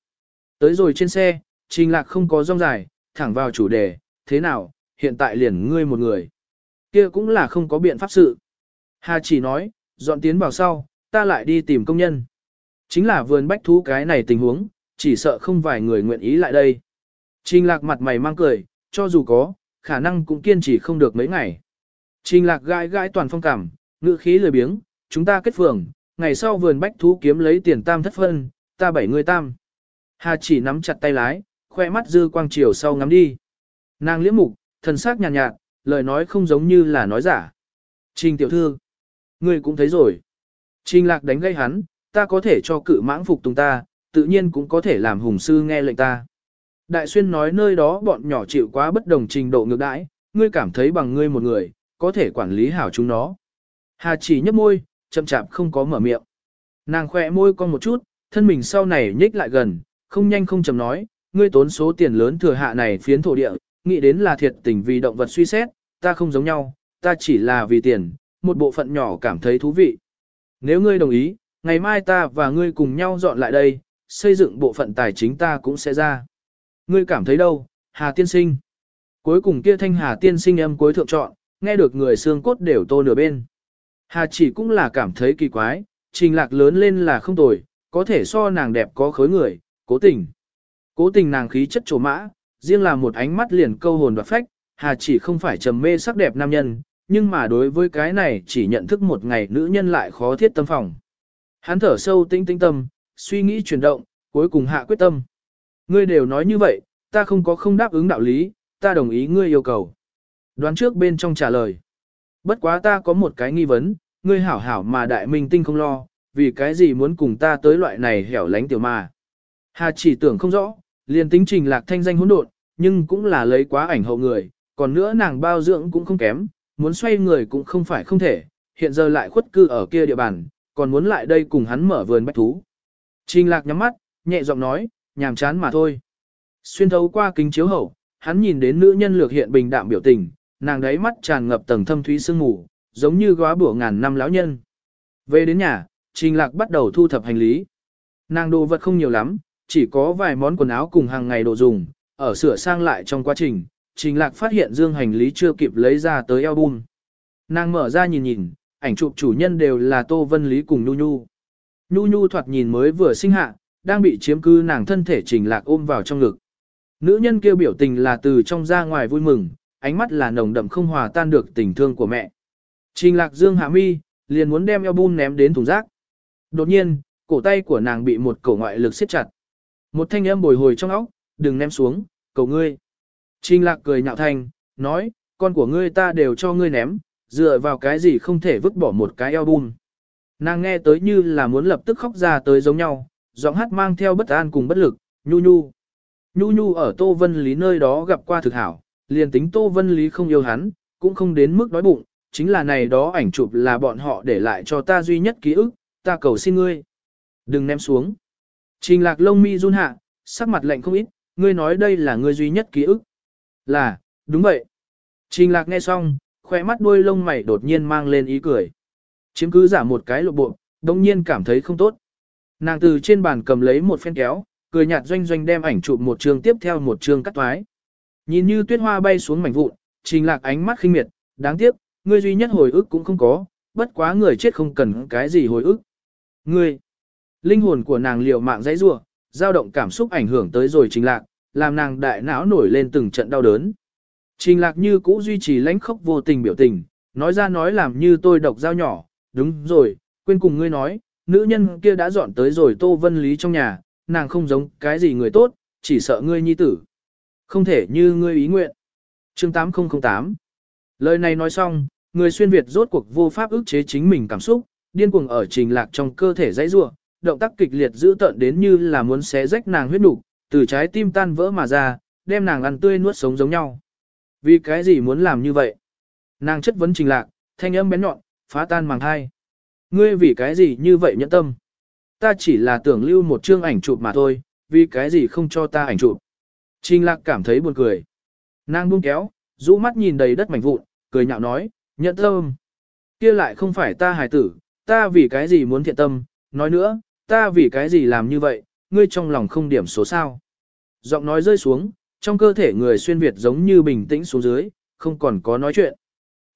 Tới rồi trên xe, trình lạc không có rong dài, thẳng vào chủ đề, thế nào, hiện tại liền ngươi một người. kia cũng là không có biện pháp sự. Hà chỉ nói, dọn tiến vào sau, ta lại đi tìm công nhân. Chính là vườn bách thú cái này tình huống, chỉ sợ không vài người nguyện ý lại đây. Trình lạc mặt mày mang cười, cho dù có, khả năng cũng kiên trì không được mấy ngày. Trình lạc gãi gãi toàn phong cảm, ngữ khí lười biếng, chúng ta kết phường, ngày sau vườn bách thú kiếm lấy tiền tam thất phân, ta bảy người tam. Hà chỉ nắm chặt tay lái, khoe mắt dư quang chiều sau ngắm đi. Nàng liễm mục, thần sắc nhàn nhạt, nhạt, lời nói không giống như là nói giả. Trình tiểu thư, ngươi cũng thấy rồi. Trình lạc đánh gây hắn, ta có thể cho cự mãng phục tùng ta, tự nhiên cũng có thể làm hùng sư nghe lệnh ta. Đại xuyên nói nơi đó bọn nhỏ chịu quá bất đồng trình độ ngược đãi, ngươi cảm thấy bằng ngươi một người, có thể quản lý hảo chúng nó. Hà chỉ nhấp môi, chậm chạp không có mở miệng. Nàng khỏe môi con một chút, thân mình sau này nhích lại gần, không nhanh không chậm nói, ngươi tốn số tiền lớn thừa hạ này phiến thổ địa, nghĩ đến là thiệt tình vì động vật suy xét, ta không giống nhau, ta chỉ là vì tiền, một bộ phận nhỏ cảm thấy thú vị. Nếu ngươi đồng ý, ngày mai ta và ngươi cùng nhau dọn lại đây, xây dựng bộ phận tài chính ta cũng sẽ ra. Ngươi cảm thấy đâu, Hà Tiên Sinh? Cuối cùng kia thanh Hà Tiên Sinh âm cuối thượng chọn, nghe được người xương cốt đều tô nửa bên. Hà chỉ cũng là cảm thấy kỳ quái, trình lạc lớn lên là không tồi, có thể so nàng đẹp có khối người, cố tình. Cố tình nàng khí chất trổ mã, riêng là một ánh mắt liền câu hồn đoạt phách, Hà chỉ không phải trầm mê sắc đẹp nam nhân, nhưng mà đối với cái này chỉ nhận thức một ngày nữ nhân lại khó thiết tâm phòng. Hắn thở sâu tinh tinh tâm, suy nghĩ chuyển động, cuối cùng hạ quyết tâm. Ngươi đều nói như vậy, ta không có không đáp ứng đạo lý, ta đồng ý ngươi yêu cầu. Đoán trước bên trong trả lời. Bất quá ta có một cái nghi vấn, ngươi hảo hảo mà đại minh tinh không lo, vì cái gì muốn cùng ta tới loại này hẻo lánh tiểu mà. Hà chỉ tưởng không rõ, liền tính trình lạc thanh danh hỗn độn, nhưng cũng là lấy quá ảnh hậu người, còn nữa nàng bao dưỡng cũng không kém, muốn xoay người cũng không phải không thể, hiện giờ lại khuất cư ở kia địa bàn, còn muốn lại đây cùng hắn mở vườn bách thú. Trình lạc nhắm mắt, nhẹ giọng nói, nhàm chán mà thôi. Xuyên thấu qua kính chiếu hậu, hắn nhìn đến nữ nhân lược hiện bình đạm biểu tình, nàng đáy mắt tràn ngập tầng thâm thúy sương mù, giống như góa bủa ngàn năm lão nhân. Về đến nhà, Trình Lạc bắt đầu thu thập hành lý. Nàng đồ vật không nhiều lắm, chỉ có vài món quần áo cùng hàng ngày đồ dùng, ở sửa sang lại trong quá trình, Trình Lạc phát hiện dương hành lý chưa kịp lấy ra tới album. Nàng mở ra nhìn nhìn, ảnh chụp chủ nhân đều là Tô Vân Lý cùng Nhu Nhu. Nhu Nhu thoạt nhìn mới vừa sinh hạ, đang bị chiếm cư nàng thân thể Trình Lạc ôm vào trong ngực. Nữ nhân kêu biểu tình là từ trong ra ngoài vui mừng, ánh mắt là nồng đậm không hòa tan được tình thương của mẹ. Trình Lạc Dương hạ mi, liền muốn đem album ném đến thùng rác. Đột nhiên, cổ tay của nàng bị một cổ ngoại lực siết chặt. Một thanh âm bồi hồi trong óc, đừng ném xuống, cầu ngươi. Trình lạc cười nhạo thành, nói, con của ngươi ta đều cho ngươi ném, dựa vào cái gì không thể vứt bỏ một cái album. Nàng nghe tới như là muốn lập tức khóc ra tới giống nhau, giọng hát mang theo bất an cùng bất lực, nhu nhu. Nhu nhu ở Tô Vân Lý nơi đó gặp qua thực hảo, liền tính Tô Vân Lý không yêu hắn, cũng không đến mức đói bụng, chính là này đó ảnh chụp là bọn họ để lại cho ta duy nhất ký ức, ta cầu xin ngươi. Đừng ném xuống. Trình lạc lông mi run hạ, sắc mặt lạnh không ít, ngươi nói đây là ngươi duy nhất ký ức. Là, đúng vậy. Trình lạc nghe xong, khỏe mắt đuôi lông mày đột nhiên mang lên ý cười. Chiếm cứ giả một cái lộ bộ, đồng nhiên cảm thấy không tốt. Nàng từ trên bàn cầm lấy một phen kéo, cười nhạt doanh doanh đem ảnh chụp một trường tiếp theo một trường cắt toái. Nhìn như tuyết hoa bay xuống mảnh vụn, trình lạc ánh mắt khinh miệt, đáng tiếc, ngươi duy nhất hồi ức cũng không có, bất quá người chết không cần cái gì hồi ức. Ngươi, linh hồn của nàng liều mạng dãy rủa, dao động cảm xúc ảnh hưởng tới rồi trình lạc, làm nàng đại não nổi lên từng trận đau đớn. Trình lạc như cũ duy trì lãnh khốc vô tình biểu tình, nói ra nói làm như tôi độc dao nhỏ, đúng rồi, quên cùng ngươi nói, nữ nhân kia đã dọn tới rồi tô vân lý trong nhà, nàng không giống cái gì người tốt, chỉ sợ ngươi nhi tử. Không thể như ngươi ý nguyện. chương 8008 Lời này nói xong, người xuyên Việt rốt cuộc vô pháp ức chế chính mình cảm xúc, điên cuồng ở trình lạc trong cơ thể dãy rua, động tác kịch liệt dữ tợn đến như là muốn xé rách nàng huyết đủ, từ trái tim tan vỡ mà ra, đem nàng ăn tươi nuốt sống giống nhau. Vì cái gì muốn làm như vậy? Nàng chất vấn trình lạc, thanh âm bén nhọn, phá tan màng thai. Ngươi vì cái gì như vậy nhẫn tâm? Ta chỉ là tưởng lưu một chương ảnh chụp mà thôi, vì cái gì không cho ta ảnh chụp? Trình lạc cảm thấy buồn cười. Nàng buông kéo, rũ mắt nhìn đầy đất mảnh vụn, cười nhạo nói, nhẫn tâm. kia lại không phải ta hài tử, ta vì cái gì muốn thiện tâm, nói nữa, ta vì cái gì làm như vậy, ngươi trong lòng không điểm số sao. Giọng nói rơi xuống, trong cơ thể người xuyên Việt giống như bình tĩnh xuống dưới, không còn có nói chuyện.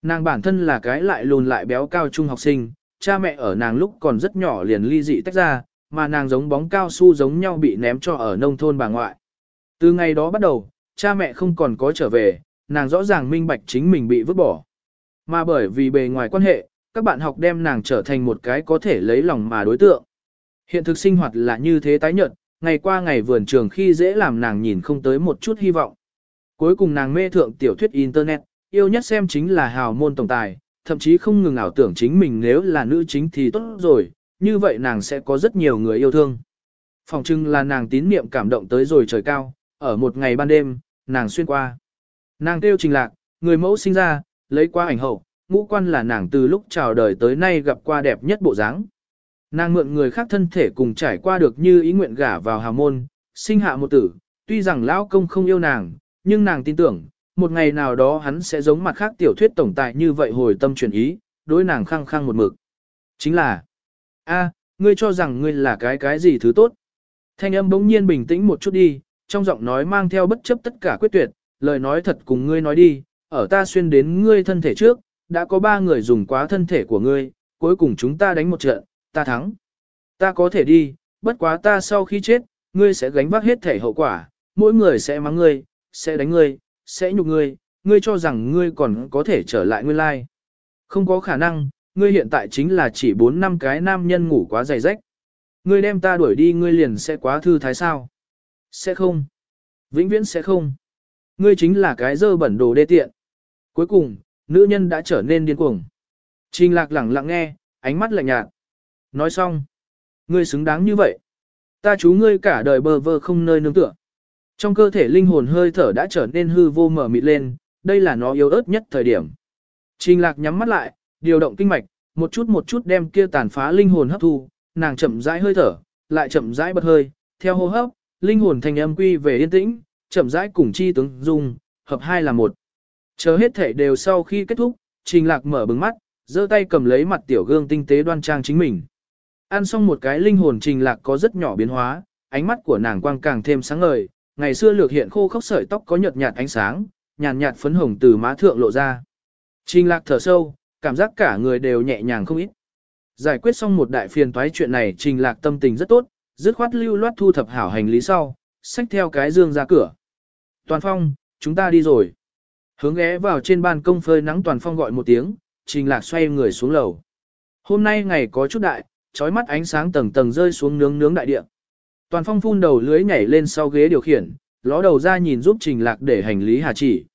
Nàng bản thân là cái lại lùn lại béo cao trung học sinh, cha mẹ ở nàng lúc còn rất nhỏ liền ly dị tách ra, mà nàng giống bóng cao su giống nhau bị ném cho ở nông thôn bà ngoại. Từ ngày đó bắt đầu, cha mẹ không còn có trở về, nàng rõ ràng minh bạch chính mình bị vứt bỏ. Mà bởi vì bề ngoài quan hệ, các bạn học đem nàng trở thành một cái có thể lấy lòng mà đối tượng. Hiện thực sinh hoạt là như thế tái nhợt, ngày qua ngày vườn trường khi dễ làm nàng nhìn không tới một chút hy vọng. Cuối cùng nàng mê thượng tiểu thuyết Internet, yêu nhất xem chính là hào môn tổng tài, thậm chí không ngừng ảo tưởng chính mình nếu là nữ chính thì tốt rồi, như vậy nàng sẽ có rất nhiều người yêu thương. Phòng trưng là nàng tín niệm cảm động tới rồi trời cao, ở một ngày ban đêm, nàng xuyên qua. Nàng kêu trình lạc, người mẫu sinh ra, lấy qua ảnh hậu, ngũ quan là nàng từ lúc chào đời tới nay gặp qua đẹp nhất bộ dáng. Nàng mượn người khác thân thể cùng trải qua được như ý nguyện gả vào hào môn, sinh hạ một tử, tuy rằng lão công không yêu nàng, nhưng nàng tin tưởng, một ngày nào đó hắn sẽ giống mặt khác tiểu thuyết tổng tài như vậy hồi tâm chuyển ý, đối nàng khăng khăng một mực. Chính là, a, ngươi cho rằng ngươi là cái cái gì thứ tốt. Thanh âm bỗng nhiên bình tĩnh một chút đi, trong giọng nói mang theo bất chấp tất cả quyết tuyệt, lời nói thật cùng ngươi nói đi, ở ta xuyên đến ngươi thân thể trước, đã có ba người dùng quá thân thể của ngươi, cuối cùng chúng ta đánh một trận, ta thắng. Ta có thể đi, bất quá ta sau khi chết, ngươi sẽ gánh vác hết thể hậu quả, mỗi người sẽ mắng ngươi, sẽ đánh ngươi, sẽ nhục ngươi, ngươi cho rằng ngươi còn có thể trở lại nguyên lai. Không có khả năng, ngươi hiện tại chính là chỉ 4 năm cái nam nhân ngủ quá dày rách. Ngươi đem ta đuổi đi ngươi liền sẽ quá thư thái sao? Sẽ không. Vĩnh viễn sẽ không. Ngươi chính là cái dơ bẩn đồ đê tiện. Cuối cùng, nữ nhân đã trở nên điên cuồng. Trình lạc lẳng lặng nghe, ánh mắt lạnh nhạt. Nói xong. Ngươi xứng đáng như vậy. Ta chú ngươi cả đời bơ vơ không nơi nương tựa. Trong cơ thể linh hồn hơi thở đã trở nên hư vô mở mịt lên, đây là nó yếu ớt nhất thời điểm. Trình lạc nhắm mắt lại, điều động kinh mạch, Một chút một chút đem kia tàn phá linh hồn hấp thu, nàng chậm rãi hơi thở, lại chậm rãi bật hơi, theo hô hấp, linh hồn thành âm quy về yên tĩnh, chậm rãi cùng chi tướng dung, hợp hai là một. Chờ hết thể đều sau khi kết thúc, Trình Lạc mở bừng mắt, giơ tay cầm lấy mặt tiểu gương tinh tế đoan trang chính mình. Ăn xong một cái linh hồn Trình Lạc có rất nhỏ biến hóa, ánh mắt của nàng quang càng thêm sáng ngời, ngày xưa lược hiện khô khốc sợi tóc có nhợt nhạt ánh sáng, nhàn nhạt phấn hồng từ má thượng lộ ra. Trình Lạc thở sâu, cảm giác cả người đều nhẹ nhàng không ít. Giải quyết xong một đại phiền toái chuyện này Trình Lạc tâm tình rất tốt, dứt khoát lưu loát thu thập hảo hành lý sau, xách theo cái dương ra cửa. Toàn Phong, chúng ta đi rồi. Hướng ghé vào trên ban công phơi nắng Toàn Phong gọi một tiếng, Trình Lạc xoay người xuống lầu. Hôm nay ngày có chút đại, trói mắt ánh sáng tầng tầng rơi xuống nướng nướng đại địa. Toàn Phong phun đầu lưới nhảy lên sau ghế điều khiển, ló đầu ra nhìn giúp Trình Lạc để hành lý Hà Chỉ.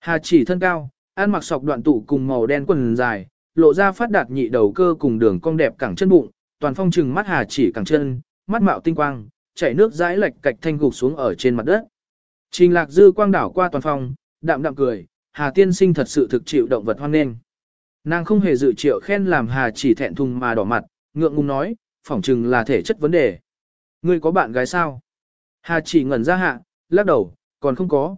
Hà Chỉ thân cao, ăn mặc sọc đoạn tụ cùng màu đen quần dài, lộ ra phát đạt nhị đầu cơ cùng đường cong đẹp cẳng chân bụng, Toàn Phong chừng mắt Hà Chỉ cẳng chân, mắt mạo tinh quang, chảy nước dãi lệch cạch thanh gục xuống ở trên mặt đất. Trình Lạc dư quang đảo qua Toàn Phong, đạm đạm cười, Hà tiên sinh thật sự thực chịu động vật hoan nghênh. Nàng không hề dự triệu khen làm Hà chỉ thẹn thùng mà đỏ mặt, ngượng ngùng nói, phỏng chừng là thể chất vấn đề. Ngươi có bạn gái sao? Hà chỉ ngẩn ra hạ, lắc đầu, còn không có.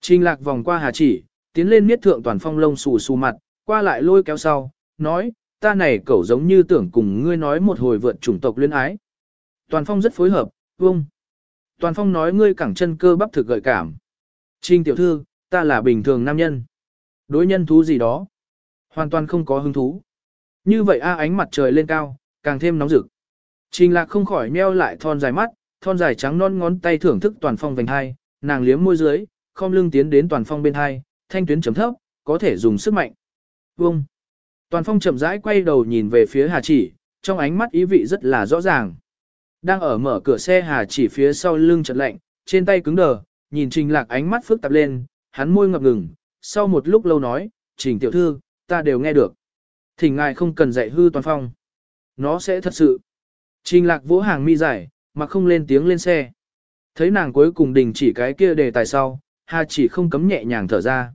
Trình lạc vòng qua Hà chỉ, tiến lên miết thượng toàn phong lông xù xù mặt, qua lại lôi kéo sau, nói, ta này cẩu giống như tưởng cùng ngươi nói một hồi vượt chủng tộc luyến ái. Toàn phong rất phối hợp, vông. Toàn phong nói ngươi cẳng chân cơ bắp thực gợi cảm. Trình tiểu thư, ta là bình thường nam nhân. Đối nhân thú gì đó. Hoàn toàn không có hứng thú. Như vậy a ánh mặt trời lên cao, càng thêm nóng rực. Trình lạc không khỏi meo lại thon dài mắt, thon dài trắng non ngón tay thưởng thức toàn phong vành hai, nàng liếm môi dưới, không lưng tiến đến toàn phong bên hai, thanh tuyến chấm thấp, có thể dùng sức mạnh. Vông. Toàn phong chậm rãi quay đầu nhìn về phía Hà Chỉ, trong ánh mắt ý vị rất là rõ ràng. Đang ở mở cửa xe Hà Chỉ phía sau lưng chợt lạnh, trên tay cứng đờ, nhìn Trình Lạc ánh mắt phức tạp lên, hắn môi ngập ngừng, sau một lúc lâu nói, Trình tiểu thư, ta đều nghe được. Thỉnh ngài không cần dạy hư toàn phong. Nó sẽ thật sự. Trình lạc vỗ hàng mi giải, mà không lên tiếng lên xe. Thấy nàng cuối cùng đình chỉ cái kia đề tài sau, Hà chỉ không cấm nhẹ nhàng thở ra.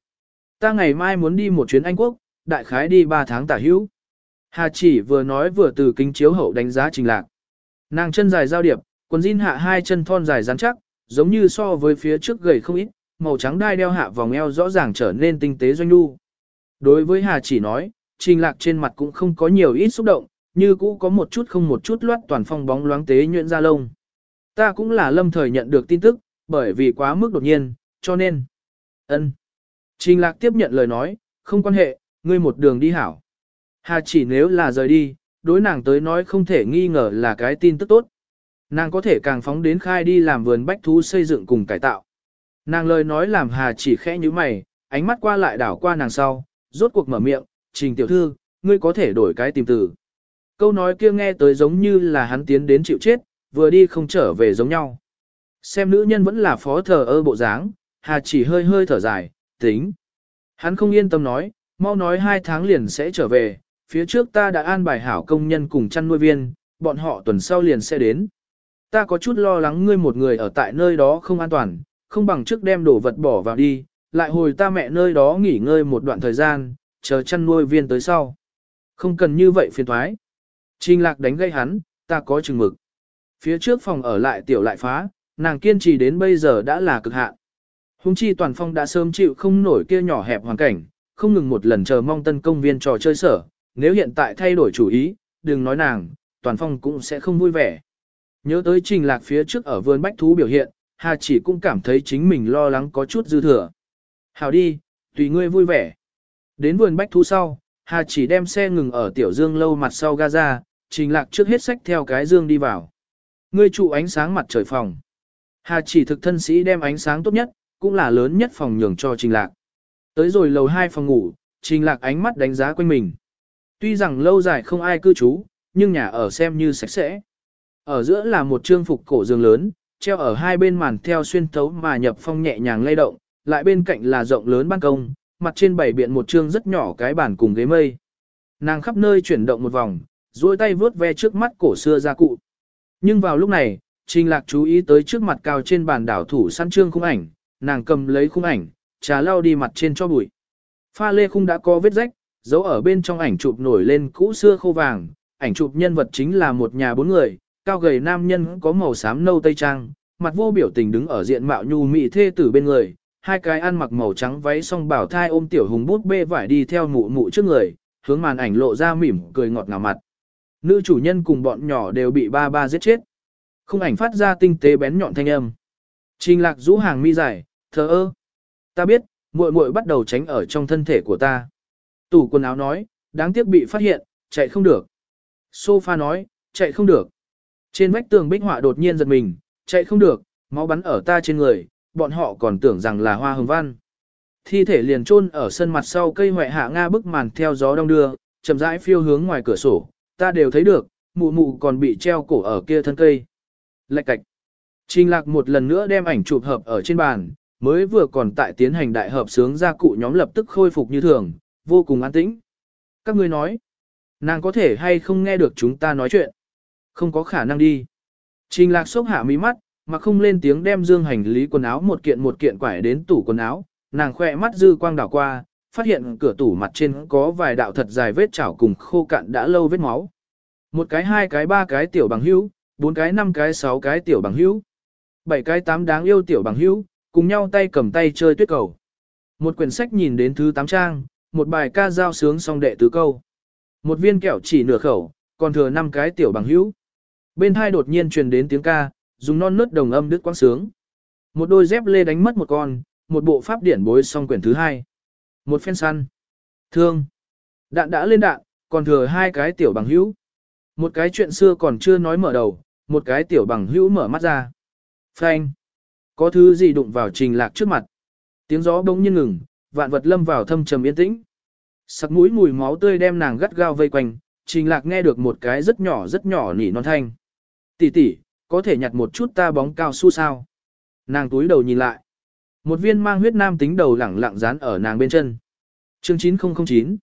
Ta ngày mai muốn đi một chuyến Anh Quốc, đại khái đi 3 tháng tả hữu. Hà chỉ vừa nói vừa từ kính chiếu hậu đánh giá trình lạc. Nàng chân dài giao điệp, quần jean hạ hai chân thon dài rắn chắc, giống như so với phía trước gầy không ít, màu trắng đai đeo hạ vòng eo rõ ràng trở nên tinh tế doanh nhu. Đối với Hà chỉ nói, trình lạc trên mặt cũng không có nhiều ít xúc động, như cũ có một chút không một chút loát toàn phong bóng loáng tế nhuyễn ra lông. Ta cũng là lâm thời nhận được tin tức, bởi vì quá mức đột nhiên, cho nên. ân. Trình lạc tiếp nhận lời nói, không quan hệ, ngươi một đường đi hảo. Hà chỉ nếu là rời đi, đối nàng tới nói không thể nghi ngờ là cái tin tức tốt. Nàng có thể càng phóng đến khai đi làm vườn bách thú xây dựng cùng cải tạo. Nàng lời nói làm Hà chỉ khẽ như mày, ánh mắt qua lại đảo qua nàng sau, rốt cuộc mở miệng, trình tiểu thư, ngươi có thể đổi cái tìm từ. Câu nói kia nghe tới giống như là hắn tiến đến chịu chết, vừa đi không trở về giống nhau. Xem nữ nhân vẫn là phó thờ ơ bộ dáng, Hà chỉ hơi hơi thở dài, tính. Hắn không yên tâm nói, mau nói hai tháng liền sẽ trở về, phía trước ta đã an bài hảo công nhân cùng chăn nuôi viên, bọn họ tuần sau liền sẽ đến. Ta có chút lo lắng ngươi một người ở tại nơi đó không an toàn, không bằng trước đem đồ vật bỏ vào đi, lại hồi ta mẹ nơi đó nghỉ ngơi một đoạn thời gian, chờ chăn nuôi viên tới sau. Không cần như vậy phiền thoái. Trình lạc đánh gây hắn, ta có chừng mực. Phía trước phòng ở lại tiểu lại phá, nàng kiên trì đến bây giờ đã là cực hạn. Hùng chi toàn phong đã sớm chịu không nổi kia nhỏ hẹp hoàn cảnh, không ngừng một lần chờ mong tân công viên trò chơi sở, nếu hiện tại thay đổi chủ ý, đừng nói nàng, toàn phong cũng sẽ không vui vẻ. Nhớ tới trình lạc phía trước ở vườn bách thú biểu hiện, Hà chỉ cũng cảm thấy chính mình lo lắng có chút dư thừa. Hảo đi, tùy ngươi vui vẻ. Đến vườn bách thú sau, Hà chỉ đem xe ngừng ở tiểu dương lâu mặt sau Gaza, trình lạc trước hết sách theo cái dương đi vào. Ngươi trụ ánh sáng mặt trời phòng. Hà chỉ thực thân sĩ đem ánh sáng tốt nhất, cũng là lớn nhất phòng nhường cho trình lạc. Tới rồi lầu hai phòng ngủ, trình lạc ánh mắt đánh giá quanh mình. Tuy rằng lâu dài không ai cư trú, nhưng nhà ở xem như sạch sẽ. Ở giữa là một trương phục cổ giường lớn, treo ở hai bên màn theo xuyên thấu mà nhập phong nhẹ nhàng lay động, lại bên cạnh là rộng lớn ban công, mặt trên bảy biện một trương rất nhỏ cái bàn cùng ghế mây. Nàng khắp nơi chuyển động một vòng, duỗi tay vướt ve trước mắt cổ xưa gia cụ. Nhưng vào lúc này, Trình Lạc chú ý tới trước mặt cao trên bàn đảo thủ săn trương khung ảnh, nàng cầm lấy khung ảnh, trà lau đi mặt trên cho bụi. Pha lê khung đã có vết rách, Dấu ở bên trong ảnh chụp nổi lên cũ xưa khô vàng, ảnh chụp nhân vật chính là một nhà bốn người, cao gầy nam nhân có màu xám nâu tây trang, mặt vô biểu tình đứng ở diện mạo nhu mị thê tử bên người, hai cái ăn mặc màu trắng váy song bảo thai ôm tiểu hùng bút bê vải đi theo mụ mụ trước người, hướng màn ảnh lộ ra mỉm cười ngọt ngào mặt. Nữ chủ nhân cùng bọn nhỏ đều bị ba ba giết chết. Không ảnh phát ra tinh tế bén nhọn thanh âm. Trình lạc rũ hàng mi dài, thờ ơ. Ta biết, muội muội bắt đầu tránh ở trong thân thể của ta. Tủ quần áo nói, đáng tiếc bị phát hiện, chạy không được. Sofa nói, chạy không được. Trên vách tường bích họa đột nhiên giật mình, chạy không được, máu bắn ở ta trên người, bọn họ còn tưởng rằng là hoa hồng văn. Thi thể liền chôn ở sân mặt sau cây hoại hạ nga bức màn theo gió đông đưa, chậm rãi phiêu hướng ngoài cửa sổ, ta đều thấy được, mụ mụ còn bị treo cổ ở kia thân cây. Lạch cạch. Trình lạc một lần nữa đem ảnh chụp hợp ở trên bàn, mới vừa còn tại tiến hành đại hợp sướng ra cụ nhóm lập tức khôi phục như thường, vô cùng an tĩnh. Các ngươi nói, nàng có thể hay không nghe được chúng ta nói chuyện? Không có khả năng đi. Trình lạc sốc hạ mí mắt, mà không lên tiếng đem dương hành lý quần áo một kiện một kiện quải đến tủ quần áo, nàng khoe mắt dư quang đảo qua, phát hiện cửa tủ mặt trên có vài đạo thật dài vết chảo cùng khô cạn đã lâu vết máu. Một cái hai cái ba cái tiểu bằng hữu, bốn cái năm cái sáu cái tiểu bằng hữu, bảy cái tám đáng yêu tiểu bằng hữu, cùng nhau tay cầm tay chơi tuyết cầu. Một quyển sách nhìn đến thứ tám trang, một bài ca giao sướng xong đệ tứ câu. Một viên kẹo chỉ nửa khẩu, còn thừa năm cái tiểu bằng hữu. Bên hai đột nhiên truyền đến tiếng ca, dùng non nớt đồng âm đứt quãng sướng. Một đôi dép lê đánh mất một con, một bộ pháp điển bối xong quyển thứ hai. Một phen săn. Thương. Đạn đã lên đạn, còn thừa hai cái tiểu bằng hữu. Một cái chuyện xưa còn chưa nói mở đầu, một cái tiểu bằng hữu mở mắt ra. Phanh. Có thứ gì đụng vào trình lạc trước mặt. Tiếng gió bỗng nhiên ngừng, vạn vật lâm vào thâm trầm yên tĩnh. Sắc mũi mùi máu tươi đem nàng gắt gao vây quanh, trình lạc nghe được một cái rất nhỏ rất nhỏ nỉ non thanh. Tỷ tỷ, có thể nhặt một chút ta bóng cao su sao? Nàng túi đầu nhìn lại. Một viên mang huyết nam tính đầu lẳng lặng dán ở nàng bên chân. Chương 9009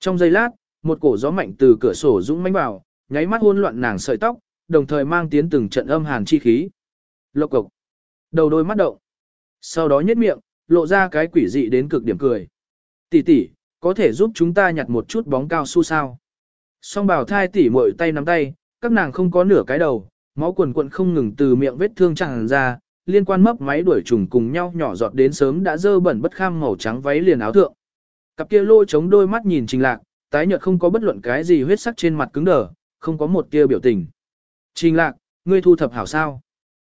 Trong giây lát, một cổ gió mạnh từ cửa sổ dũng mãnh vào, nháy mắt hôn loạn nàng sợi tóc, đồng thời mang tiến từng trận âm hàn chi khí. Lộc cục. Đầu đôi mắt động. Sau đó nhếch miệng, lộ ra cái quỷ dị đến cực điểm cười. Tỷ tỷ, có thể giúp chúng ta nhặt một chút bóng cao su sao? Song bảo thai tỉ muội tay nắm tay, các nàng không có nửa cái đầu, máu quần quận không ngừng từ miệng vết thương tràn ra, liên quan mấp máy đuổi trùng cùng nhau nhỏ giọt đến sớm đã dơ bẩn bất kham màu trắng váy liền áo thượng. Cặp kia lôi chống đôi mắt nhìn Trình Lạc, tái nhợt không có bất luận cái gì huyết sắc trên mặt cứng đờ, không có một tia biểu tình. Trình Lạc, ngươi thu thập hảo sao?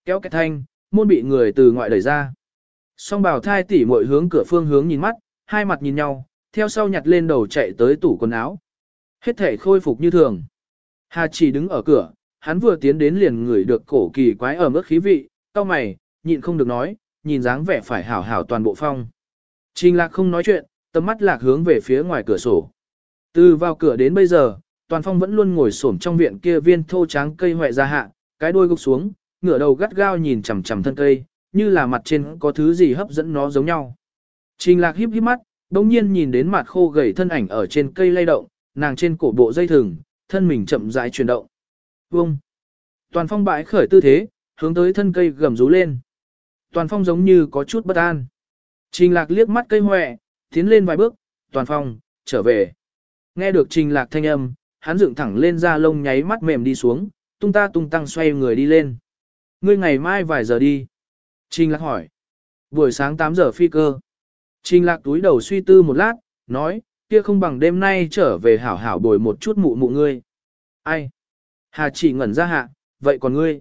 Kéo cái thanh, môn bị người từ ngoại đẩy ra. Song bảo thai tỉ muội hướng cửa phương hướng nhìn mắt, hai mặt nhìn nhau, theo sau nhặt lên đầu chạy tới tủ quần áo. Hết thể khôi phục như thường. Hà chỉ đứng ở cửa, hắn vừa tiến đến liền ngửi được cổ kỳ quái ở mức khí vị, cau mày, nhịn không được nói, nhìn dáng vẻ phải hảo hảo toàn bộ phong. Trình lạc không nói chuyện, tầm mắt lạc hướng về phía ngoài cửa sổ. Từ vào cửa đến bây giờ, toàn phong vẫn luôn ngồi xổm trong viện kia viên thô tráng cây hoại ra hạ, cái đuôi gục xuống, ngửa đầu gắt gao nhìn chằm chằm thân cây, như là mặt trên có thứ gì hấp dẫn nó giống nhau. Trình lạc híp híp mắt, đông nhiên nhìn đến mặt khô gầy thân ảnh ở trên cây lay động, nàng trên cổ bộ dây thừng, thân mình chậm rãi chuyển động. Vông! Toàn phong bãi khởi tư thế, hướng tới thân cây gầm rú lên. Toàn phong giống như có chút bất an. Trình lạc liếc mắt cây hoẹ, tiến lên vài bước, toàn phong, trở về. Nghe được trình lạc thanh âm, hắn dựng thẳng lên ra lông nháy mắt mềm đi xuống, tung ta tung tăng xoay người đi lên. Ngươi ngày mai vài giờ đi. Trình lạc hỏi. Buổi sáng 8 giờ phi cơ. Trình lạc túi đầu suy tư một lát, nói, kia không bằng đêm nay trở về hảo hảo bồi một chút mụ mụ ngươi. Ai? Hà chỉ ngẩn ra hạ, vậy còn ngươi?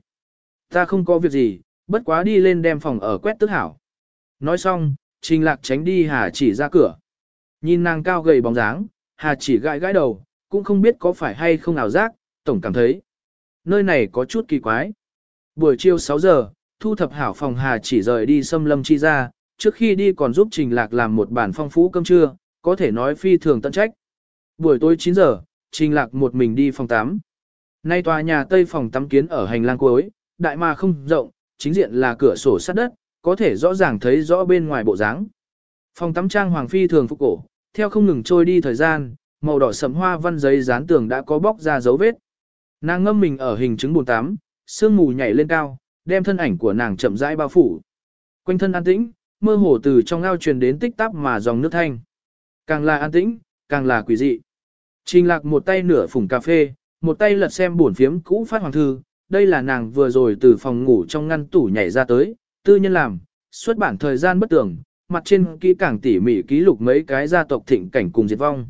Ta không có việc gì, bất quá đi lên đem phòng ở quét tức hảo. Nói xong, trình lạc tránh đi Hà chỉ ra cửa. Nhìn nàng cao gầy bóng dáng, Hà chỉ gãi gãi đầu, cũng không biết có phải hay không ảo giác, tổng cảm thấy. Nơi này có chút kỳ quái. Buổi chiều 6 giờ, thu thập hảo phòng Hà chỉ rời đi xâm lâm chi ra, trước khi đi còn giúp Trình Lạc làm một bản phong phú cơm trưa, có thể nói phi thường tận trách. Buổi tối 9 giờ, Trình Lạc một mình đi phòng 8. Nay tòa nhà Tây phòng tắm kiến ở hành lang cuối, đại mà không rộng, chính diện là cửa sổ sắt đất, có thể rõ ràng thấy rõ bên ngoài bộ dáng. Phòng tắm trang hoàng phi thường phục cổ, theo không ngừng trôi đi thời gian, màu đỏ sẫm hoa văn giấy dán tường đã có bóc ra dấu vết. Nàng ngâm mình ở hình chứng bồn tắm, sương mù nhảy lên cao, đem thân ảnh của nàng chậm rãi bao phủ. Quanh thân an tĩnh, mơ hồ từ trong ao truyền đến tích tắc mà dòng nước thanh. Càng là an tĩnh, càng là quỷ dị. Trình lạc một tay nửa phủng cà phê, một tay lật xem buồn phiếm cũ phát hoàng thư, đây là nàng vừa rồi từ phòng ngủ trong ngăn tủ nhảy ra tới, tư nhân làm, xuất bản thời gian bất tưởng, mặt trên kỹ càng tỉ mỉ ký lục mấy cái gia tộc thịnh cảnh cùng diệt vong.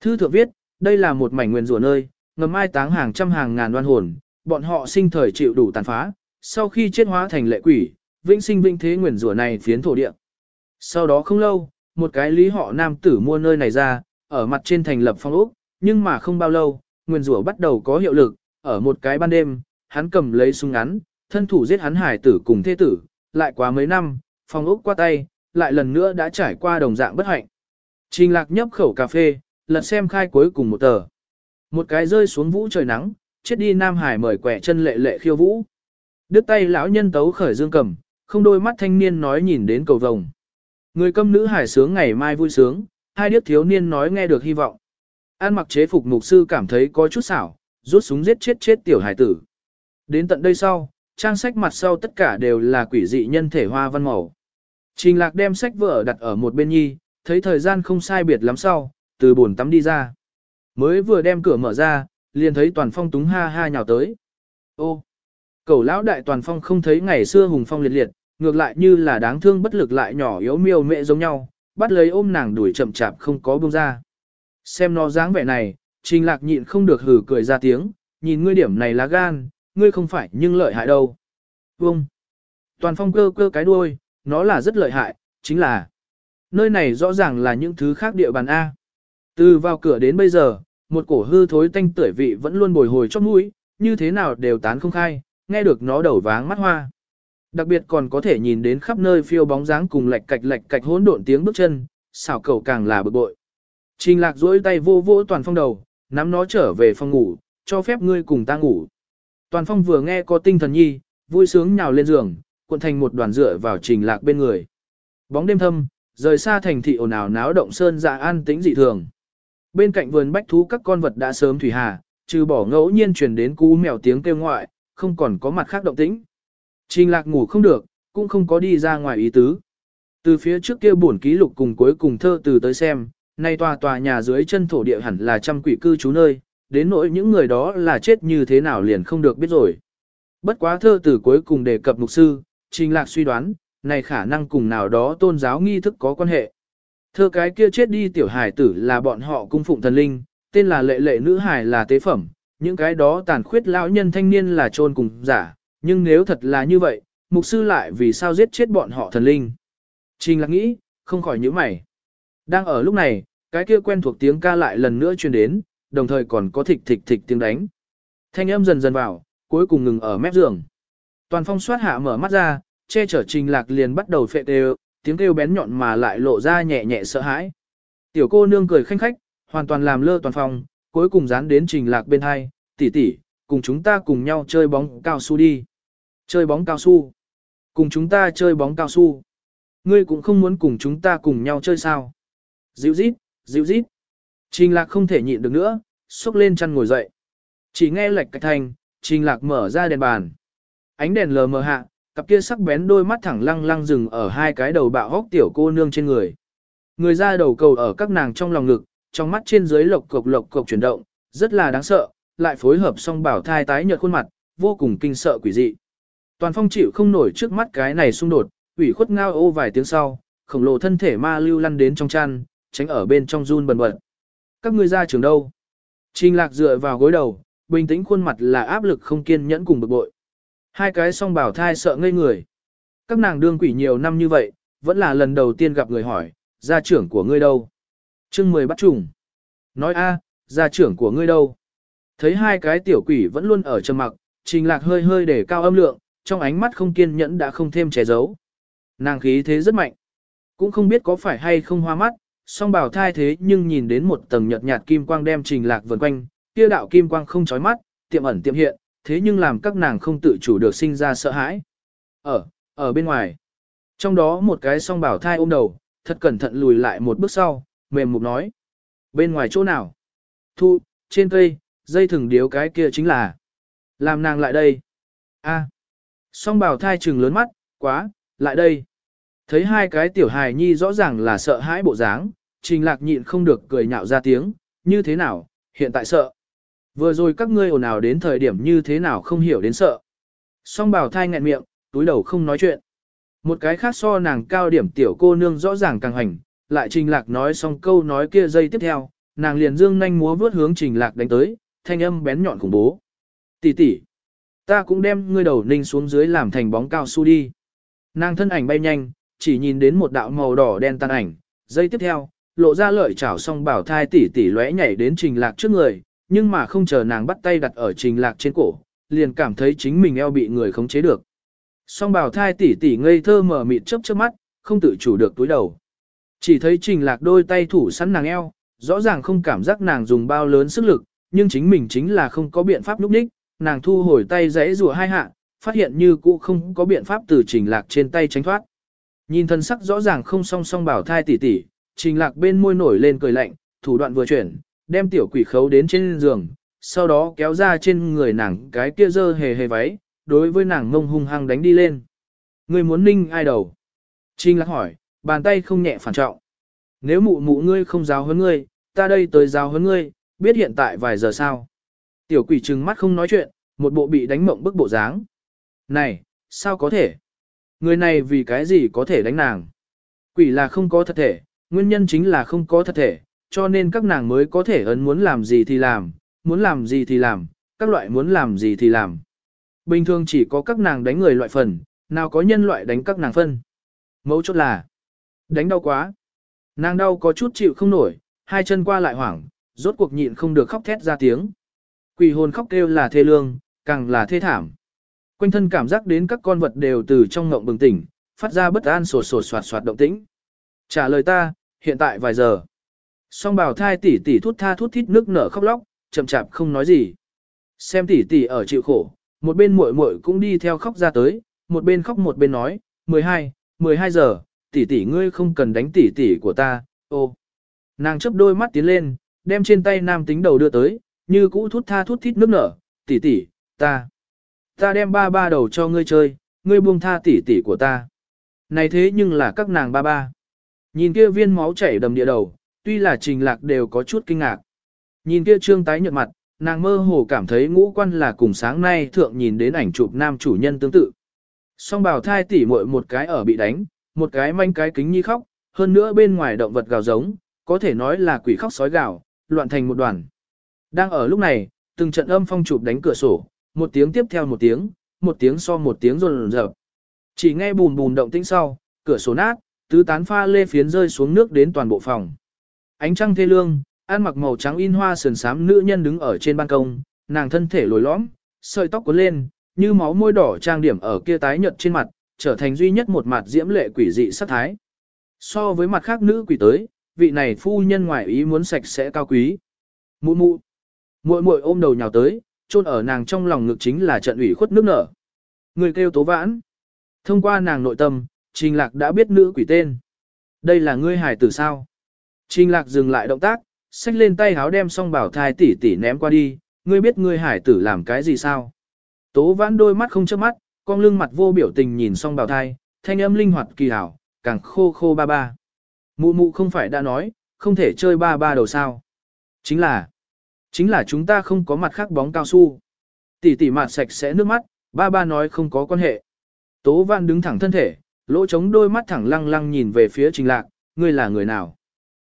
Thư thượng viết, đây là một mảnh nguyên rủa nơi, ngầm mai táng hàng trăm hàng ngàn đoan hồn, bọn họ sinh thời chịu đủ tàn phá, sau khi chết hóa thành lệ quỷ, vĩnh sinh vĩnh thế nguyền rủa này phiến thổ địa. Sau đó không lâu, một cái lý họ nam tử mua nơi này ra, ở mặt trên thành lập phong ốc, nhưng mà không bao lâu, nguyên rủa bắt đầu có hiệu lực, ở một cái ban đêm, hắn cầm lấy súng ngắn, thân thủ giết hắn hải tử cùng thế tử, lại quá mấy năm, phong ốc qua tay, lại lần nữa đã trải qua đồng dạng bất hạnh. Trình lạc nhấp khẩu cà phê, lật xem khai cuối cùng một tờ. Một cái rơi xuống vũ trời nắng, chết đi Nam Hải mời quẻ chân lệ lệ khiêu vũ. Đứt tay lão nhân tấu khởi dương cầm, không đôi mắt thanh niên nói nhìn đến cầu vồng. Người câm nữ hải sướng ngày mai vui sướng, hai điếc thiếu niên nói nghe được hy vọng. An mặc chế phục mục sư cảm thấy có chút xảo, rút súng giết chết chết tiểu hải tử. Đến tận đây sau, trang sách mặt sau tất cả đều là quỷ dị nhân thể hoa văn màu. Trình lạc đem sách vở đặt ở một bên nhi, thấy thời gian không sai biệt lắm sau, từ buồn tắm đi ra. Mới vừa đem cửa mở ra, liền thấy toàn phong túng ha ha nhào tới. Ô, Cầu lão đại toàn phong không thấy ngày xưa hùng phong liệt liệt, ngược lại như là đáng thương bất lực lại nhỏ yếu miêu mẹ giống nhau, bắt lấy ôm nàng đuổi chậm chạp không có buông ra. Xem nó dáng vẻ này, trình lạc nhịn không được hử cười ra tiếng, nhìn ngươi điểm này lá gan, ngươi không phải nhưng lợi hại đâu. Vông. Toàn phong cơ cơ cái đuôi, nó là rất lợi hại, chính là nơi này rõ ràng là những thứ khác địa bàn A. Từ vào cửa đến bây giờ, một cổ hư thối tanh tưởi vị vẫn luôn bồi hồi chót mũi, như thế nào đều tán không khai, nghe được nó đầu váng mắt hoa. Đặc biệt còn có thể nhìn đến khắp nơi phiêu bóng dáng cùng lạch cạch lạch cạch hỗn độn tiếng bước chân, xảo cầu càng là bực bội. Trình lạc duỗi tay vô vỗ toàn phong đầu, nắm nó trở về phòng ngủ, cho phép ngươi cùng ta ngủ. Toàn phong vừa nghe có tinh thần nhi, vui sướng nhào lên giường, cuộn thành một đoàn dựa vào trình lạc bên người. Bóng đêm thâm, rời xa thành thị ồn ào náo động sơn dạ an tĩnh dị thường. Bên cạnh vườn bách thú các con vật đã sớm thủy hà, trừ bỏ ngẫu nhiên truyền đến cú mèo tiếng kêu ngoại, không còn có mặt khác động tĩnh. Trình lạc ngủ không được, cũng không có đi ra ngoài ý tứ. Từ phía trước kia buồn ký lục cùng cuối cùng thơ từ tới xem, nay tòa tòa nhà dưới chân thổ địa hẳn là trăm quỷ cư trú nơi, đến nỗi những người đó là chết như thế nào liền không được biết rồi. Bất quá thơ từ cuối cùng đề cập mục sư, trình lạc suy đoán, này khả năng cùng nào đó tôn giáo nghi thức có quan hệ. Thơ cái kia chết đi tiểu hài tử là bọn họ cung phụng thần linh, tên là lệ lệ nữ hài là tế phẩm, những cái đó tàn khuyết lão nhân thanh niên là trôn cùng giả, nhưng nếu thật là như vậy, mục sư lại vì sao giết chết bọn họ thần linh. Trình lạc nghĩ, không khỏi nhíu mày. Đang ở lúc này, cái kia quen thuộc tiếng ca lại lần nữa truyền đến, đồng thời còn có thịch thịch thịch tiếng đánh. Thanh âm dần dần vào, cuối cùng ngừng ở mép giường. Toàn phong soát hạ mở mắt ra, che chở trình lạc liền bắt đầu phệ đều, tiếng kêu bén nhọn mà lại lộ ra nhẹ nhẹ sợ hãi. Tiểu cô nương cười khanh khách, hoàn toàn làm lơ toàn phong, cuối cùng dán đến trình lạc bên hai, tỷ tỷ, cùng chúng ta cùng nhau chơi bóng cao su đi. Chơi bóng cao su. Cùng chúng ta chơi bóng cao su. Ngươi cũng không muốn cùng chúng ta cùng nhau chơi sao. Dịu rít, dịu rít. Trình lạc không thể nhịn được nữa, xúc lên chăn ngồi dậy. Chỉ nghe lệch cạch thành, trình lạc mở ra đèn bàn. Ánh đèn lờ mờ hạ, cặp kia sắc bén đôi mắt thẳng lăng lăng dừng ở hai cái đầu bạo hốc tiểu cô nương trên người. Người ra đầu cầu ở các nàng trong lòng ngực, trong mắt trên dưới lộc cộc lộc cộc chuyển động, rất là đáng sợ, lại phối hợp song bảo thai tái nhợt khuôn mặt, vô cùng kinh sợ quỷ dị. Toàn phong chịu không nổi trước mắt cái này xung đột, ủy khuất ngao ô vài tiếng sau, khổng lồ thân thể ma lưu lăn đến trong chăn, tránh ở bên trong run bần bật. Các ngươi ra trường đâu? Trình lạc dựa vào gối đầu, bình tĩnh khuôn mặt là áp lực không kiên nhẫn cùng bực bội. Hai cái song bảo thai sợ ngây người. Các nàng đương quỷ nhiều năm như vậy, vẫn là lần đầu tiên gặp người hỏi, gia trưởng của ngươi đâu? Chương mười bắt trùng. Nói a, gia trưởng của ngươi đâu? Thấy hai cái tiểu quỷ vẫn luôn ở trầm mặc, trình lạc hơi hơi để cao âm lượng, trong ánh mắt không kiên nhẫn đã không thêm che giấu. Nàng khí thế rất mạnh. Cũng không biết có phải hay không hoa mắt, song bảo thai thế nhưng nhìn đến một tầng nhợt nhạt kim quang đem trình lạc vần quanh, kia đạo kim quang không chói mắt, tiệm ẩn tiệm hiện, thế nhưng làm các nàng không tự chủ được sinh ra sợ hãi. Ở, ở bên ngoài. Trong đó một cái song bảo thai ôm đầu, thật cẩn thận lùi lại một bước sau, mềm mục nói. Bên ngoài chỗ nào? Thu, trên cây, dây thừng điếu cái kia chính là. Làm nàng lại đây. a Song bảo thai trừng lớn mắt, quá, lại đây. Thấy hai cái tiểu hài nhi rõ ràng là sợ hãi bộ dáng, trình lạc nhịn không được cười nhạo ra tiếng, như thế nào, hiện tại sợ. Vừa rồi các ngươi ồn ào đến thời điểm như thế nào không hiểu đến sợ. Song bảo thai nghẹn miệng, túi đầu không nói chuyện. Một cái khác so nàng cao điểm tiểu cô nương rõ ràng càng hành, lại trình lạc nói xong câu nói kia dây tiếp theo, nàng liền dương nhanh múa vướt hướng trình lạc đánh tới, thanh âm bén nhọn khủng bố. Tỷ tỷ, ta cũng đem ngươi đầu ninh xuống dưới làm thành bóng cao su đi. Nàng thân ảnh bay nhanh, chỉ nhìn đến một đạo màu đỏ đen tan ảnh, dây tiếp theo, lộ ra lợi chảo xong bảo thai tỷ tỷ lóe nhảy đến trình lạc trước người, nhưng mà không chờ nàng bắt tay đặt ở trình lạc trên cổ, liền cảm thấy chính mình eo bị người khống chế được. Song bảo thai tỷ tỷ ngây thơ mở mịt chớp chớp mắt, không tự chủ được túi đầu. Chỉ thấy trình lạc đôi tay thủ sẵn nàng eo, rõ ràng không cảm giác nàng dùng bao lớn sức lực, nhưng chính mình chính là không có biện pháp lúc đích, nàng thu hồi tay giãy rùa hai hạ, phát hiện như cũ không có biện pháp từ trình lạc trên tay tránh thoát. Nhìn thân sắc rõ ràng không song song bảo thai tỷ tỷ, trình lạc bên môi nổi lên cười lạnh, thủ đoạn vừa chuyển, đem tiểu quỷ khấu đến trên giường, sau đó kéo ra trên người nàng cái kia dơ hề hề váy, đối với nàng ngông hung hăng đánh đi lên. người muốn ninh ai đầu? Trình lạc hỏi, bàn tay không nhẹ phản trọng. Nếu mụ mụ ngươi không giáo huấn ngươi, ta đây tới giáo huấn ngươi, biết hiện tại vài giờ sao? Tiểu quỷ trừng mắt không nói chuyện, một bộ bị đánh mộng bức bộ dáng. Này, sao có thể? Người này vì cái gì có thể đánh nàng? Quỷ là không có thật thể, nguyên nhân chính là không có thật thể, cho nên các nàng mới có thể ấn muốn làm gì thì làm, muốn làm gì thì làm, các loại muốn làm gì thì làm. Bình thường chỉ có các nàng đánh người loại phần, nào có nhân loại đánh các nàng phân. Mấu chốt là, đánh đau quá. Nàng đau có chút chịu không nổi, hai chân qua lại hoảng, rốt cuộc nhịn không được khóc thét ra tiếng. Quỷ hồn khóc kêu là thê lương, càng là thê thảm. Quanh thân cảm giác đến các con vật đều từ trong ngộng bừng tỉnh, phát ra bất an sột sột soạt soạt động tĩnh. Trả lời ta, hiện tại vài giờ. Song bào thai tỷ tỷ thút tha thút thít nước nở khóc lóc, chậm chạp không nói gì. Xem tỷ tỷ ở chịu khổ, một bên muội muội cũng đi theo khóc ra tới, một bên khóc một bên nói, 12, 12 giờ, tỷ tỷ ngươi không cần đánh tỷ tỷ của ta, ô. Nàng chấp đôi mắt tiến lên, đem trên tay nam tính đầu đưa tới, như cũ thút tha thút thít nước nở, tỷ tỷ, ta. Ta đem ba ba đầu cho ngươi chơi, ngươi buông tha tỷ tỷ của ta. Này thế nhưng là các nàng ba ba. Nhìn kia viên máu chảy đầm địa đầu, tuy là trình lạc đều có chút kinh ngạc. Nhìn kia trương tái nhợt mặt, nàng mơ hồ cảm thấy ngũ quan là cùng sáng nay thượng nhìn đến ảnh chụp nam chủ nhân tương tự. Song bào thai tỷ muội một cái ở bị đánh, một cái manh cái kính nhi khóc, hơn nữa bên ngoài động vật gào giống, có thể nói là quỷ khóc sói gào, loạn thành một đoàn. Đang ở lúc này, từng trận âm phong chụp đánh cửa sổ, một tiếng tiếp theo một tiếng, một tiếng so một tiếng rồn rợp. Chỉ nghe bùn bùn động tĩnh sau, cửa sổ nát, tứ tán pha lê phiến rơi xuống nước đến toàn bộ phòng. Ánh trăng thê lương, ăn mặc màu trắng in hoa sườn xám nữ nhân đứng ở trên ban công, nàng thân thể lồi lõm, sợi tóc cuốn lên, như máu môi đỏ trang điểm ở kia tái nhợt trên mặt, trở thành duy nhất một mặt diễm lệ quỷ dị sắc thái. So với mặt khác nữ quỷ tới, vị này phu nhân ngoại ý muốn sạch sẽ cao quý. Mụ mụ. Muội muội ôm đầu nhào tới, chôn ở nàng trong lòng ngực chính là trận ủy khuất nước nở. Người kêu tố vãn. Thông qua nàng nội tâm, Trình Lạc đã biết nữ quỷ tên. Đây là ngươi hải tử sao? Trình Lạc dừng lại động tác, xách lên tay háo đem song bảo thai tỷ tỷ ném qua đi, ngươi biết ngươi hải tử làm cái gì sao? Tố vãn đôi mắt không chớp mắt, con lưng mặt vô biểu tình nhìn xong bào thai, thanh âm linh hoạt kỳ hảo, càng khô khô ba ba. Mụ mụ không phải đã nói, không thể chơi ba ba đầu sao. Chính là, chính là chúng ta không có mặt khác bóng cao su. Tỷ tỷ mặt sạch sẽ nước mắt, ba ba nói không có quan hệ. Tố Văn đứng thẳng thân thể, lỗ trống đôi mắt thẳng lăng lăng nhìn về phía Trình Lạc, ngươi là người nào?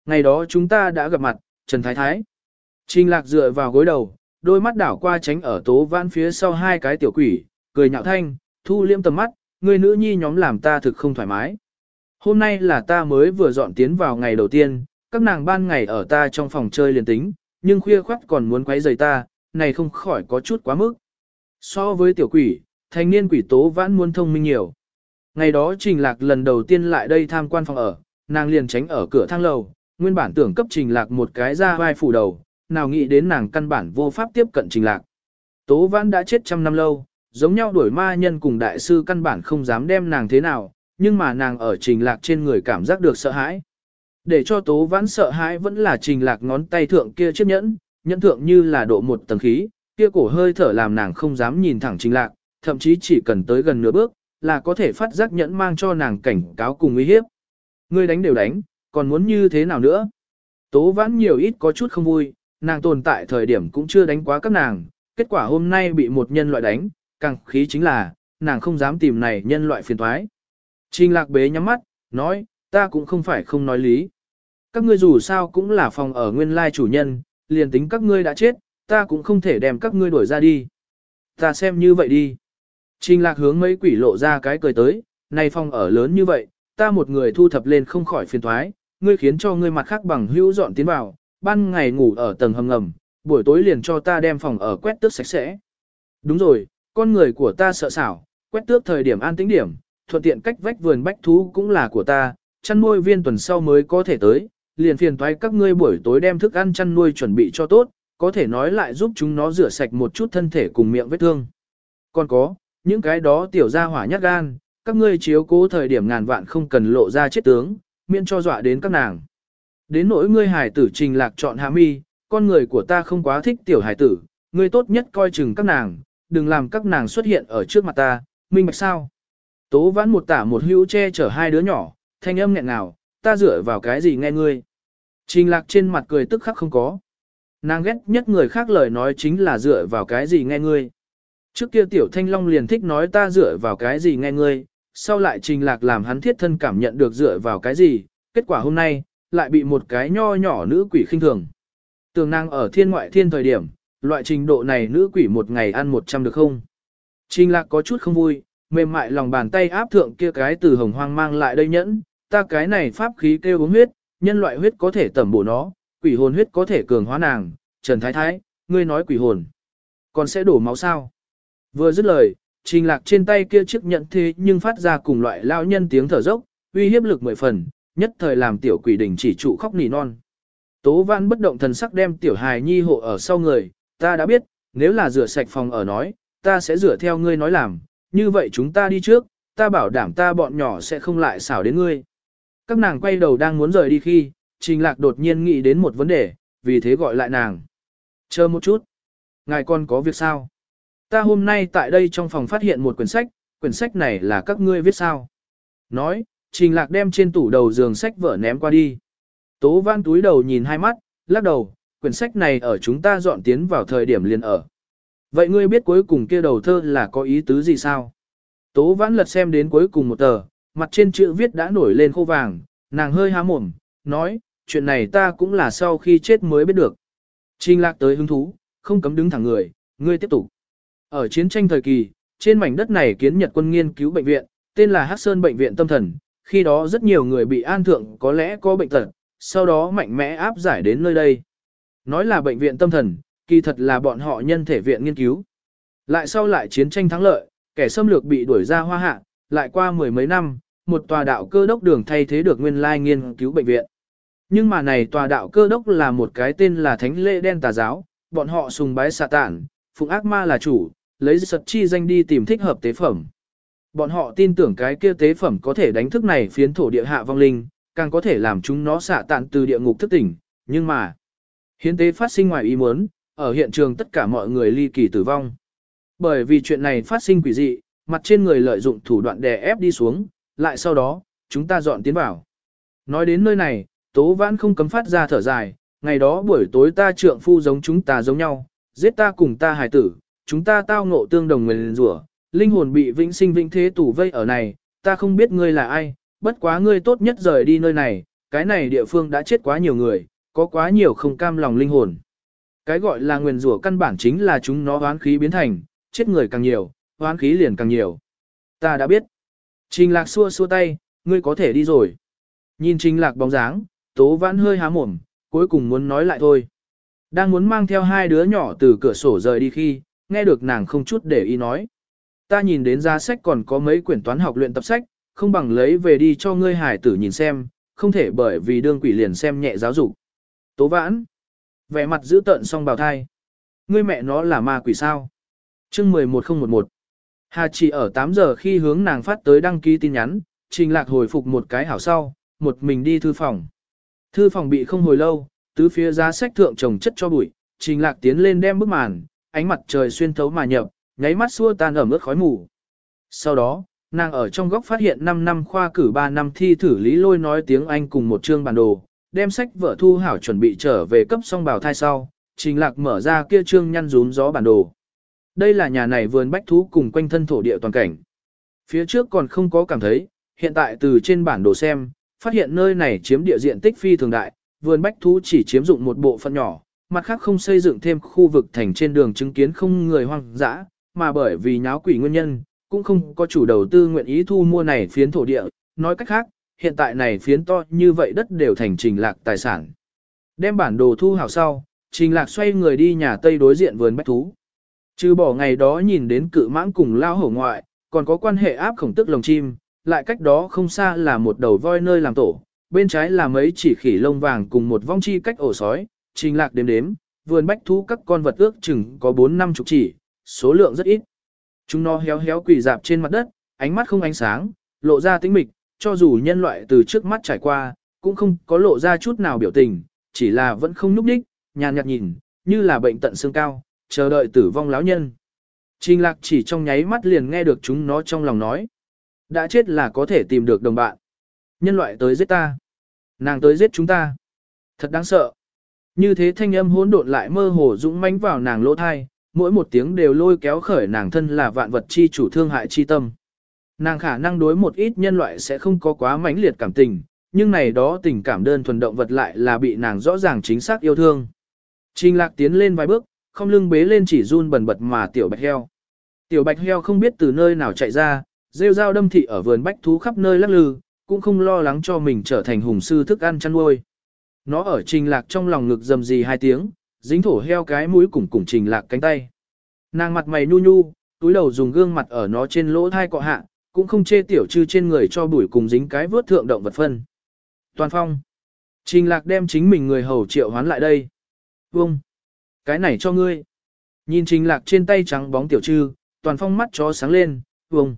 Ngày đó chúng ta đã gặp mặt, Trần Thái Thái. Trình Lạc dựa vào gối đầu, đôi mắt đảo qua tránh ở Tố Văn phía sau hai cái tiểu quỷ, cười nhạo thanh, thu liêm tầm mắt, người nữ nhi nhóm làm ta thực không thoải mái. Hôm nay là ta mới vừa dọn tiến vào ngày đầu tiên, các nàng ban ngày ở ta trong phòng chơi liền tính, nhưng khuya khoắt còn muốn quấy rầy ta, này không khỏi có chút quá mức. So với tiểu quỷ, thanh niên quỷ tố vãn muốn thông minh nhiều. Ngày đó Trình Lạc lần đầu tiên lại đây tham quan phòng ở, nàng liền tránh ở cửa thang lầu, nguyên bản tưởng cấp Trình Lạc một cái ra vai phủ đầu, nào nghĩ đến nàng căn bản vô pháp tiếp cận Trình Lạc. Tố vãn đã chết trăm năm lâu, giống nhau đuổi ma nhân cùng đại sư căn bản không dám đem nàng thế nào, nhưng mà nàng ở Trình Lạc trên người cảm giác được sợ hãi. Để cho tố vãn sợ hãi vẫn là Trình Lạc ngón tay thượng kia chiếc nhẫn, nhẫn thượng như là độ một tầng khí, kia cổ hơi thở làm nàng không dám nhìn thẳng Trình Lạc, thậm chí chỉ cần tới gần nửa bước, là có thể phát giác nhẫn mang cho nàng cảnh cáo cùng uy hiếp. Ngươi đánh đều đánh, còn muốn như thế nào nữa, Tố vãn nhiều ít có chút không vui, nàng tồn tại thời điểm cũng chưa đánh quá các nàng, kết quả hôm nay bị một nhân loại đánh, càng khí chính là, nàng không dám tìm này nhân loại phiền thoái. Trình lạc bế nhắm mắt, nói, ta cũng không phải không nói lý. Các ngươi dù sao cũng là phòng ở nguyên lai chủ nhân, liền tính các ngươi đã chết, ta cũng không thể đem các ngươi đuổi ra đi. Ta xem như vậy đi. Trình lạc hướng mấy quỷ lộ ra cái cười tới, này phòng ở lớn như vậy, ta một người thu thập lên không khỏi phiền thoái, ngươi khiến cho ngươi mặt khác bằng hữu dọn tiến vào, ban ngày ngủ ở tầng hầm ngầm, buổi tối liền cho ta đem phòng ở quét tước sạch sẽ. Đúng rồi, con người của ta sợ xảo, quét tước thời điểm an tĩnh điểm, thuận tiện cách vách vườn bách thú cũng là của ta, chăn nuôi viên tuần sau mới có thể tới, liền phiền toái các ngươi buổi tối đem thức ăn chăn nuôi chuẩn bị cho tốt, có thể nói lại giúp chúng nó rửa sạch một chút thân thể cùng miệng vết thương. Còn có, những cái đó tiểu ra hỏa nhát gan, các ngươi chiếu cố thời điểm ngàn vạn không cần lộ ra chết tướng, miễn cho dọa đến các nàng. Đến nỗi ngươi hải tử trình lạc chọn hạ mi, con người của ta không quá thích tiểu hải tử, ngươi tốt nhất coi chừng các nàng, đừng làm các nàng xuất hiện ở trước mặt ta, minh bạch sao. Tố vãn một tả một hữu che chở hai đứa nhỏ, thanh âm nghẹn nào, ta dựa vào cái gì nghe ngươi. Trình lạc trên mặt cười tức khắc không có. Nàng ghét nhất người khác lời nói chính là dựa vào cái gì nghe ngươi. Trước kia tiểu thanh long liền thích nói ta dựa vào cái gì nghe ngươi, sau lại trình lạc làm hắn thiết thân cảm nhận được dựa vào cái gì, kết quả hôm nay, lại bị một cái nho nhỏ nữ quỷ khinh thường. Tường nàng ở thiên ngoại thiên thời điểm, loại trình độ này nữ quỷ một ngày ăn 100 được không? Trình lạc có chút không vui, mềm mại lòng bàn tay áp thượng kia cái từ hồng hoang mang lại đây nhẫn, ta cái này pháp khí kêu uống huyết, nhân loại huyết có thể tẩm bổ nó, quỷ hồn huyết có thể cường hóa nàng, Trần Thái Thái, ngươi nói quỷ hồn, còn sẽ đổ máu sao? Vừa dứt lời, trình lạc trên tay kia chiếc nhận thế nhưng phát ra cùng loại lao nhân tiếng thở dốc, uy hiếp lực mười phần, nhất thời làm tiểu quỷ đỉnh chỉ trụ khóc nỉ non. Tố văn bất động thần sắc đem tiểu hài nhi hộ ở sau người, ta đã biết, nếu là rửa sạch phòng ở nói, ta sẽ rửa theo ngươi nói làm, như vậy chúng ta đi trước, ta bảo đảm ta bọn nhỏ sẽ không lại xảo đến ngươi. Các nàng quay đầu đang muốn rời đi khi, trình lạc đột nhiên nghĩ đến một vấn đề, vì thế gọi lại nàng. Chờ một chút. Ngài con có việc sao? Ta hôm nay tại đây trong phòng phát hiện một quyển sách, quyển sách này là các ngươi viết sao? Nói, trình lạc đem trên tủ đầu giường sách vở ném qua đi. Tố văn túi đầu nhìn hai mắt, lắc đầu, quyển sách này ở chúng ta dọn tiến vào thời điểm liền ở. Vậy ngươi biết cuối cùng kia đầu thơ là có ý tứ gì sao? Tố vãn lật xem đến cuối cùng một tờ, mặt trên chữ viết đã nổi lên khô vàng, nàng hơi há mồm, nói, chuyện này ta cũng là sau khi chết mới biết được. Trình lạc tới hứng thú, không cấm đứng thẳng người, ngươi tiếp tục. Ở chiến tranh thời kỳ, trên mảnh đất này kiến Nhật quân nghiên cứu bệnh viện, tên là Hắc Sơn Bệnh viện Tâm Thần, khi đó rất nhiều người bị an thượng có lẽ có bệnh tật, sau đó mạnh mẽ áp giải đến nơi đây. Nói là bệnh viện tâm thần, kỳ thật là bọn họ nhân thể viện nghiên cứu. Lại sau lại chiến tranh thắng lợi, kẻ xâm lược bị đuổi ra hoa hạ, lại qua mười mấy năm, một tòa đạo cơ đốc đường thay thế được nguyên lai nghiên cứu bệnh viện. Nhưng mà này tòa đạo cơ đốc là một cái tên là Thánh Lễ Đen Tà Giáo, bọn họ sùng bái xà tản, phụng ác ma là chủ, lấy sật chi danh đi tìm thích hợp tế phẩm. Bọn họ tin tưởng cái kia tế phẩm có thể đánh thức này phiến thổ địa hạ vong linh, càng có thể làm chúng nó xạ tạn từ địa ngục thức tỉnh, nhưng mà hiến tế phát sinh ngoài ý muốn, ở hiện trường tất cả mọi người ly kỳ tử vong. Bởi vì chuyện này phát sinh quỷ dị, mặt trên người lợi dụng thủ đoạn đè ép đi xuống, lại sau đó, chúng ta dọn tiến vào. Nói đến nơi này, Tố Vãn không cấm phát ra thở dài, ngày đó buổi tối ta trượng phu giống chúng ta giống nhau, giết ta cùng ta hài tử, chúng ta tao ngộ tương đồng nguyền rủa, linh hồn bị vĩnh sinh vĩnh thế tù vây ở này, ta không biết ngươi là ai, bất quá ngươi tốt nhất rời đi nơi này, cái này địa phương đã chết quá nhiều người, có quá nhiều không cam lòng linh hồn. Cái gọi là nguyền rủa căn bản chính là chúng nó hoán khí biến thành, chết người càng nhiều, hoán khí liền càng nhiều. Ta đã biết. Trình lạc xua xua tay, ngươi có thể đi rồi. Nhìn trình lạc bóng dáng, tố vãn hơi há mồm, cuối cùng muốn nói lại thôi. Đang muốn mang theo hai đứa nhỏ từ cửa sổ rời đi khi, nghe được nàng không chút để ý nói. Ta nhìn đến giá sách còn có mấy quyển toán học luyện tập sách, không bằng lấy về đi cho ngươi hải tử nhìn xem, không thể bởi vì đương quỷ liền xem nhẹ giáo dục. Tố vãn, vẻ mặt giữ tợn song bào thai. Ngươi mẹ nó là ma quỷ sao? chương 11011. Hà chỉ ở 8 giờ khi hướng nàng phát tới đăng ký tin nhắn, trình lạc hồi phục một cái hảo sau, một mình đi thư phòng. Thư phòng bị không hồi lâu, tứ phía giá sách thượng trồng chất cho bụi, trình lạc tiến lên đem bức màn, ánh mặt trời xuyên thấu mà nhập, nháy mắt xua tan ẩm ướt khói mù. Sau đó, nàng ở trong góc phát hiện 5 năm khoa cử 3 năm thi thử lý lôi nói tiếng Anh cùng một chương bản đồ, đem sách vở thu hảo chuẩn bị trở về cấp song bào thai sau, trình lạc mở ra kia trương nhăn rún gió bản đồ. Đây là nhà này vườn bách thú cùng quanh thân thổ địa toàn cảnh. Phía trước còn không có cảm thấy, hiện tại từ trên bản đồ xem, phát hiện nơi này chiếm địa diện tích phi thường đại, vườn bách thú chỉ chiếm dụng một bộ phận nhỏ, mặt khác không xây dựng thêm khu vực thành trên đường chứng kiến không người hoang dã, mà bởi vì nháo quỷ nguyên nhân, cũng không có chủ đầu tư nguyện ý thu mua này phiến thổ địa, nói cách khác, hiện tại này phiến to như vậy đất đều thành trình lạc tài sản. Đem bản đồ thu hảo sau, trình lạc xoay người đi nhà Tây đối diện vườn bách thú. Trừ bỏ ngày đó nhìn đến cự mãng cùng lao hổ ngoại, còn có quan hệ áp khổng tức lồng chim, lại cách đó không xa là một đầu voi nơi làm tổ, bên trái là mấy chỉ khỉ lông vàng cùng một vong chi cách ổ sói, trình lạc đếm đếm, vườn bách thú các con vật ước chừng có 4 năm chục chỉ, số lượng rất ít. Chúng nó héo héo quỳ dạp trên mặt đất, ánh mắt không ánh sáng, lộ ra tĩnh mịch, cho dù nhân loại từ trước mắt trải qua, cũng không có lộ ra chút nào biểu tình, chỉ là vẫn không nhúc đích, nhàn nhạt nhìn, như là bệnh tận xương cao, chờ đợi tử vong lão nhân. Trình lạc chỉ trong nháy mắt liền nghe được chúng nó trong lòng nói. Đã chết là có thể tìm được đồng bạn. Nhân loại tới giết ta. Nàng tới giết chúng ta. Thật đáng sợ. Như thế thanh âm hỗn độn lại mơ hồ dũng mãnh vào nàng lỗ thai, mỗi một tiếng đều lôi kéo khởi nàng thân là vạn vật chi chủ thương hại chi tâm. Nàng khả năng đối một ít nhân loại sẽ không có quá mãnh liệt cảm tình, nhưng này đó tình cảm đơn thuần động vật lại là bị nàng rõ ràng chính xác yêu thương. Trình lạc tiến lên vài bước, không lưng bế lên chỉ run bần bật mà tiểu bạch heo. Tiểu bạch heo không biết từ nơi nào chạy ra, rêu dao đâm thị ở vườn bách thú khắp nơi lắc lư, cũng không lo lắng cho mình trở thành hùng sư thức ăn chăn nuôi. Nó ở trình lạc trong lòng ngực dầm gì hai tiếng, dính thổ heo cái mũi cùng cùng trình lạc cánh tay. Nàng mặt mày nhu nhu, túi đầu dùng gương mặt ở nó trên lỗ thai cọ hạ, cũng không chê tiểu trư trên người cho bụi cùng dính cái vớt thượng động vật phân. Toàn phong. Trình lạc đem chính mình người hầu triệu hoán lại đây. Vông. Cái này cho ngươi. Nhìn trình lạc trên tay trắng bóng tiểu trư, toàn phong mắt chó sáng lên, vông.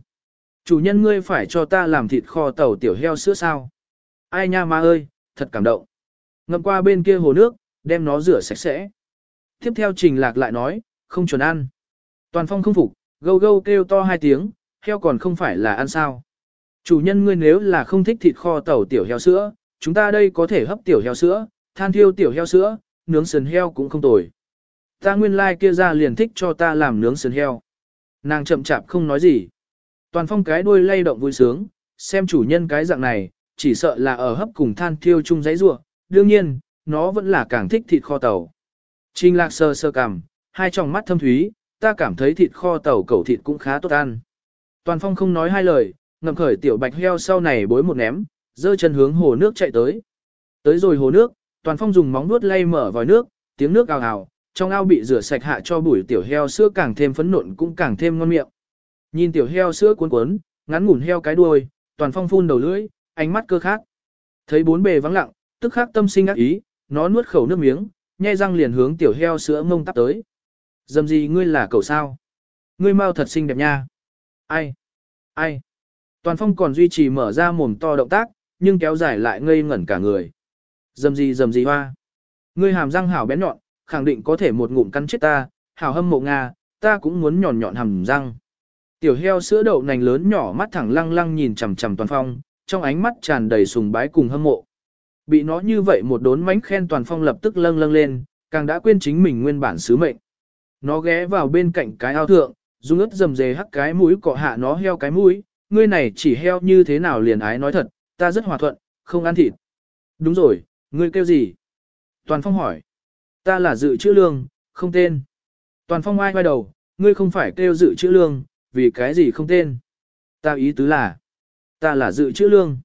Chủ nhân ngươi phải cho ta làm thịt kho tàu tiểu heo sữa sao. Ai nha ma ơi, thật cảm động. Ngậm qua bên kia hồ nước, đem nó rửa sạch sẽ. Tiếp theo trình lạc lại nói, không chuẩn ăn. Toàn phong không phục, gâu gâu kêu to hai tiếng, heo còn không phải là ăn sao. Chủ nhân ngươi nếu là không thích thịt kho tàu tiểu heo sữa, chúng ta đây có thể hấp tiểu heo sữa, than thiêu tiểu heo sữa, nướng sườn heo cũng không tồi. Ta nguyên lai like kia ra liền thích cho ta làm nướng sườn heo. Nàng chậm chạp không nói gì. Toàn phong cái đuôi lay động vui sướng, xem chủ nhân cái dạng này, chỉ sợ là ở hấp cùng than thiêu chung giấy rua. Đương nhiên, nó vẫn là càng thích thịt kho tàu. Trình lạc sơ sơ cằm, hai tròng mắt thâm thúy, ta cảm thấy thịt kho tàu cẩu thịt cũng khá tốt ăn. Toàn phong không nói hai lời, ngậm khởi tiểu bạch heo sau này bối một ném, dơ chân hướng hồ nước chạy tới. Tới rồi hồ nước, toàn phong dùng móng nuốt lay mở vòi nước, tiếng nước ào ào, trong ao bị rửa sạch hạ cho bùi tiểu heo sữa càng thêm phấn nộn cũng càng thêm ngon miệng. Nhìn tiểu heo sữa cuốn cuốn, ngắn ngủn heo cái đuôi, toàn phong phun đầu lưỡi, ánh mắt cơ khác. Thấy bốn bề vắng lặng, tức khắc tâm sinh ác ý, nó nuốt khẩu nước miếng, nhai răng liền hướng tiểu heo sữa mông tắp tới. Dầm gì ngươi là cậu sao? Ngươi mau thật xinh đẹp nha. Ai? Ai? Toàn phong còn duy trì mở ra mồm to động tác, nhưng kéo dài lại ngây ngẩn cả người. Dầm gì dầm gì hoa? Ngươi hàm răng hảo bén nhọn, khẳng định có thể một ngụm cắn chết ta, hảo hâm mộ Nga, ta cũng muốn nhọn nhọn hàm răng. Tiểu heo sữa đậu nành lớn nhỏ mắt thẳng lăng lăng nhìn chằm chằm toàn phong, trong ánh mắt tràn đầy sùng bái cùng hâm mộ. Bị nó như vậy một đốn mánh khen toàn phong lập tức lâng lâng lên, càng đã quên chính mình nguyên bản sứ mệnh. Nó ghé vào bên cạnh cái ao thượng, dùng ướt dầm dề hắc cái mũi cọ hạ nó heo cái mũi, ngươi này chỉ heo như thế nào liền ái nói thật, ta rất hòa thuận, không ăn thịt. Đúng rồi, ngươi kêu gì? Toàn phong hỏi. Ta là dự chữ lương, không tên. Toàn phong ai quay đầu, ngươi không phải kêu dự chữ lương, vì cái gì không tên. Ta ý tứ là, ta là dự chữ lương.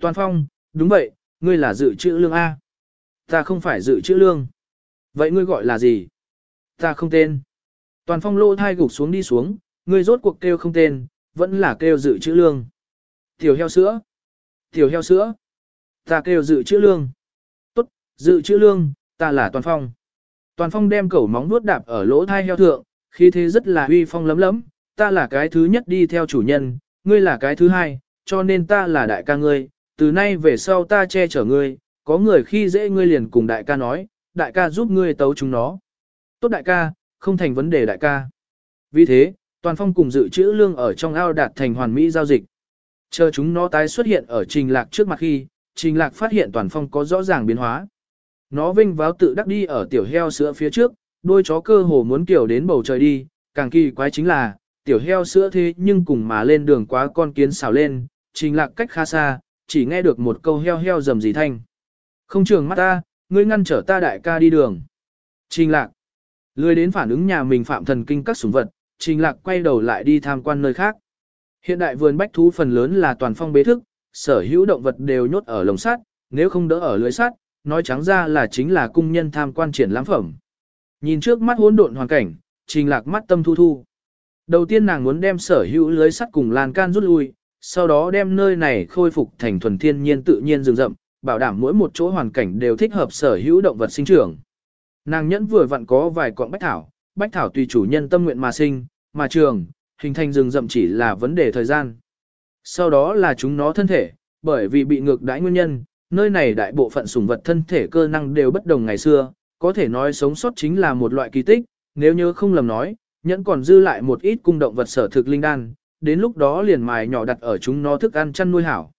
Toàn phong, đúng vậy, ngươi là dự chữ lương A. Ta không phải dự chữ lương. Vậy ngươi gọi là gì? Ta không tên. Toàn phong lô thai gục xuống đi xuống, ngươi rốt cuộc kêu không tên, vẫn là kêu dự chữ lương. Tiểu heo sữa. Tiểu heo sữa. Ta kêu dự chữ lương. Tốt, dự chữ lương, ta là Toàn phong. Toàn phong đem cẩu móng nuốt đạp ở lỗ thai heo thượng, khi thế rất là uy phong lấm lấm, ta là cái thứ nhất đi theo chủ nhân, ngươi là cái thứ hai, cho nên ta là đại ca ngươi, từ nay về sau ta che chở ngươi, có người khi dễ ngươi liền cùng đại ca nói, đại ca giúp ngươi tấu chúng nó. Tốt đại ca, không thành vấn đề đại ca. Vì thế, toàn phong cùng dự trữ lương ở trong ao đạt thành hoàn mỹ giao dịch. Chờ chúng nó tái xuất hiện ở trình lạc trước mặt khi, Trình Lạc phát hiện toàn phong có rõ ràng biến hóa. Nó vinh váo tự đắc đi ở tiểu heo sữa phía trước, đôi chó cơ hồ muốn kiểu đến bầu trời đi, càng kỳ quái chính là, tiểu heo sữa thế nhưng cùng mà lên đường quá con kiến xào lên, Trình Lạc cách khá xa, chỉ nghe được một câu heo heo rầm rì thanh. Không trường mắt ta, ngươi ngăn trở ta đại ca đi đường. Trình Lạc. Lười đến phản ứng nhà mình phạm thần kinh các sủng vật, Trình Lạc quay đầu lại đi tham quan nơi khác. Hiện đại vườn bách thú phần lớn là toàn phong bế thức, sở hữu động vật đều nhốt ở lồng sắt, nếu không đỡ ở lưới sắt, nói trắng ra là chính là cung nhân tham quan triển lãm phẩm. Nhìn trước mắt hỗn độn hoàn cảnh, Trình Lạc mắt tâm thu thu. Đầu tiên nàng muốn đem sở hữu lưới sắt cùng lan can rút lui, sau đó đem nơi này khôi phục thành thuần thiên nhiên tự nhiên rừng rậm, bảo đảm mỗi một chỗ hoàn cảnh đều thích hợp sở hữu động vật sinh trưởng. Nàng nhẫn vừa vặn có vài cọng bách thảo, bách thảo tùy chủ nhân tâm nguyện mà sinh, mà trường, hình thành rừng rậm chỉ là vấn đề thời gian. Sau đó là chúng nó thân thể, bởi vì bị ngược đãi nguyên nhân, nơi này đại bộ phận sủng vật thân thể cơ năng đều bất đồng ngày xưa, có thể nói sống sót chính là một loại kỳ tích, nếu nhớ không lầm nói, nhẫn còn dư lại một ít cung động vật sở thực linh đan, đến lúc đó liền mài nhỏ đặt ở chúng nó thức ăn chăn nuôi hảo.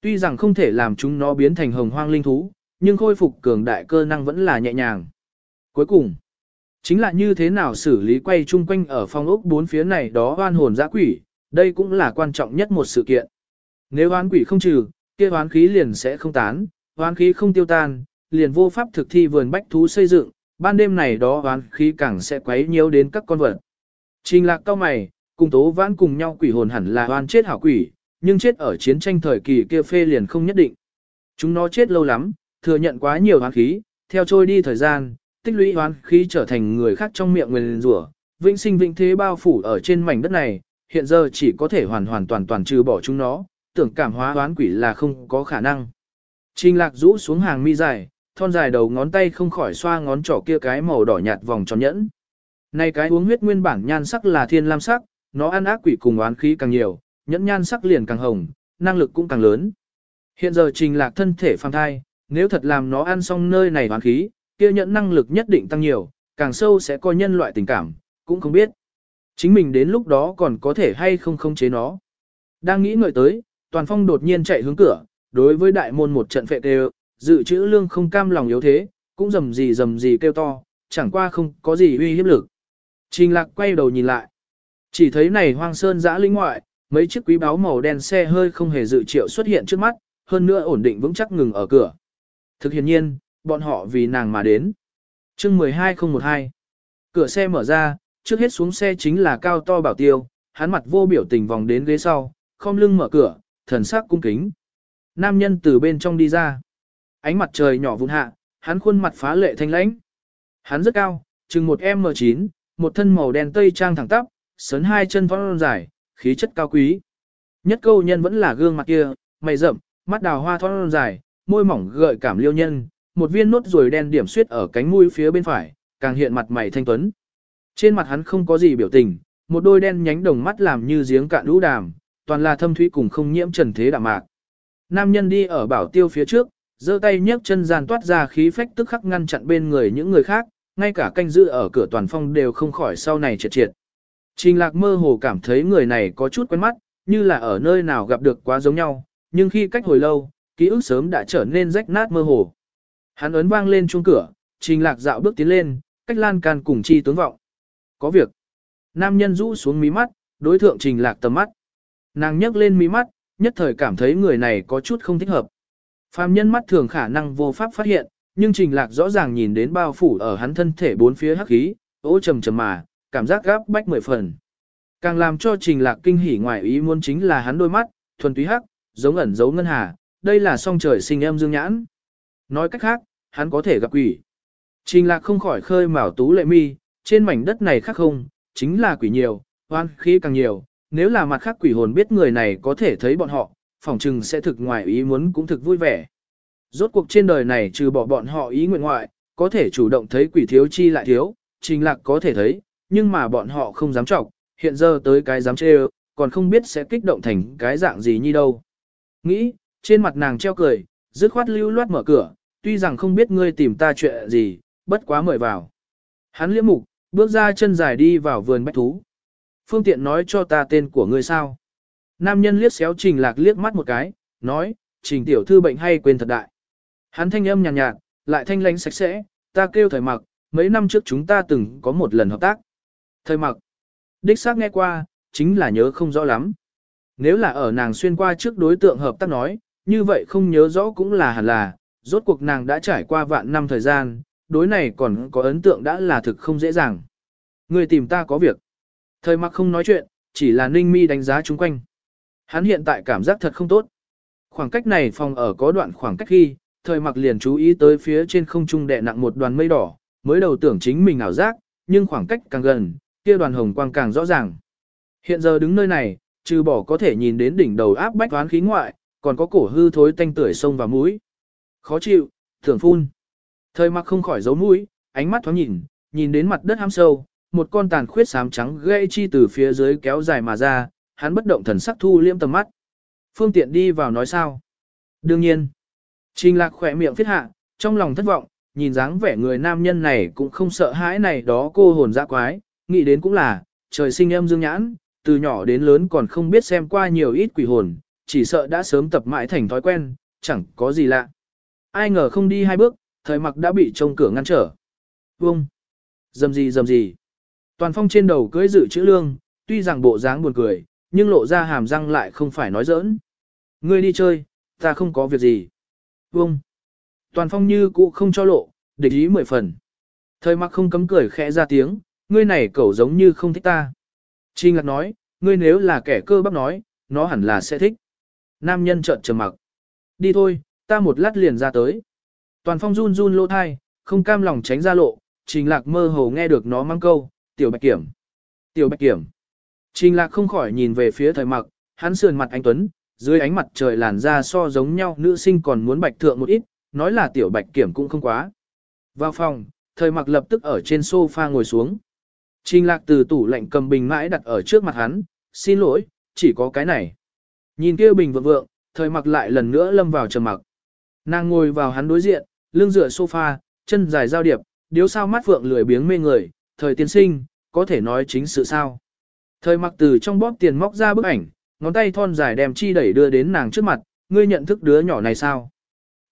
Tuy rằng không thể làm chúng nó biến thành hồng hoang linh thú, nhưng khôi phục cường đại cơ năng vẫn là nhẹ nhàng. Cuối cùng, chính là như thế nào xử lý quay chung quanh ở phong ốc bốn phía này đó oan hồn dã quỷ, đây cũng là quan trọng nhất một sự kiện. Nếu oán quỷ không trừ, kia oán khí liền sẽ không tán, oán khí không tiêu tan, liền vô pháp thực thi vườn bách thú xây dựng, ban đêm này đó oán khí càng sẽ quấy nhiễu đến các con vật. Trình lạc cao mày, cùng tố vãn cùng nhau quỷ hồn hẳn là oan chết hảo quỷ, nhưng chết ở chiến tranh thời kỳ kia phê liền không nhất định. Chúng nó chết lâu lắm, thừa nhận quá nhiều oán khí, theo trôi đi thời gian, tích lũy oán khí trở thành người khác trong miệng nguyền rủa, vĩnh sinh vĩnh thế bao phủ ở trên mảnh đất này, hiện giờ chỉ có thể hoàn hoàn toàn toàn trừ bỏ chúng nó, tưởng cảm hóa oán quỷ là không có khả năng. Trình lạc rũ xuống hàng mi dài, thon dài đầu ngón tay không khỏi xoa ngón trỏ kia cái màu đỏ nhạt vòng tròn nhẫn. Này cái uống huyết nguyên bản nhan sắc là thiên lam sắc, nó ăn ác quỷ cùng oán khí càng nhiều, nhẫn nhan sắc liền càng hồng, năng lực cũng càng lớn. Hiện giờ trình lạc thân thể phàm thai, nếu thật làm nó ăn xong nơi này oán khí, kia nhận năng lực nhất định tăng nhiều, càng sâu sẽ coi nhân loại tình cảm, cũng không biết. Chính mình đến lúc đó còn có thể hay không khống chế nó. Đang nghĩ ngợi tới, toàn phong đột nhiên chạy hướng cửa, đối với đại môn một trận phệ đều, dự trữ lương không cam lòng yếu thế, cũng rầm gì rầm gì kêu to, chẳng qua không có gì uy hiếp lực. Trình lạc quay đầu nhìn lại. Chỉ thấy này hoang sơn giã linh ngoại, mấy chiếc quý báo màu đen xe hơi không hề dự triệu xuất hiện trước mắt, hơn nữa ổn định vững chắc ngừng ở cửa. Thực hiện nhiên, bọn họ vì nàng mà đến. chương 12012 Cửa xe mở ra, trước hết xuống xe chính là cao to bảo tiêu, hắn mặt vô biểu tình vòng đến ghế sau, không lưng mở cửa, thần sắc cung kính. Nam nhân từ bên trong đi ra. Ánh mặt trời nhỏ vụn hạ, hắn khuôn mặt phá lệ thanh lãnh. Hắn rất cao, chừng một M9, một thân màu đen tây trang thẳng tắp, sấn hai chân vón dài, khí chất cao quý. Nhất câu nhân vẫn là gương mặt kia, mày rậm, mắt đào hoa thon dài, môi mỏng gợi cảm liêu nhân, một viên nốt ruồi đen điểm xuyết ở cánh mũi phía bên phải, càng hiện mặt mày thanh tuấn. Trên mặt hắn không có gì biểu tình, một đôi đen nhánh đồng mắt làm như giếng cạn lũ đàm, toàn là thâm thúy cùng không nhiễm trần thế đạm mạc. Nam nhân đi ở bảo tiêu phía trước, giơ tay nhấc chân giàn toát ra khí phách tức khắc ngăn chặn bên người những người khác, ngay cả canh giữ ở cửa toàn phong đều không khỏi sau này triệt triệt. Trình lạc mơ hồ cảm thấy người này có chút quen mắt, như là ở nơi nào gặp được quá giống nhau, nhưng khi cách hồi lâu, ký ức sớm đã trở nên rách nát mơ hồ. Hắn ấn vang lên chuông cửa, trình lạc dạo bước tiến lên, cách lan can cùng chi tướng vọng. Có việc. Nam nhân rũ xuống mí mắt, đối thượng trình lạc tầm mắt. Nàng nhấc lên mí mắt, nhất thời cảm thấy người này có chút không thích hợp. Phàm nhân mắt thường khả năng vô pháp phát hiện, nhưng trình lạc rõ ràng nhìn đến bao phủ ở hắn thân thể bốn phía hắc khí, ố trầm trầm mà, cảm giác gáp bách mười phần. Càng làm cho trình lạc kinh hỉ ngoài ý muốn chính là hắn đôi mắt, thuần túy hắc, giống ẩn dấu ngân hà, đây là song trời sinh em dương nhãn. Nói cách khác, hắn có thể gặp quỷ. Trình lạc không khỏi khơi mào tú lệ mi, trên mảnh đất này khác không, chính là quỷ nhiều, hoan khí càng nhiều, nếu là mặt khác quỷ hồn biết người này có thể thấy bọn họ, phỏng chừng sẽ thực ngoài ý muốn cũng thực vui vẻ. Rốt cuộc trên đời này trừ bỏ bọn họ ý nguyện ngoại, có thể chủ động thấy quỷ thiếu chi lại thiếu, trình lạc có thể thấy, nhưng mà bọn họ không dám trọng, hiện giờ tới cái dám chê còn không biết sẽ kích động thành cái dạng gì như đâu. Nghĩ, trên mặt nàng treo cười, dứt khoát lưu loát mở cửa, tuy rằng không biết ngươi tìm ta chuyện gì, bất quá mời vào. Hắn liễm mục, bước ra chân dài đi vào vườn bách thú. Phương tiện nói cho ta tên của ngươi sao. Nam nhân liếc xéo trình lạc liếc mắt một cái, nói, trình tiểu thư bệnh hay quên thật đại. Hắn thanh âm nhàn nhạt, nhạt, lại thanh lãnh sạch sẽ, ta kêu thời mặc, mấy năm trước chúng ta từng có một lần hợp tác. Thời mặc, đích xác nghe qua, chính là nhớ không rõ lắm. Nếu là ở nàng xuyên qua trước đối tượng hợp tác nói, như vậy không nhớ rõ cũng là hẳn là, rốt cuộc nàng đã trải qua vạn năm thời gian, đối này còn có ấn tượng đã là thực không dễ dàng. Người tìm ta có việc. Thời mặc không nói chuyện, chỉ là ninh mi đánh giá chung quanh. Hắn hiện tại cảm giác thật không tốt. Khoảng cách này phòng ở có đoạn khoảng cách khi, thời mặc liền chú ý tới phía trên không trung đè nặng một đoàn mây đỏ, mới đầu tưởng chính mình ảo giác, nhưng khoảng cách càng gần, kia đoàn hồng quang càng rõ ràng. Hiện giờ đứng nơi này, trừ bỏ có thể nhìn đến đỉnh đầu áp bách toán khí ngoại, còn có cổ hư thối tanh tưởi sông và mũi. Khó chịu, thường phun. Thời mặc không khỏi giấu mũi, ánh mắt thoáng nhìn, nhìn đến mặt đất hăm sâu, một con tàn khuyết xám trắng gây chi từ phía dưới kéo dài mà ra, hắn bất động thần sắc thu liễm tầm mắt. Phương tiện đi vào nói sao? Đương nhiên. Trình lạc khỏe miệng phiết hạ, trong lòng thất vọng, nhìn dáng vẻ người nam nhân này cũng không sợ hãi này đó cô hồn dã quái, nghĩ đến cũng là, trời sinh âm dương nhãn, từ nhỏ đến lớn còn không biết xem qua nhiều ít quỷ hồn, chỉ sợ đã sớm tập mãi thành thói quen, chẳng có gì lạ. Ai ngờ không đi hai bước, thời mặc đã bị trông cửa ngăn trở. Vông! Dầm gì dầm gì! Toàn phong trên đầu cưới dự chữ lương, tuy rằng bộ dáng buồn cười, nhưng lộ ra hàm răng lại không phải nói giỡn. Ngươi đi chơi, ta không có việc gì. Vông! Toàn phong như cũ không cho lộ, địch ý mười phần. Thời mặc không cấm cười khẽ ra tiếng, ngươi này cẩu giống như không thích ta. Trinh lạc nói, ngươi nếu là kẻ cơ bắp nói, nó hẳn là sẽ thích. Nam nhân trợn trầm mặc. Đi thôi, ta một lát liền ra tới. Toàn phong run run lỗ thai, không cam lòng tránh ra lộ, trình lạc mơ hồ nghe được nó mang câu, tiểu bạch kiểm. Tiểu bạch kiểm. Trình lạc không khỏi nhìn về phía thời mặc, hắn sườn mặt anh Tuấn, dưới ánh mặt trời làn da so giống nhau nữ sinh còn muốn bạch thượng một ít, nói là tiểu bạch kiểm cũng không quá. Vào phòng, thời mặc lập tức ở trên sofa ngồi xuống. Trình lạc từ tủ lạnh cầm bình mãi đặt ở trước mặt hắn, xin lỗi, chỉ có cái này. Nhìn kia bình vượng vượng, thời mặc lại lần nữa lâm vào trầm mặc. Nàng ngồi vào hắn đối diện, lưng dựa sofa, chân dài giao điệp, điếu sao mắt vượng lười biếng mê người, thời tiên sinh, có thể nói chính sự sao. Thời mặc từ trong bóp tiền móc ra bức ảnh, ngón tay thon dài đem chi đẩy đưa đến nàng trước mặt, ngươi nhận thức đứa nhỏ này sao?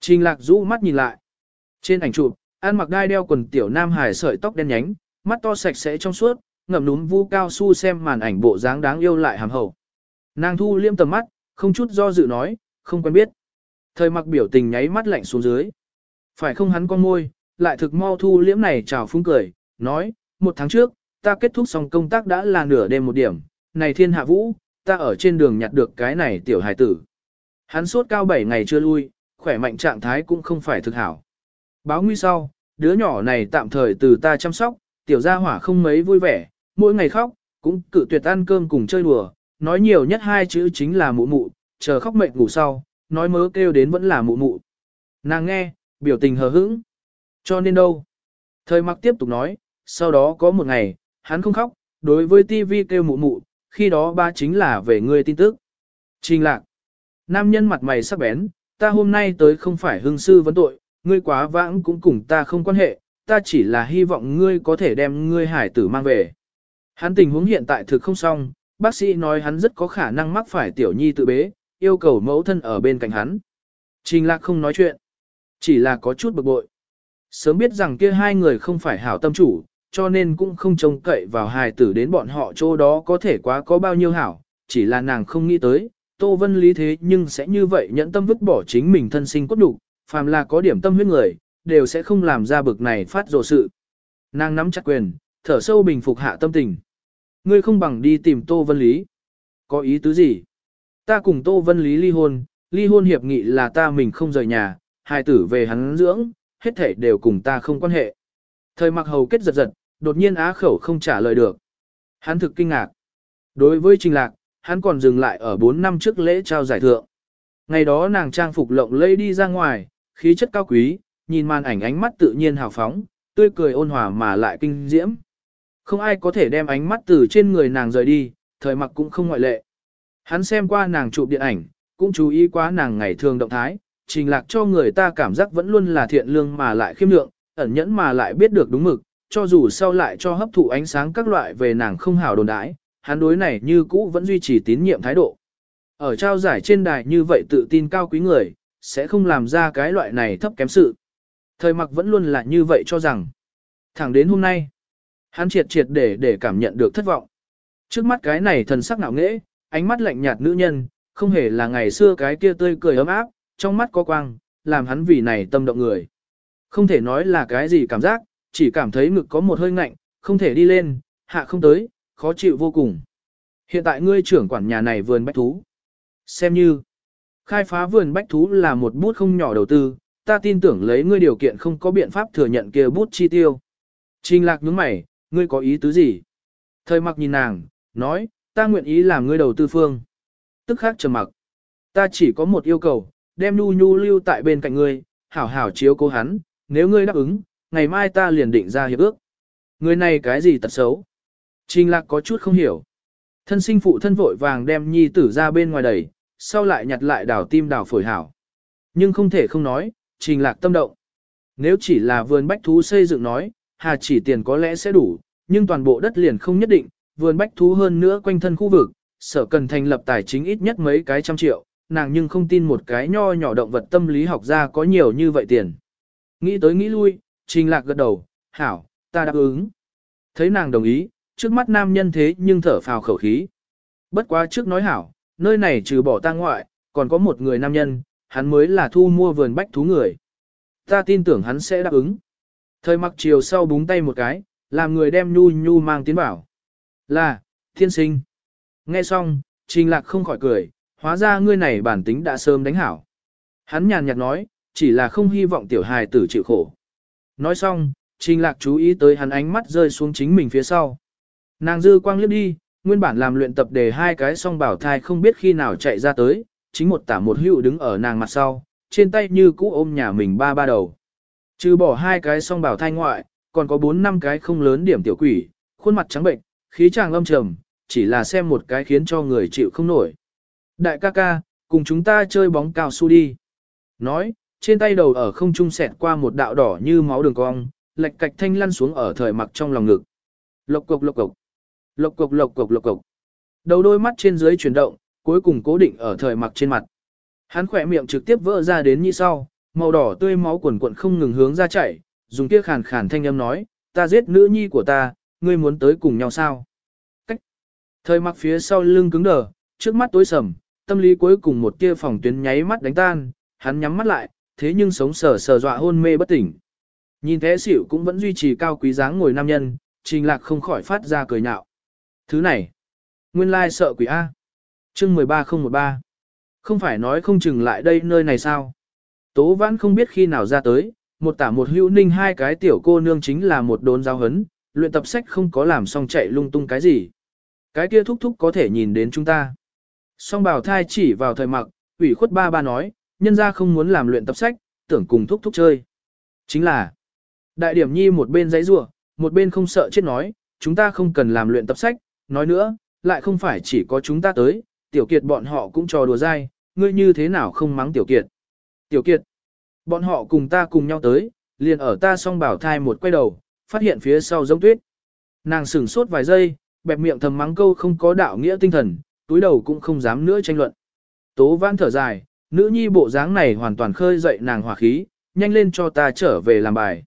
Trình lạc rũ mắt nhìn lại. Trên ảnh chụp, ăn mặc đai đeo quần tiểu nam hải sợi tóc đen nhánh, mắt to sạch sẽ trong suốt, ngậm núm vu cao su xem màn ảnh bộ dáng đáng yêu lại hàm hậu. Nàng thu liêm tầm mắt, không chút do dự nói, không quen biết. Thời mặc biểu tình nháy mắt lạnh xuống dưới. Phải không hắn con môi, lại thực mau thu liễm này chào phúng cười, nói, một tháng trước, ta kết thúc xong công tác đã là nửa đêm một điểm, này thiên hạ vũ, ta ở trên đường nhặt được cái này tiểu hài tử. Hắn sốt cao 7 ngày chưa lui, khỏe mạnh trạng thái cũng không phải thực hảo. Báo nguy sau, đứa nhỏ này tạm thời từ ta chăm sóc, tiểu gia hỏa không mấy vui vẻ, mỗi ngày khóc, cũng cự tuyệt ăn cơm cùng chơi đùa, nói nhiều nhất hai chữ chính là mụ mụ, chờ khóc mệt ngủ sau, nói mớ kêu đến vẫn là mụ mụ. Nàng nghe, biểu tình hờ hững. Cho nên đâu? Thời mặc tiếp tục nói, sau đó có một ngày, hắn không khóc, đối với TV kêu mụ mụ, khi đó ba chính là về người tin tức. Trình lạc. Nam nhân mặt mày sắc bén, ta hôm nay tới không phải hưng sư vấn tội, ngươi quá vãng cũng cùng ta không quan hệ, ta chỉ là hy vọng ngươi có thể đem ngươi hải tử mang về. Hắn tình huống hiện tại thực không xong, bác sĩ nói hắn rất có khả năng mắc phải tiểu nhi tự bế, yêu cầu mẫu thân ở bên cạnh hắn. Trình lạc không nói chuyện, chỉ là có chút bực bội. Sớm biết rằng kia hai người không phải hảo tâm chủ, cho nên cũng không trông cậy vào hài tử đến bọn họ chỗ đó có thể quá có bao nhiêu hảo, chỉ là nàng không nghĩ tới, Tô Vân Lý thế nhưng sẽ như vậy nhẫn tâm vứt bỏ chính mình thân sinh cốt đủ, phàm là có điểm tâm huyết người, đều sẽ không làm ra bực này phát rồ sự. Nàng nắm chặt quyền, thở sâu bình phục hạ tâm tình. Ngươi không bằng đi tìm Tô Vân Lý. Có ý tứ gì? Ta cùng Tô Vân Lý ly hôn, ly hôn hiệp nghị là ta mình không rời nhà, hài tử về hắn dưỡng, hết thể đều cùng ta không quan hệ. Thời mặc hầu kết giật giật, đột nhiên á khẩu không trả lời được. Hắn thực kinh ngạc. Đối với Trình Lạc, hắn còn dừng lại ở 4 năm trước lễ trao giải thượng. Ngày đó nàng trang phục lộng lẫy đi ra ngoài, khí chất cao quý, nhìn màn ảnh ánh mắt tự nhiên hào phóng, tươi cười ôn hòa mà lại kinh diễm. Không ai có thể đem ánh mắt từ trên người nàng rời đi, thời mặc cũng không ngoại lệ. Hắn xem qua nàng chụp điện ảnh, cũng chú ý quá nàng ngày thường động thái, trình lạc cho người ta cảm giác vẫn luôn là thiện lương mà lại khiêm lượng, ẩn nhẫn mà lại biết được đúng mực, cho dù sau lại cho hấp thụ ánh sáng các loại về nàng không hảo đồn đãi, hắn đối này như cũ vẫn duy trì tín nhiệm thái độ. Ở trao giải trên đài như vậy tự tin cao quý người, sẽ không làm ra cái loại này thấp kém sự. Thời mặc vẫn luôn là như vậy cho rằng. Thẳng đến hôm nay, hắn triệt triệt để để cảm nhận được thất vọng. Trước mắt cái này thần sắc ngạo nghễ, ánh mắt lạnh nhạt nữ nhân, không hề là ngày xưa cái kia tươi cười ấm áp, trong mắt có quang, làm hắn vì này tâm động người. Không thể nói là cái gì cảm giác, chỉ cảm thấy ngực có một hơi ngạnh, không thể đi lên, hạ không tới, khó chịu vô cùng. Hiện tại ngươi trưởng quản nhà này vườn bách thú. Xem như, khai phá vườn bách thú là một bút không nhỏ đầu tư, ta tin tưởng lấy ngươi điều kiện không có biện pháp thừa nhận kia bút chi tiêu. Trình lạc nhướng mày, ngươi có ý tứ gì? Thời mặc nhìn nàng, nói, ta nguyện ý làm ngươi đầu tư phương. Tức khác trầm mặc. Ta chỉ có một yêu cầu, đem nhu nhu lưu tại bên cạnh ngươi, hảo hảo chiếu cố hắn, nếu ngươi đáp ứng, ngày mai ta liền định ra hiệp ước. Người này cái gì tật xấu? Trình lạc có chút không hiểu. Thân sinh phụ thân vội vàng đem nhi tử ra bên ngoài đẩy, sau lại nhặt lại đảo tim đảo phổi hảo. Nhưng không thể không nói, trình lạc tâm động. Nếu chỉ là vườn bách thú xây dựng nói, hà chỉ tiền có lẽ sẽ đủ, nhưng toàn bộ đất liền không nhất định, vườn bách thú hơn nữa quanh thân khu vực, sở cần thành lập tài chính ít nhất mấy cái trăm triệu, nàng nhưng không tin một cái nho nhỏ động vật tâm lý học ra có nhiều như vậy tiền. Nghĩ tới nghĩ lui, trình lạc gật đầu, hảo, ta đáp ứng. Thấy nàng đồng ý, trước mắt nam nhân thế nhưng thở phào khẩu khí. Bất quá trước nói hảo, nơi này trừ bỏ ta ngoại, còn có một người nam nhân, hắn mới là thu mua vườn bách thú người. Ta tin tưởng hắn sẽ đáp ứng. Thời mặc chiều sau búng tay một cái, làm người đem nhu nhu mang tiến bảo. Là, thiên sinh. Nghe xong, trình lạc không khỏi cười, hóa ra ngươi này bản tính đã sớm đánh hảo. Hắn nhàn nhạt nói, chỉ là không hy vọng tiểu hài tử chịu khổ. Nói xong, trình lạc chú ý tới hắn ánh mắt rơi xuống chính mình phía sau. Nàng dư quang liếc đi, nguyên bản làm luyện tập để hai cái song bảo thai không biết khi nào chạy ra tới, chính một tả một hữu đứng ở nàng mặt sau, trên tay như cũ ôm nhà mình ba ba đầu. Trừ bỏ hai cái song bảo thai ngoại, còn có bốn năm cái không lớn điểm tiểu quỷ, khuôn mặt trắng bệnh, khí chàng âm trầm, chỉ là xem một cái khiến cho người chịu không nổi. Đại ca ca, cùng chúng ta chơi bóng cao su đi. Nói, trên tay đầu ở không trung sẹt qua một đạo đỏ như máu đường cong, lệch cạch thanh lăn xuống ở thời mặc trong lòng ngực. Lộc cục lộc cục. Lộc cục lộc cục lộc cục. Đầu đôi mắt trên dưới chuyển động, cuối cùng cố định ở thời mặc trên mặt. Hắn khỏe miệng trực tiếp vỡ ra đến như sau, màu đỏ tươi máu quần quận không ngừng hướng ra chảy, dùng kia khàn khàn thanh âm nói, ta giết nữ nhi của ta, ngươi muốn tới cùng nhau sao? Thời mặc phía sau lưng cứng đờ, trước mắt tối sầm, tâm lý cuối cùng một tia phòng tuyến nháy mắt đánh tan, hắn nhắm mắt lại, thế nhưng sống sờ sờ dọa hôn mê bất tỉnh. Nhìn thế xỉu cũng vẫn duy trì cao quý dáng ngồi nam nhân, trình lạc không khỏi phát ra cười nhạo. Thứ này, nguyên lai sợ quỷ A. chương 13013. Không phải nói không chừng lại đây nơi này sao? Tố vãn không biết khi nào ra tới, một tả một hữu ninh hai cái tiểu cô nương chính là một đốn giao hấn, luyện tập sách không có làm xong chạy lung tung cái gì. Cái kia thúc thúc có thể nhìn đến chúng ta. Song bảo thai chỉ vào thời mặc, ủy khuất ba ba nói, nhân ra không muốn làm luyện tập sách, tưởng cùng thúc thúc chơi. Chính là, đại điểm nhi một bên giấy rủa một bên không sợ chết nói, chúng ta không cần làm luyện tập sách, nói nữa, lại không phải chỉ có chúng ta tới, tiểu kiệt bọn họ cũng trò đùa dai, ngươi như thế nào không mắng tiểu kiệt. Tiểu kiệt, bọn họ cùng ta cùng nhau tới, liền ở ta song bảo thai một quay đầu, phát hiện phía sau giống tuyết. Nàng sửng sốt vài giây, bẹp miệng thầm mắng câu không có đạo nghĩa tinh thần, túi đầu cũng không dám nữa tranh luận. Tố vãn thở dài, nữ nhi bộ dáng này hoàn toàn khơi dậy nàng hỏa khí, nhanh lên cho ta trở về làm bài.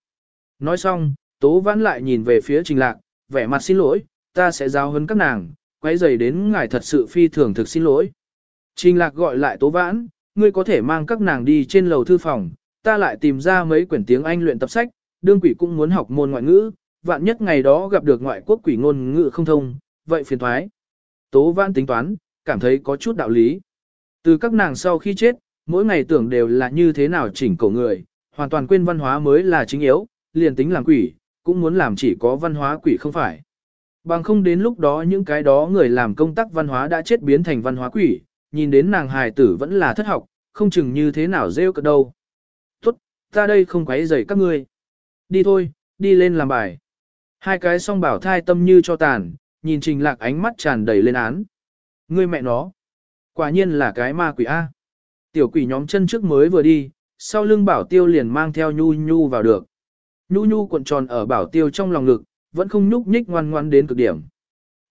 Nói xong, tố vãn lại nhìn về phía trình lạc, vẻ mặt xin lỗi, ta sẽ giao hấn các nàng, quay dày đến ngài thật sự phi thường thực xin lỗi. Trình lạc gọi lại tố vãn, ngươi có thể mang các nàng đi trên lầu thư phòng, ta lại tìm ra mấy quyển tiếng Anh luyện tập sách, đương quỷ cũng muốn học môn ngoại ngữ, vạn nhất ngày đó gặp được ngoại quốc quỷ ngôn ngữ không thông, vậy phiền thoái. Tố vãn tính toán, cảm thấy có chút đạo lý. Từ các nàng sau khi chết, mỗi ngày tưởng đều là như thế nào chỉnh cổ người, hoàn toàn quên văn hóa mới là chính yếu, liền tính làm quỷ, cũng muốn làm chỉ có văn hóa quỷ không phải. Bằng không đến lúc đó những cái đó người làm công tác văn hóa đã chết biến thành văn hóa quỷ, nhìn đến nàng hài tử vẫn là thất học, không chừng như thế nào rêu cợt đâu. Tốt, ta đây không quấy rầy các ngươi. Đi thôi, đi lên làm bài. Hai cái song bảo thai tâm như cho tàn, nhìn trình lạc ánh mắt tràn đầy lên án. Ngươi mẹ nó. Quả nhiên là cái ma quỷ A. Tiểu quỷ nhóm chân trước mới vừa đi, sau lưng bảo tiêu liền mang theo nhu nhu vào được. Nhu nhu cuộn tròn ở bảo tiêu trong lòng ngực, vẫn không nhúc nhích ngoan ngoan đến cực điểm.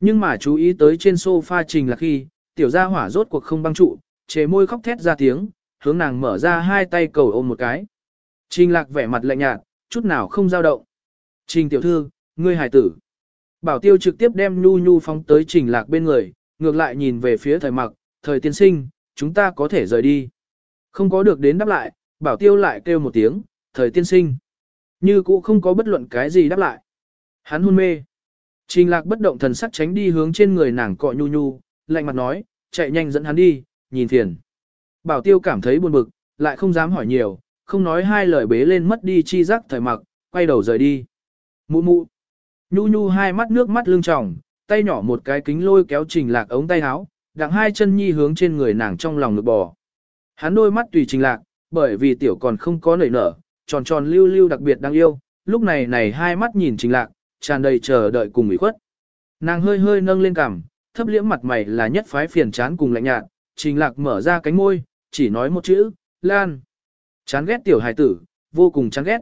Nhưng mà chú ý tới trên sofa trình là khi, tiểu gia hỏa rốt cuộc không băng trụ, chế môi khóc thét ra tiếng, hướng nàng mở ra hai tay cầu ôm một cái. Trình lạc vẻ mặt lạnh nhạt, chút nào không dao động. Trình tiểu thư, ngươi hài tử. Bảo tiêu trực tiếp đem nhu nhu phóng tới trình lạc bên người, ngược lại nhìn về phía thời mặc, thời tiên sinh, chúng ta có thể rời đi. Không có được đến đáp lại, bảo tiêu lại kêu một tiếng, thời tiên sinh. Như cũ không có bất luận cái gì đáp lại. Hắn hôn mê. Trình lạc bất động thần sắc tránh đi hướng trên người nàng cọ nhu nhu, lạnh mặt nói, chạy nhanh dẫn hắn đi, nhìn thiền, Bảo tiêu cảm thấy buồn bực, lại không dám hỏi nhiều, không nói hai lời bế lên mất đi chi giác thời mặc, quay đầu rời đi. Mụ mụ. Nhu nhu hai mắt nước mắt lưng tròng, tay nhỏ một cái kính lôi kéo trình lạc ống tay áo, đặng hai chân nhi hướng trên người nàng trong lòng ngực bò. Hắn đôi mắt tùy trình lạc, bởi vì tiểu còn không có nảy nở, tròn tròn lưu lưu đặc biệt đáng yêu, lúc này này hai mắt nhìn trình lạc, tràn đầy chờ đợi cùng ủy khuất. Nàng hơi hơi nâng lên cằm, thấp liễm mặt mày là nhất phái phiền chán cùng lạnh nhạt, trình lạc mở ra cánh môi, chỉ nói một chữ, Lan. Chán ghét tiểu hài tử, vô cùng chán ghét.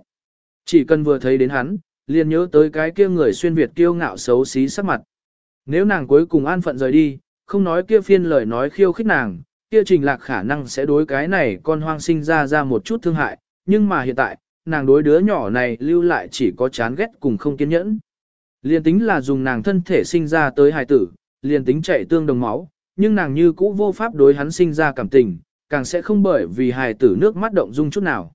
Chỉ cần vừa thấy đến hắn, liền nhớ tới cái kia người xuyên Việt kiêu ngạo xấu xí sắc mặt. Nếu nàng cuối cùng an phận rời đi, không nói kia phiên lời nói khiêu khích nàng, kia trình lạc khả năng sẽ đối cái này con hoang sinh ra ra một chút thương hại, nhưng mà hiện tại, nàng đối đứa nhỏ này lưu lại chỉ có chán ghét cùng không kiên nhẫn. liền tính là dùng nàng thân thể sinh ra tới hài tử, liền tính chạy tương đồng máu, nhưng nàng như cũ vô pháp đối hắn sinh ra cảm tình, càng sẽ không bởi vì hài tử nước mắt động dung chút nào.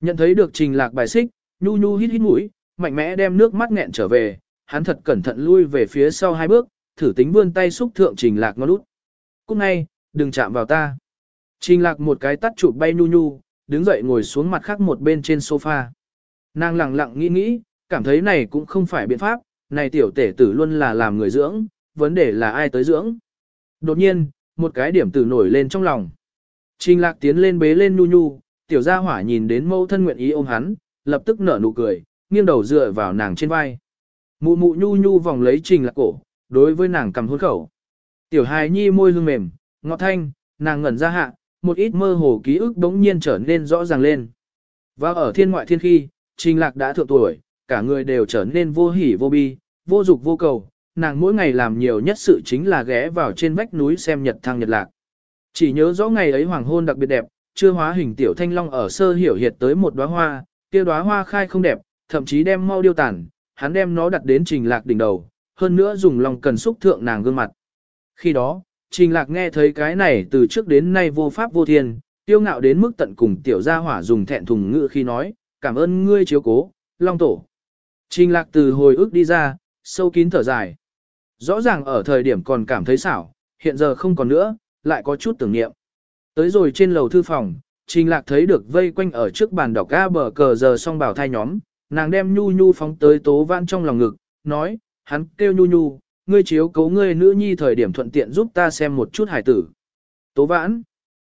Nhận thấy được trình lạc bài xích, nhu nhu hít hít mũi, mạnh mẽ đem nước mắt nghẹn trở về, hắn thật cẩn thận lui về phía sau hai bước, thử tính vươn tay xúc thượng trình lạc ngó lút. Cúc ngay, đừng chạm vào ta. Trình lạc một cái tắt chụp bay nhu nhu, đứng dậy ngồi xuống mặt khác một bên trên sofa. Nàng lặng lặng nghĩ nghĩ, cảm thấy này cũng không phải biện pháp, này tiểu tể tử luôn là làm người dưỡng, vấn đề là ai tới dưỡng. Đột nhiên, một cái điểm tử nổi lên trong lòng. Trình lạc tiến lên bế lên nhu nhu, tiểu gia hỏa nhìn đến mâu thân nguyện ý ôm hắn, lập tức nở nụ cười, nghiêng đầu dựa vào nàng trên vai. Mụ mụ nhu nhu vòng lấy trình lạc cổ, đối với nàng cầm hôn khẩu. Tiểu hài nhi môi hương mềm, ngọt thanh, nàng ngẩn ra hạ, một ít mơ hồ ký ức đống nhiên trở nên rõ ràng lên. Và ở thiên ngoại thiên khi, trình lạc đã thượng tuổi, cả người đều trở nên vô hỉ vô bi, vô dục vô cầu, nàng mỗi ngày làm nhiều nhất sự chính là ghé vào trên vách núi xem nhật thăng nhật lạc. Chỉ nhớ rõ ngày ấy hoàng hôn đặc biệt đẹp, chưa hóa hình tiểu thanh long ở sơ hiểu hiệt tới một đóa hoa, kia đóa hoa khai không đẹp, thậm chí đem mau điêu tàn, hắn đem nó đặt đến trình lạc đỉnh đầu, hơn nữa dùng lòng cần xúc thượng nàng gương mặt. Khi đó, trình lạc nghe thấy cái này từ trước đến nay vô pháp vô thiên, tiêu ngạo đến mức tận cùng tiểu gia hỏa dùng thẹn thùng ngữ khi nói, cảm ơn ngươi chiếu cố, long tổ. Trình lạc từ hồi ức đi ra, sâu kín thở dài. Rõ ràng ở thời điểm còn cảm thấy xảo, hiện giờ không còn nữa, lại có chút tưởng niệm. Tới rồi trên lầu thư phòng, Trình Lạc thấy được vây quanh ở trước bàn đọc A bờ cờ giờ song bảo thai nhóm, nàng đem Nhu Nhu phóng tới Tố Vãn trong lòng ngực, nói, hắn kêu Nhu Nhu, ngươi chiếu cấu ngươi nữ nhi thời điểm thuận tiện giúp ta xem một chút hải tử. Tố Vãn,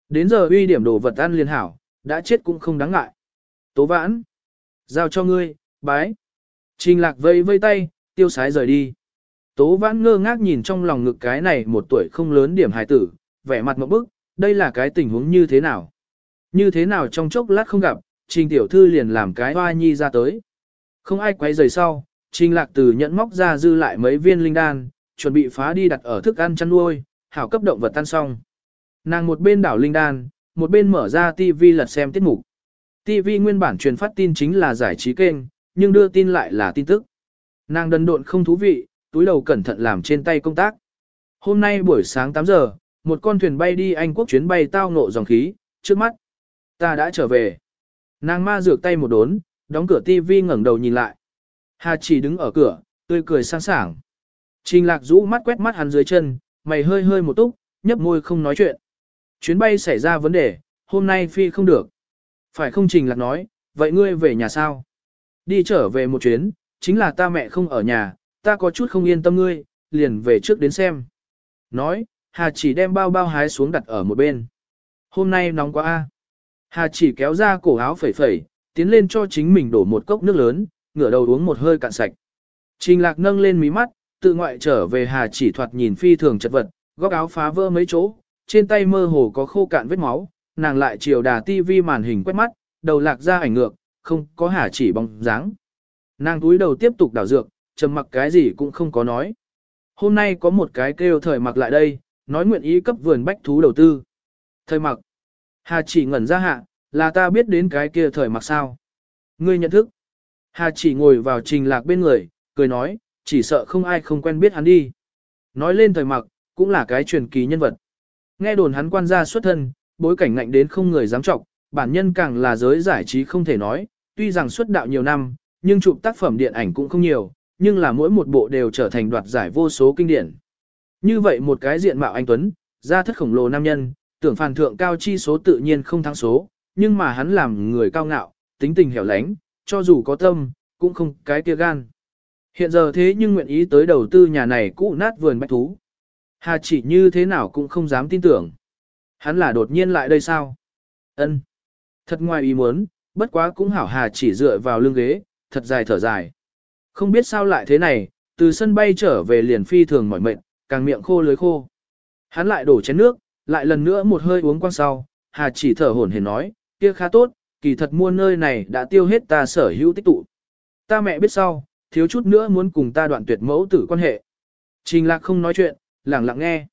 đến giờ uy điểm đồ vật ăn liền hảo, đã chết cũng không đáng ngại. Tố Vãn, giao cho ngươi, bái. Trình Lạc vây vây tay, tiêu sái rời đi. Tố Vãn ngơ ngác nhìn trong lòng ngực cái này một tuổi không lớn điểm hải tử, vẻ mặt một bức, đây là cái tình huống như thế nào? Như thế nào trong chốc lát không gặp, trình tiểu thư liền làm cái hoa nhi ra tới. Không ai quấy rời sau, trình lạc từ nhận móc ra dư lại mấy viên linh đan, chuẩn bị phá đi đặt ở thức ăn chăn nuôi, hảo cấp động vật tan xong. Nàng một bên đảo linh đan, một bên mở ra TV lật xem tiết mục. TV nguyên bản truyền phát tin chính là giải trí kênh, nhưng đưa tin lại là tin tức. Nàng đần độn không thú vị, túi đầu cẩn thận làm trên tay công tác. Hôm nay buổi sáng 8 giờ, một con thuyền bay đi Anh quốc chuyến bay tao ngộ dòng khí, trước mắt. Ta đã trở về. Nàng ma dược tay một đốn, đóng cửa tivi ngẩng đầu nhìn lại. Hà chỉ đứng ở cửa, tươi cười sang sảng. Trình lạc rũ mắt quét mắt hắn dưới chân, mày hơi hơi một túc, nhấp môi không nói chuyện. Chuyến bay xảy ra vấn đề, hôm nay phi không được. Phải không trình lạc nói, vậy ngươi về nhà sao? Đi trở về một chuyến, chính là ta mẹ không ở nhà, ta có chút không yên tâm ngươi, liền về trước đến xem. Nói, Hà chỉ đem bao bao hái xuống đặt ở một bên. Hôm nay nóng quá a. Hà chỉ kéo ra cổ áo phẩy phẩy, tiến lên cho chính mình đổ một cốc nước lớn, ngửa đầu uống một hơi cạn sạch. Trình lạc nâng lên mí mắt, tự ngoại trở về Hà chỉ thoạt nhìn phi thường chật vật, góc áo phá vỡ mấy chỗ, trên tay mơ hồ có khô cạn vết máu, nàng lại chiều đà tivi màn hình quét mắt, đầu lạc ra ảnh ngược, không có Hà chỉ bóng dáng. Nàng túi đầu tiếp tục đảo dược, trầm mặc cái gì cũng không có nói. Hôm nay có một cái kêu thời mặc lại đây, nói nguyện ý cấp vườn bách thú đầu tư. Thời mặc. Hà chỉ ngẩn ra hạ, là ta biết đến cái kia thời mặc sao. Ngươi nhận thức. Hà chỉ ngồi vào trình lạc bên người, cười nói, chỉ sợ không ai không quen biết hắn đi. Nói lên thời mặc, cũng là cái truyền kỳ nhân vật. Nghe đồn hắn quan gia xuất thân, bối cảnh ngạnh đến không người dám trọng, bản nhân càng là giới giải trí không thể nói, tuy rằng xuất đạo nhiều năm, nhưng chụp tác phẩm điện ảnh cũng không nhiều, nhưng là mỗi một bộ đều trở thành đoạt giải vô số kinh điển. Như vậy một cái diện mạo anh Tuấn, gia thất khổng lồ nam nhân, tưởng phàn thượng cao chi số tự nhiên không thắng số, nhưng mà hắn làm người cao ngạo, tính tình hẻo lánh, cho dù có tâm, cũng không cái kia gan. Hiện giờ thế nhưng nguyện ý tới đầu tư nhà này cũ nát vườn bách thú. Hà chỉ như thế nào cũng không dám tin tưởng. Hắn là đột nhiên lại đây sao? Ân. Thật ngoài ý muốn, bất quá cũng hảo hà chỉ dựa vào lưng ghế, thật dài thở dài. Không biết sao lại thế này, từ sân bay trở về liền phi thường mỏi mệt, càng miệng khô lưới khô. Hắn lại đổ chén nước, lại lần nữa một hơi uống quang sau, hà chỉ thở hổn hển nói, kia khá tốt, kỳ thật mua nơi này đã tiêu hết ta sở hữu tích tụ. Ta mẹ biết sau, thiếu chút nữa muốn cùng ta đoạn tuyệt mẫu tử quan hệ. Trình lạc không nói chuyện, lặng lặng nghe.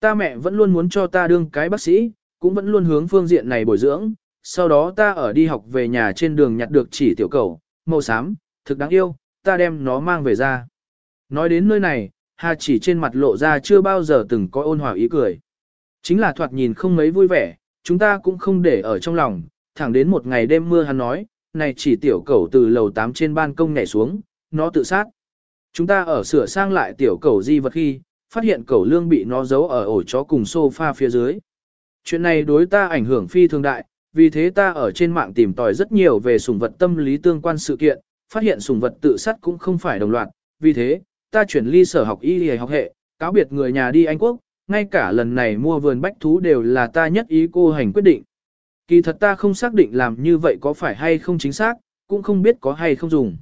Ta mẹ vẫn luôn muốn cho ta đương cái bác sĩ, cũng vẫn luôn hướng phương diện này bồi dưỡng, sau đó ta ở đi học về nhà trên đường nhặt được chỉ tiểu cầu, màu xám, thực đáng yêu, ta đem nó mang về ra. Nói đến nơi này, Hà chỉ trên mặt lộ ra chưa bao giờ từng có ôn hòa ý cười. Chính là thoạt nhìn không mấy vui vẻ, chúng ta cũng không để ở trong lòng, thẳng đến một ngày đêm mưa hắn nói, này chỉ tiểu cầu từ lầu 8 trên ban công nhảy xuống, nó tự sát. Chúng ta ở sửa sang lại tiểu cầu di vật khi, phát hiện cầu lương bị nó giấu ở ổ chó cùng sofa phía dưới. Chuyện này đối ta ảnh hưởng phi thường đại, vì thế ta ở trên mạng tìm tòi rất nhiều về sủng vật tâm lý tương quan sự kiện, phát hiện sủng vật tự sát cũng không phải đồng loạt, vì thế, ta chuyển ly sở học y y học hệ, cáo biệt người nhà đi Anh Quốc, ngay cả lần này mua vườn bách thú đều là ta nhất ý cô hành quyết định. Kỳ thật ta không xác định làm như vậy có phải hay không chính xác, cũng không biết có hay không dùng.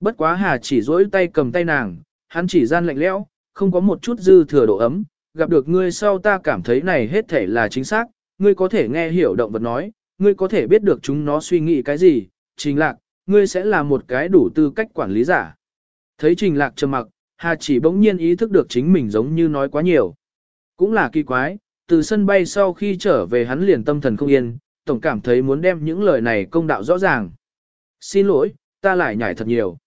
Bất quá Hà chỉ dỗi tay cầm tay nàng, hắn chỉ gian lạnh lẽo, không có một chút dư thừa độ ấm, gặp được ngươi sau ta cảm thấy này hết thể là chính xác, ngươi có thể nghe hiểu động vật nói, ngươi có thể biết được chúng nó suy nghĩ cái gì, trình lạc, ngươi sẽ là một cái đủ tư cách quản lý giả. Thấy trình lạc trầm mặc, Hà chỉ bỗng nhiên ý thức được chính mình giống như nói quá nhiều. Cũng là kỳ quái, từ sân bay sau khi trở về hắn liền tâm thần không yên, tổng cảm thấy muốn đem những lời này công đạo rõ ràng. Xin lỗi, ta lại nhảy thật nhiều.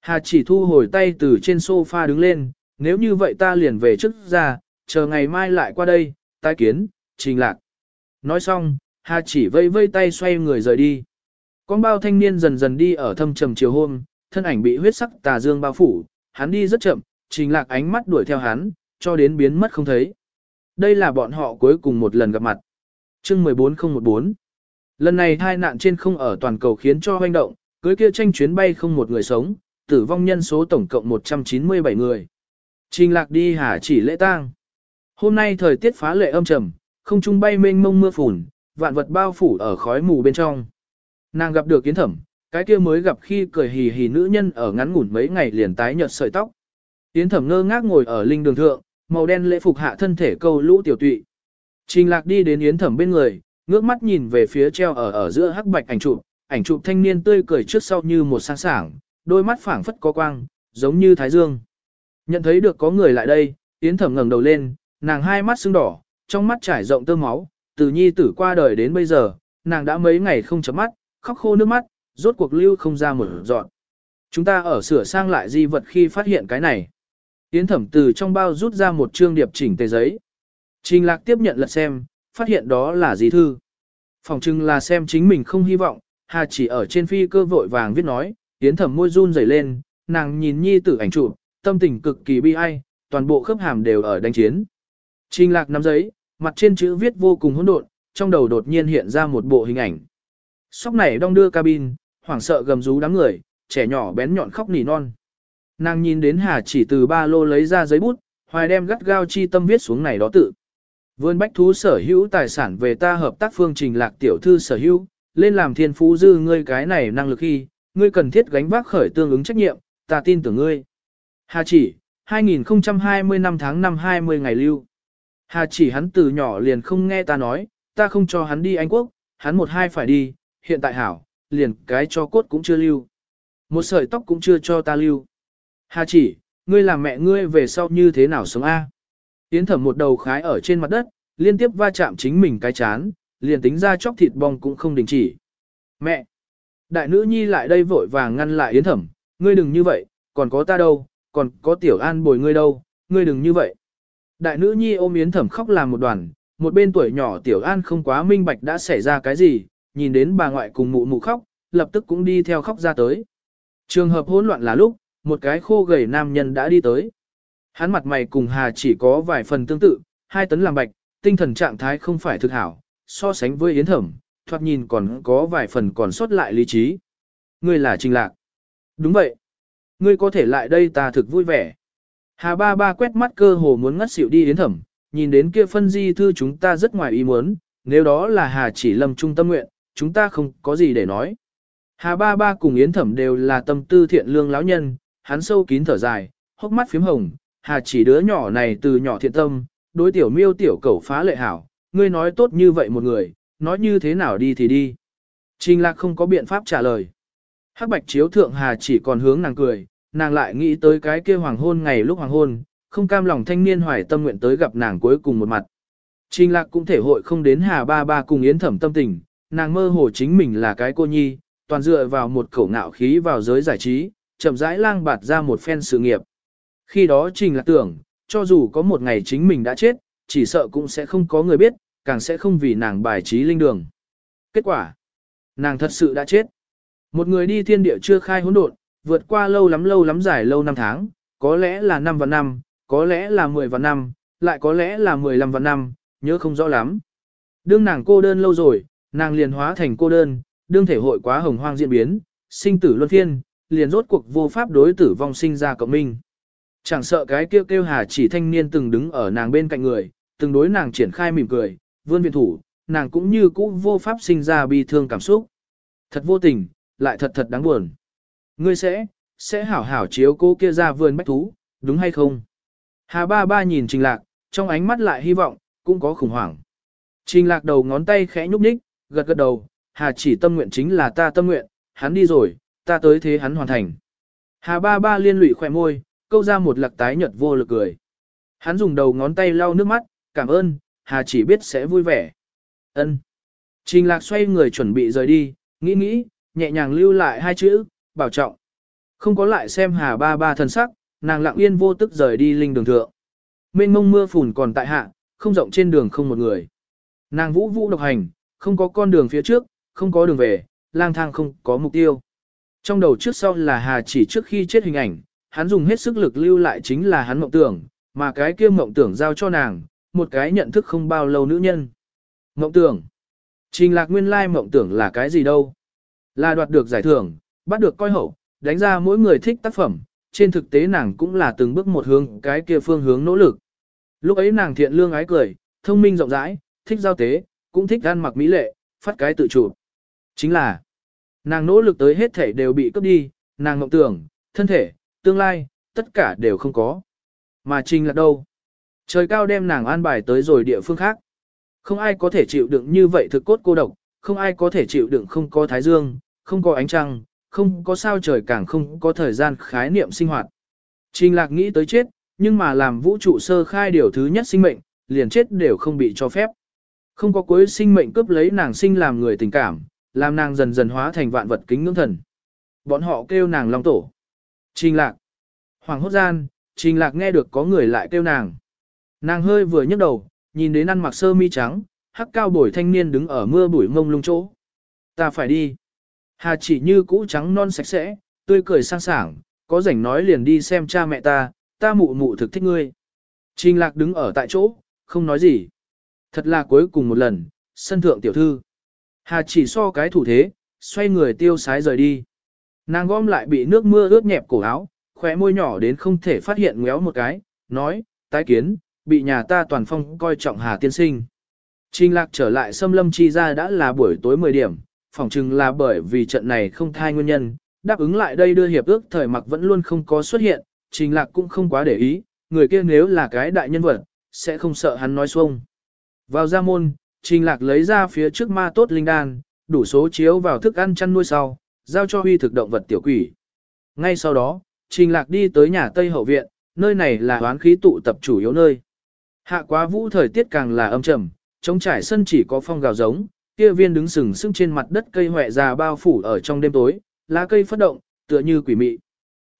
Hà chỉ thu hồi tay từ trên sofa đứng lên, nếu như vậy ta liền về trước ra, chờ ngày mai lại qua đây, tái kiến, trình lạc. Nói xong, Hà chỉ vây vây tay xoay người rời đi. Con bao thanh niên dần dần đi ở thâm trầm chiều hôm, thân ảnh bị huyết sắc tà dương bao phủ, hắn đi rất chậm, trình lạc ánh mắt đuổi theo hắn, cho đến biến mất không thấy. Đây là bọn họ cuối cùng một lần gặp mặt. chương 14014 Lần này hai nạn trên không ở toàn cầu khiến cho hoành động, cưới kia tranh chuyến bay không một người sống, tử vong nhân số tổng cộng 197 người. Trình lạc đi hả chỉ lễ tang. Hôm nay thời tiết phá lệ âm trầm, không trung bay mênh mông mưa phùn, vạn vật bao phủ ở khói mù bên trong. Nàng gặp được kiến thẩm, cái kia mới gặp khi cười hì hì nữ nhân ở ngắn ngủn mấy ngày liền tái nhợt sợi tóc. Yến thẩm ngơ ngác ngồi ở linh đường thượng, màu đen lễ phục hạ thân thể câu lũ tiểu tụy. Trình lạc đi đến yến thẩm bên người, ngước mắt nhìn về phía treo ở ở giữa hắc bạch ảnh chụp, ảnh chụp thanh niên tươi cười trước sau như một sáng sảng, đôi mắt phảng phất có quang, giống như thái dương. Nhận thấy được có người lại đây, yến thẩm ngẩng đầu lên, nàng hai mắt sưng đỏ, trong mắt trải rộng tơ máu, từ nhi tử qua đời đến bây giờ, nàng đã mấy ngày không chấm mắt, khóc khô nước mắt, rốt cuộc lưu không ra một dọn. Chúng ta ở sửa sang lại di vật khi phát hiện cái này. Yến thẩm từ trong bao rút ra một trương điệp chỉnh tề giấy. Trình lạc tiếp nhận lật xem, phát hiện đó là gì thư. Phòng trưng là xem chính mình không hy vọng, Hà chỉ ở trên phi cơ vội vàng viết nói, Yến thẩm môi run rẩy lên, nàng nhìn nhi tử ảnh chụp, tâm tình cực kỳ bi ai, toàn bộ khớp hàm đều ở đánh chiến. Trình lạc nắm giấy, mặt trên chữ viết vô cùng hỗn độn, trong đầu đột nhiên hiện ra một bộ hình ảnh. Sóc này đong đưa cabin, hoảng sợ gầm rú đám người, trẻ nhỏ bén nhọn khóc nỉ non. Nàng nhìn đến Hà chỉ từ ba lô lấy ra giấy bút, hoài đem gắt gao chi tâm viết xuống này đó tự. Vươn bách thú sở hữu tài sản về ta hợp tác phương trình lạc tiểu thư sở hữu, lên làm thiên phú dư ngươi cái này năng lực khi, ngươi cần thiết gánh vác khởi tương ứng trách nhiệm, ta tin tưởng ngươi. Hà chỉ, 2020 năm tháng năm 20 ngày lưu. Hà chỉ hắn từ nhỏ liền không nghe ta nói, ta không cho hắn đi Anh Quốc, hắn một hai phải đi, hiện tại hảo, liền cái cho cốt cũng chưa lưu. Một sợi tóc cũng chưa cho ta lưu. Hà chỉ, ngươi làm mẹ ngươi về sau như thế nào sống A? Yến thẩm một đầu khái ở trên mặt đất, liên tiếp va chạm chính mình cái chán, liền tính ra chóc thịt bong cũng không đình chỉ. Mẹ! Đại nữ nhi lại đây vội vàng ngăn lại Yến thẩm, ngươi đừng như vậy, còn có ta đâu, còn có tiểu an bồi ngươi đâu, ngươi đừng như vậy. Đại nữ nhi ôm Yến thẩm khóc làm một đoàn, một bên tuổi nhỏ tiểu an không quá minh bạch đã xảy ra cái gì, nhìn đến bà ngoại cùng mụ mụ khóc, lập tức cũng đi theo khóc ra tới. Trường hợp hỗn loạn là lúc, một cái khô gầy nam nhân đã đi tới. Hắn mặt mày cùng Hà chỉ có vài phần tương tự, hai tấn làm bạch, tinh thần trạng thái không phải thực hảo, so sánh với Yến Thẩm, thoạt nhìn còn có vài phần còn sót lại lý trí. Ngươi là Trình Lạc. Đúng vậy. Ngươi có thể lại đây ta thực vui vẻ. Hà ba ba quét mắt cơ hồ muốn ngất xỉu đi Yến Thẩm, nhìn đến kia phân di thư chúng ta rất ngoài ý muốn, nếu đó là Hà chỉ lâm trung tâm nguyện, chúng ta không có gì để nói. Hà ba ba cùng Yến Thẩm đều là tâm tư thiện lương lão nhân, hắn sâu kín thở dài, hốc mắt phím hồng, Hà chỉ đứa nhỏ này từ nhỏ thiện tâm, đối tiểu miêu tiểu cẩu phá lệ hảo, ngươi nói tốt như vậy một người, nói như thế nào đi thì đi. Trình lạc không có biện pháp trả lời. Hắc bạch chiếu thượng Hà chỉ còn hướng nàng cười, nàng lại nghĩ tới cái kia hoàng hôn ngày lúc hoàng hôn, không cam lòng thanh niên hoài tâm nguyện tới gặp nàng cuối cùng một mặt. Trình lạc cũng thể hội không đến Hà ba ba cùng yến thẩm tâm tình, nàng mơ hồ chính mình là cái cô nhi, toàn dựa vào một khẩu ngạo khí vào giới giải trí, chậm rãi lang bạt ra một phen sự nghiệp. Khi đó Trình Lạc tưởng, cho dù có một ngày chính mình đã chết, chỉ sợ cũng sẽ không có người biết, càng sẽ không vì nàng bài trí linh đường. Kết quả, nàng thật sự đã chết. Một người đi thiên địa chưa khai hỗn độn, vượt qua lâu lắm lâu lắm dài lâu năm tháng, có lẽ là năm và năm, có lẽ là 10 và năm, lại có lẽ là 15 và năm, nhớ không rõ lắm. Đương nàng cô đơn lâu rồi, nàng liền hóa thành cô đơn, đương thể hội quá hồng hoang diễn biến, sinh tử luân phiên, liền rốt cuộc vô pháp đối tử vong sinh ra cộng minh. Chẳng sợ cái kêu kêu hà chỉ thanh niên từng đứng ở nàng bên cạnh người, từng đối nàng triển khai mỉm cười, vươn viện thủ, nàng cũng như cũ vô pháp sinh ra bi thương cảm xúc. Thật vô tình, lại thật thật đáng buồn. Ngươi sẽ, sẽ hảo hảo chiếu cô kia ra vườn bách thú, đúng hay không? Hà ba ba nhìn trình lạc, trong ánh mắt lại hy vọng, cũng có khủng hoảng. Trình lạc đầu ngón tay khẽ nhúc nhích, gật gật đầu, hà chỉ tâm nguyện chính là ta tâm nguyện, hắn đi rồi, ta tới thế hắn hoàn thành. Hà ba ba liên lụy khỏe môi, câu ra một lạc tái nhợt vô lực cười. Hắn dùng đầu ngón tay lau nước mắt, cảm ơn, Hà chỉ biết sẽ vui vẻ. Ân. Trình lạc xoay người chuẩn bị rời đi, nghĩ nghĩ, nhẹ nhàng lưu lại hai chữ, bảo trọng. Không có lại xem Hà ba ba thần sắc, nàng lặng yên vô tức rời đi linh đường thượng. Mênh mông mưa phùn còn tại hạ, không rộng trên đường không một người. Nàng vũ vũ độc hành, không có con đường phía trước, không có đường về, lang thang không có mục tiêu. Trong đầu trước sau là Hà chỉ trước khi chết hình ảnh, hắn dùng hết sức lực lưu lại chính là hắn mộng tưởng, mà cái kia mộng tưởng giao cho nàng, một cái nhận thức không bao lâu nữ nhân. Mộng tưởng. Trình lạc nguyên lai mộng tưởng là cái gì đâu? Là đoạt được giải thưởng, bắt được coi hậu, đánh ra mỗi người thích tác phẩm, trên thực tế nàng cũng là từng bước một hướng cái kia phương hướng nỗ lực. Lúc ấy nàng thiện lương ái cười, thông minh rộng rãi, thích giao tế, cũng thích ăn mặc mỹ lệ, phát cái tự chủ. Chính là, nàng nỗ lực tới hết thể đều bị cướp đi, nàng mộng tưởng, thân thể, tương lai, tất cả đều không có. Mà trình là đâu? Trời cao đem nàng an bài tới rồi địa phương khác. Không ai có thể chịu đựng như vậy thực cốt cô độc, không ai có thể chịu đựng không có thái dương, không có ánh trăng, không có sao trời càng không có thời gian khái niệm sinh hoạt. Trình lạc nghĩ tới chết, nhưng mà làm vũ trụ sơ khai điều thứ nhất sinh mệnh, liền chết đều không bị cho phép. Không có cuối sinh mệnh cướp lấy nàng sinh làm người tình cảm, làm nàng dần dần hóa thành vạn vật kính ngưỡng thần. Bọn họ kêu nàng long tổ. Trình lạc. Hoàng hốt gian, trình lạc nghe được có người lại kêu nàng. Nàng hơi vừa nhấc đầu, nhìn đến ăn mặc sơ mi trắng, hắc cao bổi thanh niên đứng ở mưa bụi mông lung chỗ. Ta phải đi. Hà chỉ như cũ trắng non sạch sẽ, tươi cười sang sảng, có rảnh nói liền đi xem cha mẹ ta, ta mụ mụ thực thích ngươi. Trình lạc đứng ở tại chỗ, không nói gì. Thật là cuối cùng một lần, sân thượng tiểu thư. Hà chỉ so cái thủ thế, xoay người tiêu sái rời đi. Nàng gom lại bị nước mưa ướt nhẹp cổ áo, khóe môi nhỏ đến không thể phát hiện ngéo một cái, nói, tái kiến, bị nhà ta toàn phong coi trọng Hà tiên sinh. Trình lạc trở lại xâm lâm chi ra đã là buổi tối 10 điểm, phỏng chừng là bởi vì trận này không thai nguyên nhân, đáp ứng lại đây đưa hiệp ước thời mặc vẫn luôn không có xuất hiện, trình lạc cũng không quá để ý, người kia nếu là cái đại nhân vật, sẽ không sợ hắn nói xuông. Vào ra môn, trình lạc lấy ra phía trước ma tốt linh đan, đủ số chiếu vào thức ăn chăn nuôi sau, giao cho huy thực động vật tiểu quỷ. Ngay sau đó, trình lạc đi tới nhà Tây Hậu Viện, nơi này là hoán khí tụ tập chủ yếu nơi. Hạ quá vũ thời tiết càng là âm trầm, trống trải sân chỉ có phong gào giống, kia viên đứng sừng sững trên mặt đất cây hoẹ già bao phủ ở trong đêm tối, lá cây phất động, tựa như quỷ mị.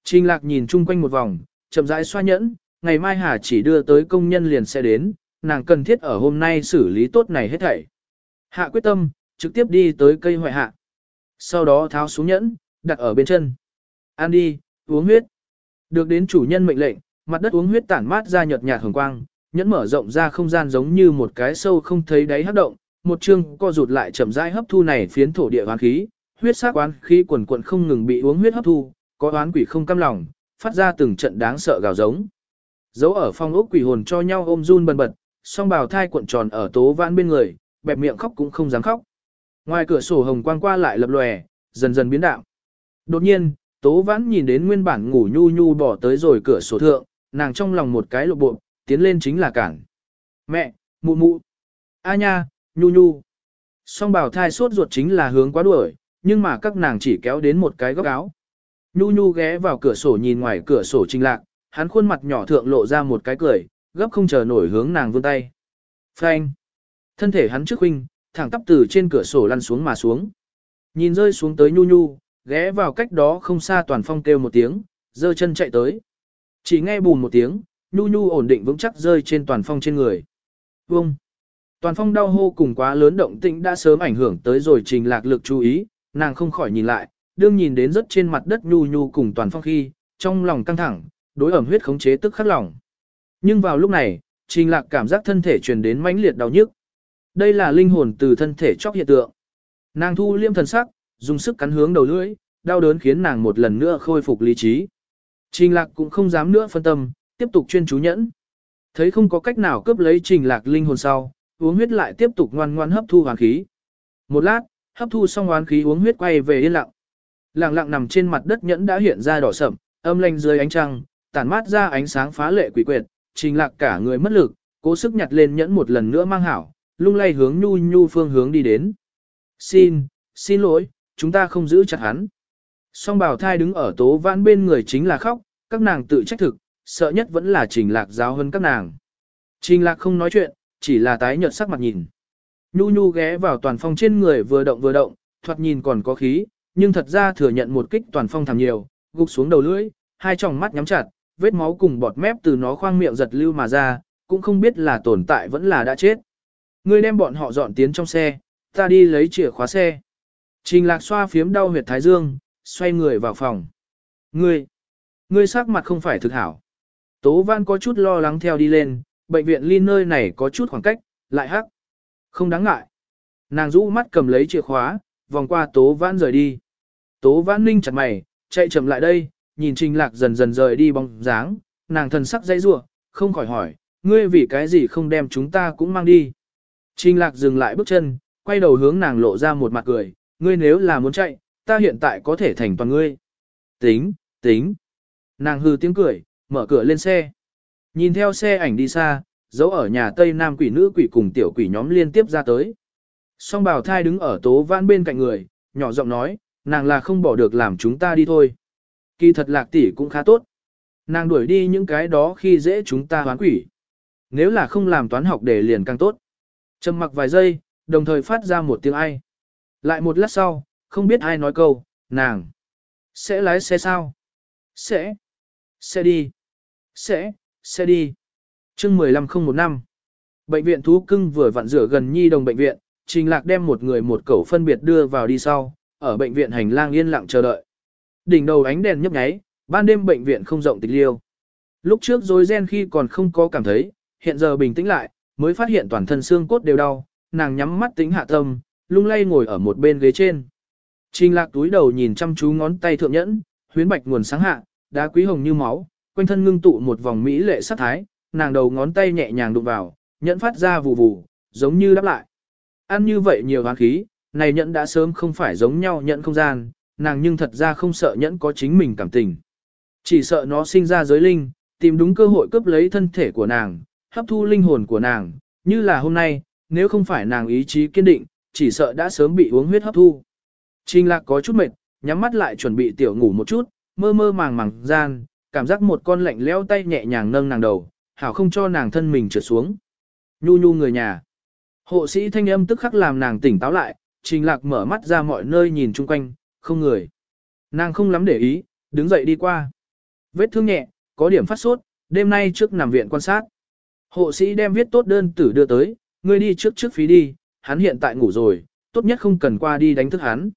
Trình lạc nhìn chung quanh một vòng, chậm rãi xoa nhẫn, ngày mai Hà chỉ đưa tới công nhân liền sẽ đến, nàng cần thiết ở hôm nay xử lý tốt này hết thảy. Hạ quyết tâm, trực tiếp đi tới cây hoại hạ. Sau đó tháo xuống nhẫn, đặt ở bên chân. Ăn đi, uống huyết. Được đến chủ nhân mệnh lệnh, mặt đất uống huyết tản mát ra nhợt nhạt hồng quang, nhẫn mở rộng ra không gian giống như một cái sâu không thấy đáy hấp động, một chương co rụt lại chậm rãi hấp thu này phiến thổ địa hoán khí, huyết sắc oán khí quần quần không ngừng bị uống huyết hấp thu, có oán quỷ không cam lòng, phát ra từng trận đáng sợ gào giống. Dấu ở phong ốc quỷ hồn cho nhau ôm run bần bật, song bào thai cuộn tròn ở tố vãn bên người, bẹp miệng khóc cũng không dám khóc. Ngoài cửa sổ hồng quang qua lại lập lòe, dần dần biến đạo. Đột nhiên, tố vãn nhìn đến nguyên bản ngủ nhu nhu bỏ tới rồi cửa sổ thượng, nàng trong lòng một cái lộ bộ, tiến lên chính là cản. Mẹ, mụ mụ, a nha, nhu nhu. Song bào thai sốt ruột chính là hướng quá đuổi, nhưng mà các nàng chỉ kéo đến một cái góc áo. Nhu nhu ghé vào cửa sổ nhìn ngoài cửa sổ trinh lạc, hắn khuôn mặt nhỏ thượng lộ ra một cái cười, gấp không chờ nổi hướng nàng vươn tay. Phanh. Thân thể hắn trước huynh, thẳng tắp từ trên cửa sổ lăn xuống mà xuống. Nhìn rơi xuống tới nhu nhu, ghé vào cách đó không xa toàn phong kêu một tiếng, giơ chân chạy tới. Chỉ nghe bùn một tiếng, nhu nhu ổn định vững chắc rơi trên toàn phong trên người. Vông. Toàn phong đau hô cùng quá lớn động tĩnh đã sớm ảnh hưởng tới rồi trình lạc lực chú ý, nàng không khỏi nhìn lại, đương nhìn đến rất trên mặt đất nhu nhu cùng toàn phong khi, trong lòng căng thẳng, đối ẩm huyết khống chế tức khắc lòng. Nhưng vào lúc này, trình lạc cảm giác thân thể truyền đến mãnh liệt đau nhức. Đây là linh hồn từ thân thể chóc hiện tượng. Nàng thu liêm thần sắc, dùng sức cắn hướng đầu lưỡi, đau đớn khiến nàng một lần nữa khôi phục lý trí. Trình lạc cũng không dám nữa phân tâm, tiếp tục chuyên chú nhẫn. Thấy không có cách nào cướp lấy trình lạc linh hồn sau, uống huyết lại tiếp tục ngoan ngoan hấp thu hoàn khí. Một lát, hấp thu xong hoàn khí uống huyết quay về yên lặng. Lặng lặng nằm trên mặt đất nhẫn đã hiện ra đỏ sậm, âm lanh dưới ánh trăng, tản mát ra ánh sáng phá lệ quỷ quyệt, trình lạc cả người mất lực, cố sức nhặt lên nhẫn một lần nữa mang hảo, lung lay hướng nhu nhu phương hướng đi đến. Xin, xin lỗi, chúng ta không giữ chặt hắn. Song bảo thai đứng ở tố vãn bên người chính là khóc, các nàng tự trách thực, sợ nhất vẫn là trình lạc giáo hơn các nàng. Trình lạc không nói chuyện, chỉ là tái nhợt sắc mặt nhìn. Nhu nhu ghé vào toàn phong trên người vừa động vừa động, thoạt nhìn còn có khí, nhưng thật ra thừa nhận một kích toàn phong thảm nhiều, gục xuống đầu lưỡi, hai tròng mắt nhắm chặt, vết máu cùng bọt mép từ nó khoang miệng giật lưu mà ra, cũng không biết là tồn tại vẫn là đã chết. Ngươi đem bọn họ dọn tiến trong xe, ta đi lấy chìa khóa xe. Trình lạc xoa phiếm đau huyệt thái dương, xoay người vào phòng. Ngươi, ngươi sắc mặt không phải thực hảo. Tố Văn có chút lo lắng theo đi lên, bệnh viện ly nơi này có chút khoảng cách, lại hắc. Không đáng ngại. Nàng rũ mắt cầm lấy chìa khóa, vòng qua Tố Văn rời đi. Tố Văn ninh chặt mày, chạy chậm lại đây, nhìn Trình Lạc dần dần rời đi bóng dáng, nàng thần sắc dãy rủa, không khỏi hỏi, ngươi vì cái gì không đem chúng ta cũng mang đi. Trình Lạc dừng lại bước chân, quay đầu hướng nàng lộ ra một mặt cười, ngươi nếu là muốn chạy, ta hiện tại có thể thành toàn ngươi. Tính, tính. Nàng hư tiếng cười, mở cửa lên xe. Nhìn theo xe ảnh đi xa, dấu ở nhà Tây Nam quỷ nữ quỷ cùng tiểu quỷ nhóm liên tiếp ra tới. Song bào thai đứng ở tố vãn bên cạnh người, nhỏ giọng nói, nàng là không bỏ được làm chúng ta đi thôi. Kỳ thật lạc tỷ cũng khá tốt. Nàng đuổi đi những cái đó khi dễ chúng ta hoán quỷ. Nếu là không làm toán học để liền càng tốt. Trầm mặc vài giây, đồng thời phát ra một tiếng ai. Lại một lát sau, không biết ai nói câu, nàng. Sẽ lái xe sao? Sẽ. Sẽ đi. Sẽ, sẽ đi. chương 15015. Bệnh viện thú cưng vừa vặn rửa gần nhi đồng bệnh viện, Trình Lạc đem một người một cẩu phân biệt đưa vào đi sau, ở bệnh viện hành lang yên lặng chờ đợi. Đỉnh đầu ánh đèn nhấp nháy, ban đêm bệnh viện không rộng tịch liêu. Lúc trước rối ren khi còn không có cảm thấy, hiện giờ bình tĩnh lại, mới phát hiện toàn thân xương cốt đều đau, nàng nhắm mắt tính hạ tâm, lung lay ngồi ở một bên ghế trên. Trình lạc túi đầu nhìn chăm chú ngón tay thượng nhẫn, huyến bạch nguồn sáng hạ, đá quý hồng như máu, quanh thân ngưng tụ một vòng mỹ lệ sắc thái, nàng đầu ngón tay nhẹ nhàng đụng vào, nhẫn phát ra vù vù, giống như đáp lại. Ăn như vậy nhiều hoán khí, này nhẫn đã sớm không phải giống nhau nhẫn không gian, nàng nhưng thật ra không sợ nhẫn có chính mình cảm tình. Chỉ sợ nó sinh ra giới linh, tìm đúng cơ hội cướp lấy thân thể của nàng, hấp thu linh hồn của nàng, như là hôm nay, nếu không phải nàng ý chí kiên định, chỉ sợ đã sớm bị uống huyết hấp thu. Trình lạc có chút mệt, nhắm mắt lại chuẩn bị tiểu ngủ một chút, mơ mơ màng màng gian, cảm giác một con lạnh leo tay nhẹ nhàng nâng nàng đầu, hảo không cho nàng thân mình trượt xuống. Nhu nhu người nhà. Hộ sĩ thanh âm tức khắc làm nàng tỉnh táo lại, trình lạc mở mắt ra mọi nơi nhìn chung quanh, không người. Nàng không lắm để ý, đứng dậy đi qua. Vết thương nhẹ, có điểm phát sốt, đêm nay trước nằm viện quan sát. Hộ sĩ đem viết tốt đơn tử đưa tới, ngươi đi trước trước phí đi, hắn hiện tại ngủ rồi, tốt nhất không cần qua đi đánh thức hắn.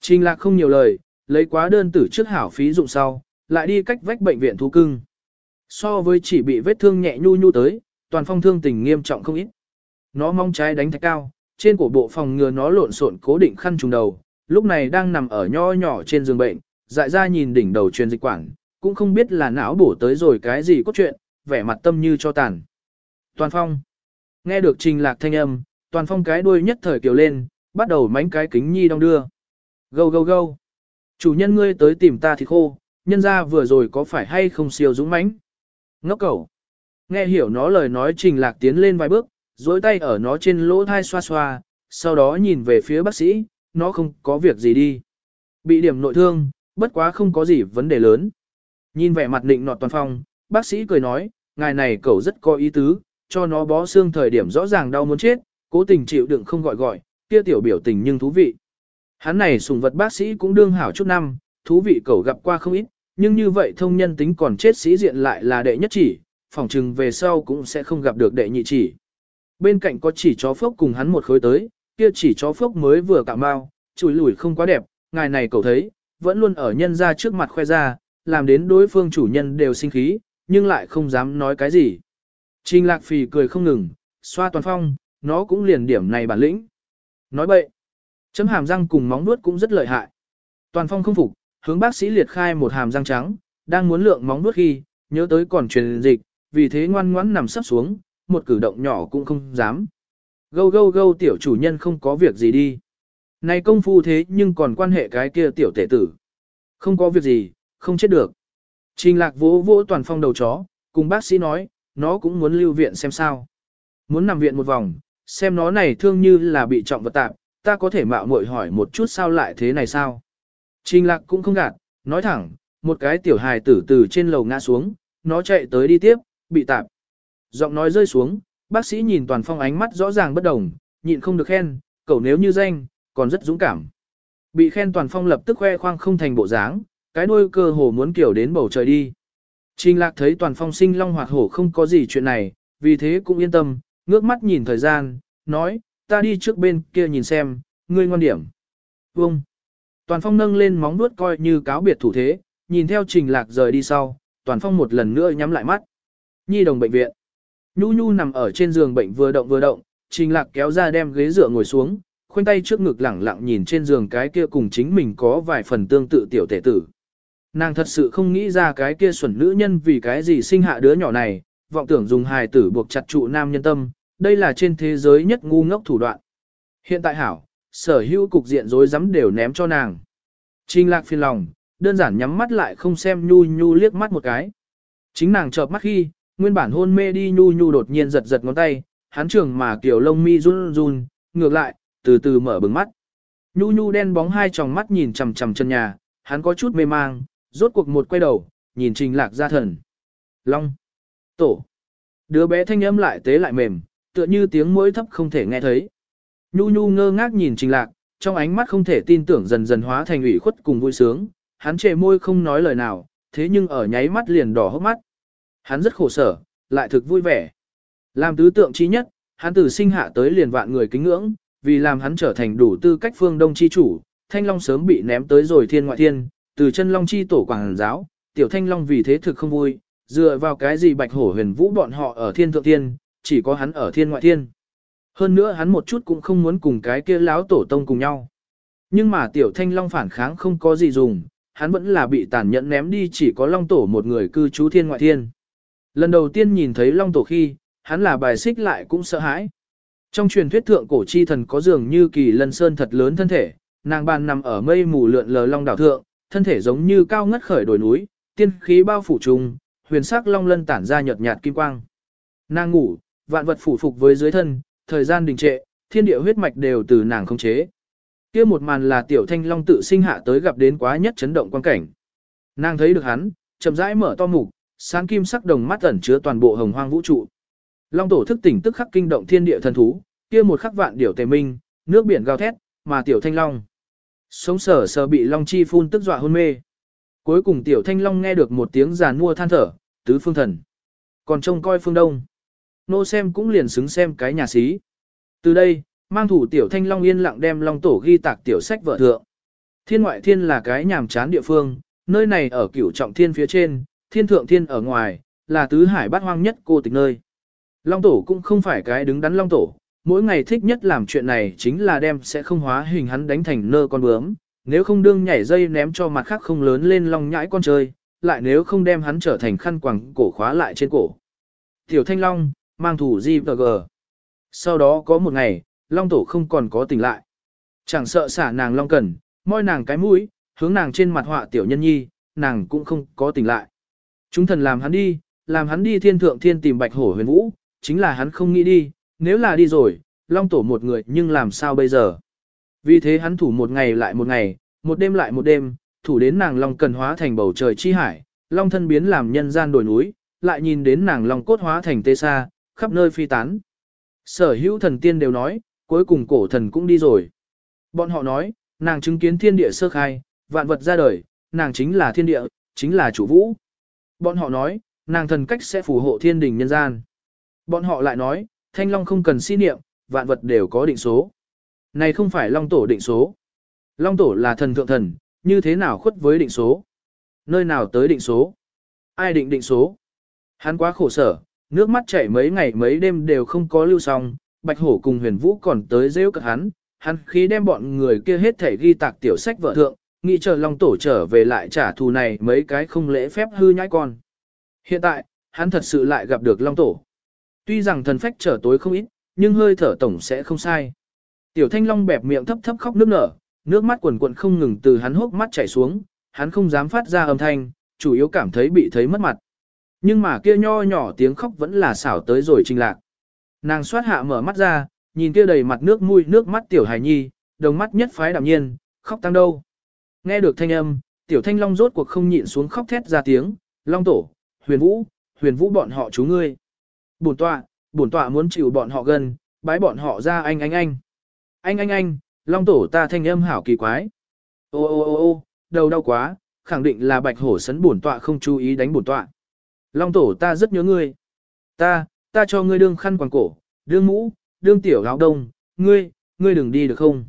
Trình lạc không nhiều lời, lấy quá đơn tử trước hảo phí dụng sau, lại đi cách vách bệnh viện thú cưng. So với chỉ bị vết thương nhẹ nhu nhu tới, toàn phong thương tình nghiêm trọng không ít. Nó mong trái đánh thạch cao, trên cổ bộ phòng ngừa nó lộn xộn cố định khăn trùng đầu, lúc này đang nằm ở nho nhỏ trên giường bệnh, dại ra nhìn đỉnh đầu truyền dịch quản, cũng không biết là não bổ tới rồi cái gì có chuyện, vẻ mặt tâm như cho tàn. Toàn phong. Nghe được trình lạc thanh âm, toàn phong cái đuôi nhất thời kiều lên, bắt đầu mánh cái kính nhi đong đưa. Gâu gâu gâu. Chủ nhân ngươi tới tìm ta thì khô, nhân ra vừa rồi có phải hay không siêu dũng mãnh Ngốc cẩu. Nghe hiểu nó lời nói trình lạc tiến lên vài bước, dối tay ở nó trên lỗ thai xoa xoa, sau đó nhìn về phía bác sĩ, nó không có việc gì đi. Bị điểm nội thương, bất quá không có gì vấn đề lớn. Nhìn vẻ mặt định nọt toàn phong, bác sĩ cười nói, ngài này cậu rất có ý tứ, cho nó bó xương thời điểm rõ ràng đau muốn chết, cố tình chịu đựng không gọi gọi, kia tiểu biểu tình nhưng thú vị. Hắn này sùng vật bác sĩ cũng đương hảo chút năm, thú vị cậu gặp qua không ít, nhưng như vậy thông nhân tính còn chết sĩ diện lại là đệ nhất chỉ, phỏng chừng về sau cũng sẽ không gặp được đệ nhị chỉ. Bên cạnh có chỉ chó phốc cùng hắn một khối tới, kia chỉ chó phốc mới vừa cạo mau, chùi lùi không quá đẹp, ngài này cậu thấy, vẫn luôn ở nhân ra trước mặt khoe ra, làm đến đối phương chủ nhân đều sinh khí, nhưng lại không dám nói cái gì. Trình lạc phì cười không ngừng, xoa toàn phong, nó cũng liền điểm này bản lĩnh. Nói bậy, chấm hàm răng cùng móng nuốt cũng rất lợi hại. Toàn phong không phục, hướng bác sĩ liệt khai một hàm răng trắng, đang muốn lượng móng nuốt khi, nhớ tới còn truyền dịch, vì thế ngoan ngoãn nằm sắp xuống, một cử động nhỏ cũng không dám. Gâu gâu gâu tiểu chủ nhân không có việc gì đi. Này công phu thế nhưng còn quan hệ cái kia tiểu tể tử. Không có việc gì, không chết được. Trình lạc vỗ vỗ toàn phong đầu chó, cùng bác sĩ nói, nó cũng muốn lưu viện xem sao. Muốn nằm viện một vòng, xem nó này thương như là bị trọng vật tạp, ta có thể mạo muội hỏi một chút sao lại thế này sao. Trình lạc cũng không gạt, nói thẳng, một cái tiểu hài tử từ trên lầu ngã xuống, nó chạy tới đi tiếp, bị tạp. Giọng nói rơi xuống, bác sĩ nhìn toàn phong ánh mắt rõ ràng bất đồng, nhịn không được khen, cậu nếu như danh, còn rất dũng cảm. Bị khen toàn phong lập tức khoe khoang không thành bộ dáng, cái đuôi cơ hồ muốn kiểu đến bầu trời đi. Trình lạc thấy toàn phong sinh long hoạt hổ không có gì chuyện này, vì thế cũng yên tâm, ngước mắt nhìn thời gian, nói, ta đi trước bên kia nhìn xem, ngươi ngoan điểm. Vông. Toàn phong nâng lên móng vuốt coi như cáo biệt thủ thế, nhìn theo trình lạc rời đi sau, toàn phong một lần nữa nhắm lại mắt. Nhi đồng bệnh viện. Nhu nhu nằm ở trên giường bệnh vừa động vừa động, trình lạc kéo ra đem ghế dựa ngồi xuống, khoanh tay trước ngực lẳng lặng nhìn trên giường cái kia cùng chính mình có vài phần tương tự tiểu tể tử. Nàng thật sự không nghĩ ra cái kia xuẩn nữ nhân vì cái gì sinh hạ đứa nhỏ này, vọng tưởng dùng hài tử buộc chặt trụ nam nhân tâm, đây là trên thế giới nhất ngu ngốc thủ đoạn. Hiện tại hảo, sở hữu cục diện rối rắm đều ném cho nàng. Trình lạc phiền lòng, đơn giản nhắm mắt lại không xem nhu nhu liếc mắt một cái. Chính nàng chợp mắt khi, nguyên bản hôn mê đi nhu nhu đột nhiên giật giật ngón tay, hắn trường mà kiểu lông mi run run, ngược lại, từ từ mở bừng mắt. Nhu nhu đen bóng hai tròng mắt nhìn chằm chằm chân nhà, hắn có chút mê mang, rốt cuộc một quay đầu, nhìn trình lạc ra thần. Long. Tổ. Đứa bé thanh âm lại tế lại mềm, tựa như tiếng mũi thấp không thể nghe thấy. Nhu nhu ngơ ngác nhìn trình lạc, trong ánh mắt không thể tin tưởng dần dần hóa thành ủy khuất cùng vui sướng, hắn trề môi không nói lời nào, thế nhưng ở nháy mắt liền đỏ hốc mắt. Hắn rất khổ sở, lại thực vui vẻ. Làm tứ tượng chi nhất, hắn từ sinh hạ tới liền vạn người kính ngưỡng, vì làm hắn trở thành đủ tư cách phương đông chi chủ, thanh long sớm bị ném tới rồi thiên ngoại thiên, từ chân long chi tổ quảng giáo, tiểu thanh long vì thế thực không vui, dựa vào cái gì bạch hổ huyền vũ bọn họ ở thiên thượng thiên, chỉ có hắn ở thiên ngoại thiên. Hơn nữa hắn một chút cũng không muốn cùng cái kia láo tổ tông cùng nhau. Nhưng mà tiểu thanh long phản kháng không có gì dùng, hắn vẫn là bị tàn nhẫn ném đi chỉ có long tổ một người cư trú thiên ngoại thiên. Lần đầu tiên nhìn thấy long tổ khi, hắn là bài xích lại cũng sợ hãi. Trong truyền thuyết thượng cổ chi thần có dường như kỳ lân sơn thật lớn thân thể, nàng bàn nằm ở mây mù lượn lờ long đảo thượng, thân thể giống như cao ngất khởi đồi núi, tiên khí bao phủ trùng, huyền sắc long lân tản ra nhợt nhạt kim quang. Nàng ngủ, vạn vật phủ phục với dưới thân, thời gian đình trệ, thiên địa huyết mạch đều từ nàng khống chế. Kia một màn là tiểu thanh long tự sinh hạ tới gặp đến quá nhất chấn động quan cảnh. Nàng thấy được hắn, chậm rãi mở to mục, sáng kim sắc đồng mắt ẩn chứa toàn bộ hồng hoang vũ trụ. Long tổ thức tỉnh tức khắc kinh động thiên địa thần thú, kia một khắc vạn điểu tề minh, nước biển gào thét, mà tiểu thanh long. Sống sở sờ bị long chi phun tức dọa hôn mê. Cuối cùng tiểu thanh long nghe được một tiếng giàn mua than thở, tứ phương thần. Còn trông coi phương đông. Nô xem cũng liền xứng xem cái nhà xí. Từ đây, mang thủ tiểu thanh long yên lặng đem long tổ ghi tạc tiểu sách vợ thượng. Thiên ngoại thiên là cái nhàm chán địa phương, nơi này ở cửu trọng thiên phía trên, thiên thượng thiên ở ngoài, là tứ hải bát hoang nhất cô tịch nơi. Long tổ cũng không phải cái đứng đắn long tổ, mỗi ngày thích nhất làm chuyện này chính là đem sẽ không hóa hình hắn đánh thành nơ con bướm, nếu không đương nhảy dây ném cho mặt khác không lớn lên long nhãi con chơi, lại nếu không đem hắn trở thành khăn quàng cổ khóa lại trên cổ. Tiểu thanh long, mang thủ di và gờ. Sau đó có một ngày, long tổ không còn có tỉnh lại. Chẳng sợ xả nàng long cần, môi nàng cái mũi, hướng nàng trên mặt họa tiểu nhân nhi, nàng cũng không có tỉnh lại. Chúng thần làm hắn đi, làm hắn đi thiên thượng thiên tìm bạch hổ huyền vũ, chính là hắn không nghĩ đi, nếu là đi rồi, long tổ một người nhưng làm sao bây giờ. Vì thế hắn thủ một ngày lại một ngày, một đêm lại một đêm, thủ đến nàng long cần hóa thành bầu trời chi hải, long thân biến làm nhân gian đồi núi, lại nhìn đến nàng long cốt hóa thành tê sa, khắp nơi phi tán. Sở hữu thần tiên đều nói, cuối cùng cổ thần cũng đi rồi. Bọn họ nói, nàng chứng kiến thiên địa sơ khai, vạn vật ra đời, nàng chính là thiên địa, chính là chủ vũ. Bọn họ nói, nàng thần cách sẽ phù hộ thiên đình nhân gian. Bọn họ lại nói, thanh long không cần si niệm, vạn vật đều có định số. Này không phải long tổ định số. Long tổ là thần thượng thần, như thế nào khuất với định số? Nơi nào tới định số? Ai định định số? Hắn quá khổ sở, nước mắt chảy mấy ngày mấy đêm đều không có lưu xong, bạch hổ cùng huyền vũ còn tới rêu cật hắn, hắn khí đem bọn người kia hết thể ghi tạc tiểu sách vợ thượng, nghĩ chờ long tổ trở về lại trả thù này mấy cái không lễ phép hư nhãi con. Hiện tại, hắn thật sự lại gặp được long tổ. Tuy rằng thần phách trở tối không ít, nhưng hơi thở tổng sẽ không sai. Tiểu thanh long bẹp miệng thấp thấp khóc nước nở, nước mắt quần quần không ngừng từ hắn hốc mắt chảy xuống, hắn không dám phát ra âm thanh, chủ yếu cảm thấy bị thấy mất mặt. Nhưng mà kia nho nhỏ tiếng khóc vẫn là xảo tới rồi trình lạc. Nàng xoát hạ mở mắt ra, nhìn kia đầy mặt nước mũi nước mắt tiểu hài nhi, đồng mắt nhất phái đạm nhiên, khóc tăng đâu. Nghe được thanh âm, tiểu thanh long rốt cuộc không nhịn xuống khóc thét ra tiếng, long tổ, huyền vũ, huyền vũ bọn họ chú ngươi. Bổn tọa, bổn tọa muốn chịu bọn họ gần, bái bọn họ ra anh anh anh. Anh anh anh, long tổ ta thanh âm hảo kỳ quái. Ô ô ô ô, đầu đau quá, khẳng định là bạch hổ sấn bổn tọa không chú ý đánh bổn tọa. Long tổ ta rất nhớ ngươi. Ta, ta cho ngươi đương khăn quàng cổ, đương mũ, đương tiểu áo đông, ngươi, ngươi đừng đi được không?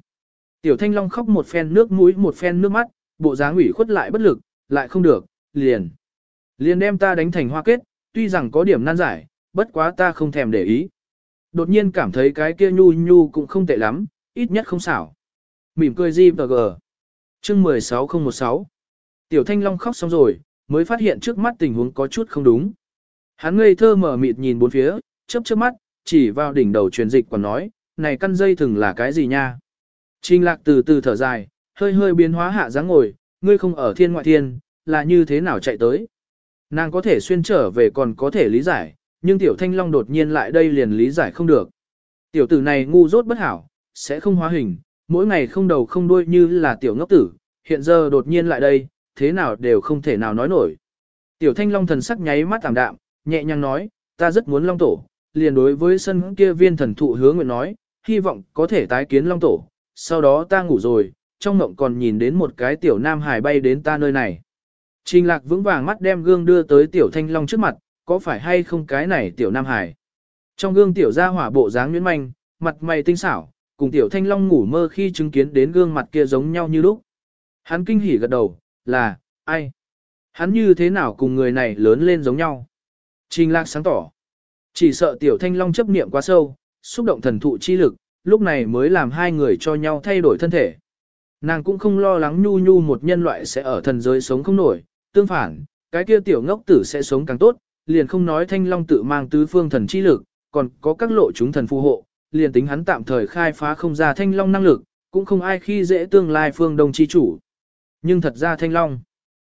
Tiểu thanh long khóc một phen nước mũi một phen nước mắt, bộ dáng ủy khuất lại bất lực, lại không được, liền. Liền đem ta đánh thành hoa kết, tuy rằng có điểm nan giải, bất quá ta không thèm để ý. Đột nhiên cảm thấy cái kia nhu nhu cũng không tệ lắm, ít nhất không xảo. Mỉm cười di và gờ. Chương 16016. Tiểu thanh long khóc xong rồi, mới phát hiện trước mắt tình huống có chút không đúng. Hắn ngây thơ mở mịt nhìn bốn phía, chớp chớp mắt, chỉ vào đỉnh đầu truyền dịch còn nói, này căn dây thừng là cái gì nha? Trình lạc từ từ thở dài, hơi hơi biến hóa hạ dáng ngồi, ngươi không ở thiên ngoại thiên, là như thế nào chạy tới? Nàng có thể xuyên trở về còn có thể lý giải, nhưng tiểu thanh long đột nhiên lại đây liền lý giải không được. Tiểu tử này ngu dốt bất hảo, sẽ không hóa hình, mỗi ngày không đầu không đuôi như là tiểu ngốc tử, hiện giờ đột nhiên lại đây, thế nào đều không thể nào nói nổi. Tiểu thanh long thần sắc nháy mắt tạm đạm, nhẹ nhàng nói, ta rất muốn long tổ, liền đối với sân kia viên thần thụ hứa nguyện nói, hy vọng có thể tái kiến long tổ, sau đó ta ngủ rồi, trong mộng còn nhìn đến một cái tiểu nam hải bay đến ta nơi này. Trình lạc vững vàng mắt đem gương đưa tới tiểu thanh long trước mặt, có phải hay không cái này tiểu nam hải. Trong gương tiểu ra hỏa bộ dáng nhuyễn manh, mặt mày tinh xảo, cùng tiểu thanh long ngủ mơ khi chứng kiến đến gương mặt kia giống nhau như lúc. Hắn kinh hỉ gật đầu, là, ai? Hắn như thế nào cùng người này lớn lên giống nhau? Trình lạc sáng tỏ. Chỉ sợ tiểu thanh long chấp niệm quá sâu, xúc động thần thụ chi lực, lúc này mới làm hai người cho nhau thay đổi thân thể. Nàng cũng không lo lắng nhu nhu một nhân loại sẽ ở thần giới sống không nổi, tương phản, cái kia tiểu ngốc tử sẽ sống càng tốt, liền không nói thanh long tự mang tứ phương thần chi lực, còn có các lộ chúng thần phù hộ, liền tính hắn tạm thời khai phá không ra thanh long năng lực, cũng không ai khi dễ tương lai phương đông chi chủ. Nhưng thật ra thanh long,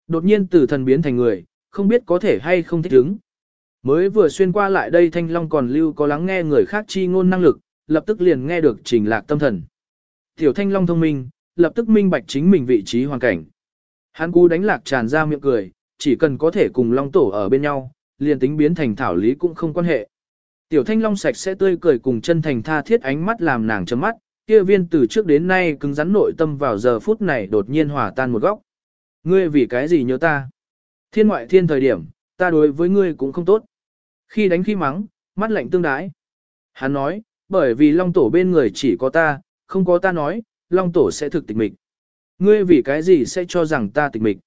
đột nhiên từ thần biến thành người, không biết có thể hay không thích ứng. Mới vừa xuyên qua lại đây thanh long còn lưu có lắng nghe người khác chi ngôn năng lực, lập tức liền nghe được trình lạc tâm thần. Tiểu thanh long thông minh, lập tức minh bạch chính mình vị trí hoàn cảnh. Hắn cú đánh lạc tràn ra miệng cười, chỉ cần có thể cùng Long Tổ ở bên nhau, liền tính biến thành thảo lý cũng không quan hệ. Tiểu Thanh Long sạch sẽ tươi cười cùng chân thành tha thiết ánh mắt làm nàng chấm mắt, kia viên từ trước đến nay cứng rắn nội tâm vào giờ phút này đột nhiên hòa tan một góc. Ngươi vì cái gì nhớ ta? Thiên ngoại thiên thời điểm, ta đối với ngươi cũng không tốt. Khi đánh khi mắng, mắt lạnh tương đái. Hắn nói, bởi vì Long Tổ bên người chỉ có ta, không có ta nói, Long Tổ sẽ thực tịch mịch. Ngươi vì cái gì sẽ cho rằng ta tịch mịch?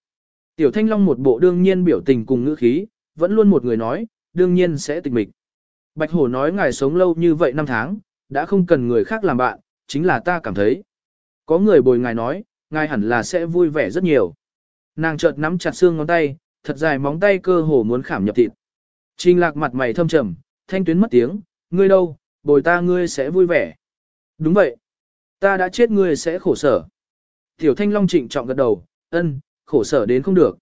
Tiểu Thanh Long một bộ đương nhiên biểu tình cùng ngữ khí, vẫn luôn một người nói, đương nhiên sẽ tịch mịch. Bạch Hổ nói ngài sống lâu như vậy năm tháng, đã không cần người khác làm bạn, chính là ta cảm thấy. Có người bồi ngài nói, ngài hẳn là sẽ vui vẻ rất nhiều. Nàng chợt nắm chặt xương ngón tay, thật dài móng tay cơ hồ muốn khảm nhập thịt. Trình lạc mặt mày thâm trầm, thanh tuyến mất tiếng, ngươi đâu, bồi ta ngươi sẽ vui vẻ. Đúng vậy. Ta đã chết ngươi sẽ khổ sở. Tiểu thanh long trịnh trọng gật đầu, ân, khổ sở đến không được.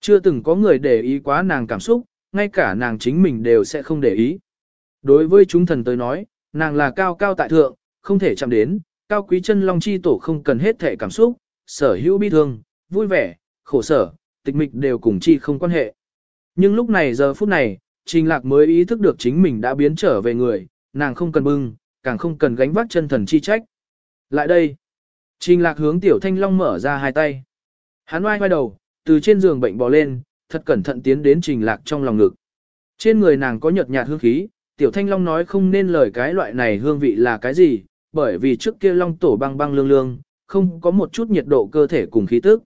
Chưa từng có người để ý quá nàng cảm xúc, ngay cả nàng chính mình đều sẽ không để ý. Đối với chúng thần tới nói, nàng là cao cao tại thượng, không thể chạm đến, cao quý chân long chi tổ không cần hết thể cảm xúc, sở hữu bi thương, vui vẻ, khổ sở, tịch mịch đều cùng chi không quan hệ. Nhưng lúc này giờ phút này, Trình Lạc mới ý thức được chính mình đã biến trở về người, nàng không cần bưng, càng không cần gánh vác chân thần chi trách. Lại đây, Trình Lạc hướng Tiểu Thanh Long mở ra hai tay. Hắn oai oai đầu, từ trên giường bệnh bò lên, thật cẩn thận tiến đến Trình Lạc trong lòng ngực. Trên người nàng có nhợt nhạt hương khí, Tiểu Thanh Long nói không nên lời cái loại này hương vị là cái gì, bởi vì trước kia Long tổ băng băng lương lương, không có một chút nhiệt độ cơ thể cùng khí tức.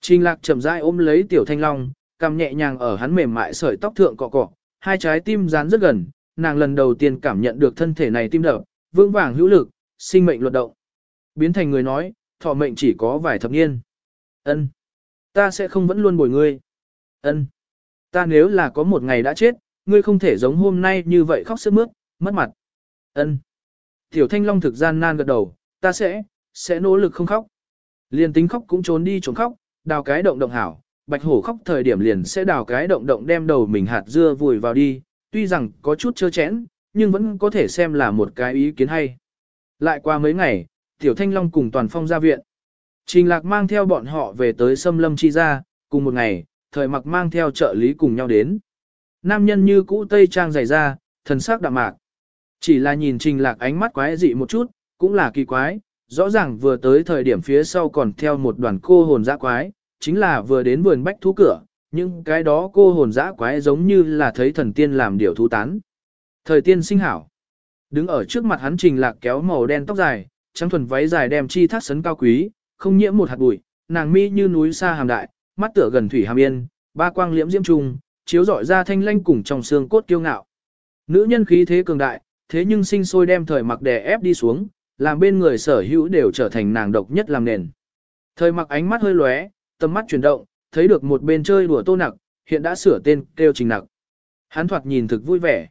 Trình Lạc chậm rãi ôm lấy Tiểu Thanh Long, cầm nhẹ nhàng ở hắn mềm mại sợi tóc thượng cọ cọ, hai trái tim dán rất gần, nàng lần đầu tiên cảm nhận được thân thể này tim đập, vững vàng hữu lực, sinh mệnh luật động. Biến thành người nói, thọ mệnh chỉ có vài thập niên. Ân, ta sẽ không vẫn luôn bồi ngươi. Ân, ta nếu là có một ngày đã chết, ngươi không thể giống hôm nay như vậy khóc sướt mướt, mất mặt. Ân. Tiểu Thanh Long thực gian nan gật đầu, ta sẽ, sẽ nỗ lực không khóc. Liên tính khóc cũng trốn đi trốn khóc, đào cái động động hảo, bạch hổ khóc thời điểm liền sẽ đào cái động động đem đầu mình hạt dưa vùi vào đi, tuy rằng có chút chơ chẽn, nhưng vẫn có thể xem là một cái ý kiến hay. Lại qua mấy ngày, Tiểu Thanh Long cùng Toàn Phong ra viện. Trình Lạc mang theo bọn họ về tới Sâm Lâm Chi ra, cùng một ngày, thời mặc mang theo trợ lý cùng nhau đến. Nam nhân như cũ tây trang dày ra, thần sắc đạm mạc. Chỉ là nhìn Trình Lạc ánh mắt quái dị một chút, cũng là kỳ quái, rõ ràng vừa tới thời điểm phía sau còn theo một đoàn cô hồn dã quái, chính là vừa đến vườn bách thú cửa, nhưng cái đó cô hồn dã quái giống như là thấy thần tiên làm điều thú tán. Thời tiên sinh hảo. Đứng ở trước mặt hắn trình lạc kéo màu đen tóc dài, trắng thuần váy dài đem chi thác sấn cao quý, không nhiễm một hạt bụi, nàng mi như núi xa hàm đại, mắt tựa gần thủy hàm yên, ba quang liễm diễm trùng chiếu rọi ra thanh lanh cùng trong xương cốt kiêu ngạo. Nữ nhân khí thế cường đại, thế nhưng sinh sôi đem thời mặc đè ép đi xuống, làm bên người sở hữu đều trở thành nàng độc nhất làm nền. Thời mặc ánh mắt hơi lóe, tầm mắt chuyển động, thấy được một bên chơi đùa tô nặc, hiện đã sửa tên kêu trình nặc. Hắn thoạt nhìn thực vui vẻ.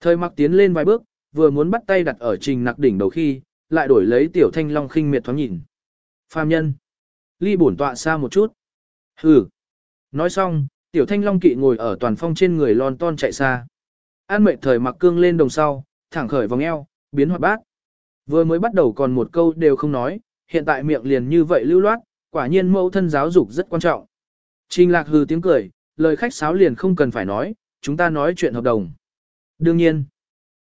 Thời mặc tiến lên vài bước, vừa muốn bắt tay đặt ở trình nặc đỉnh đầu khi, lại đổi lấy tiểu thanh long khinh miệt thoáng nhìn. Phàm nhân. Ly bổn tọa xa một chút. Hừ. Nói xong, tiểu thanh long kỵ ngồi ở toàn phong trên người lon ton chạy xa. An mệnh thời mặc cương lên đồng sau, thẳng khởi vòng eo, biến hoạt bát. Vừa mới bắt đầu còn một câu đều không nói, hiện tại miệng liền như vậy lưu loát, quả nhiên mẫu thân giáo dục rất quan trọng. Trình lạc hừ tiếng cười, lời khách sáo liền không cần phải nói, chúng ta nói chuyện hợp đồng. Đương nhiên,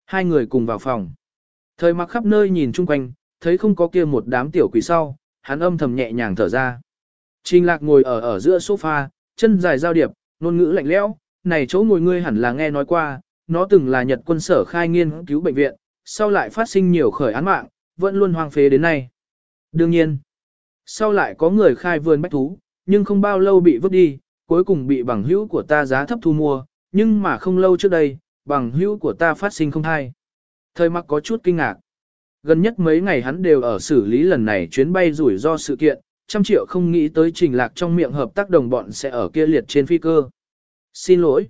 hai người cùng vào phòng. Thời mặc khắp nơi nhìn chung quanh, thấy không có kia một đám tiểu quỷ sau, hắn âm thầm nhẹ nhàng thở ra. Trình lạc ngồi ở ở giữa sofa, chân dài giao điệp, ngôn ngữ lạnh lẽo, này chỗ ngồi ngươi hẳn là nghe nói qua, nó từng là Nhật quân sở khai nghiên cứu bệnh viện, sau lại phát sinh nhiều khởi án mạng, vẫn luôn hoang phế đến nay. Đương nhiên, sau lại có người khai vườn bách thú, nhưng không bao lâu bị vứt đi, cuối cùng bị bằng hữu của ta giá thấp thu mua, nhưng mà không lâu trước đây, bằng hữu của ta phát sinh không hay. Thời mặc có chút kinh ngạc. Gần nhất mấy ngày hắn đều ở xử lý lần này chuyến bay rủi ro sự kiện, trăm triệu không nghĩ tới trình lạc trong miệng hợp tác đồng bọn sẽ ở kia liệt trên phi cơ. Xin lỗi.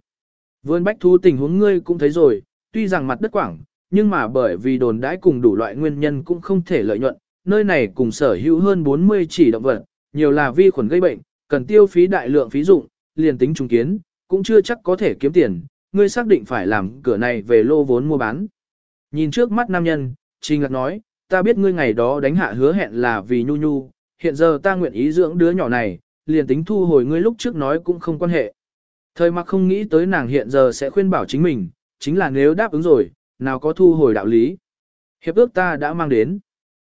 Vườn bách thú tình huống ngươi cũng thấy rồi, tuy rằng mặt đất quảng, nhưng mà bởi vì đồn đãi cùng đủ loại nguyên nhân cũng không thể lợi nhuận, nơi này cùng sở hữu hơn 40 chỉ động vật, nhiều là vi khuẩn gây bệnh, cần tiêu phí đại lượng phí dụng, liền tính trùng kiến, cũng chưa chắc có thể kiếm tiền, ngươi xác định phải làm cửa này về lô vốn mua bán. Nhìn trước mắt nam nhân, Trình Lạc nói, ta biết ngươi ngày đó đánh hạ hứa hẹn là vì nhu nhu, hiện giờ ta nguyện ý dưỡng đứa nhỏ này, liền tính thu hồi ngươi lúc trước nói cũng không quan hệ. Thời mặc không nghĩ tới nàng hiện giờ sẽ khuyên bảo chính mình, chính là nếu đáp ứng rồi, nào có thu hồi đạo lý. Hiệp ước ta đã mang đến.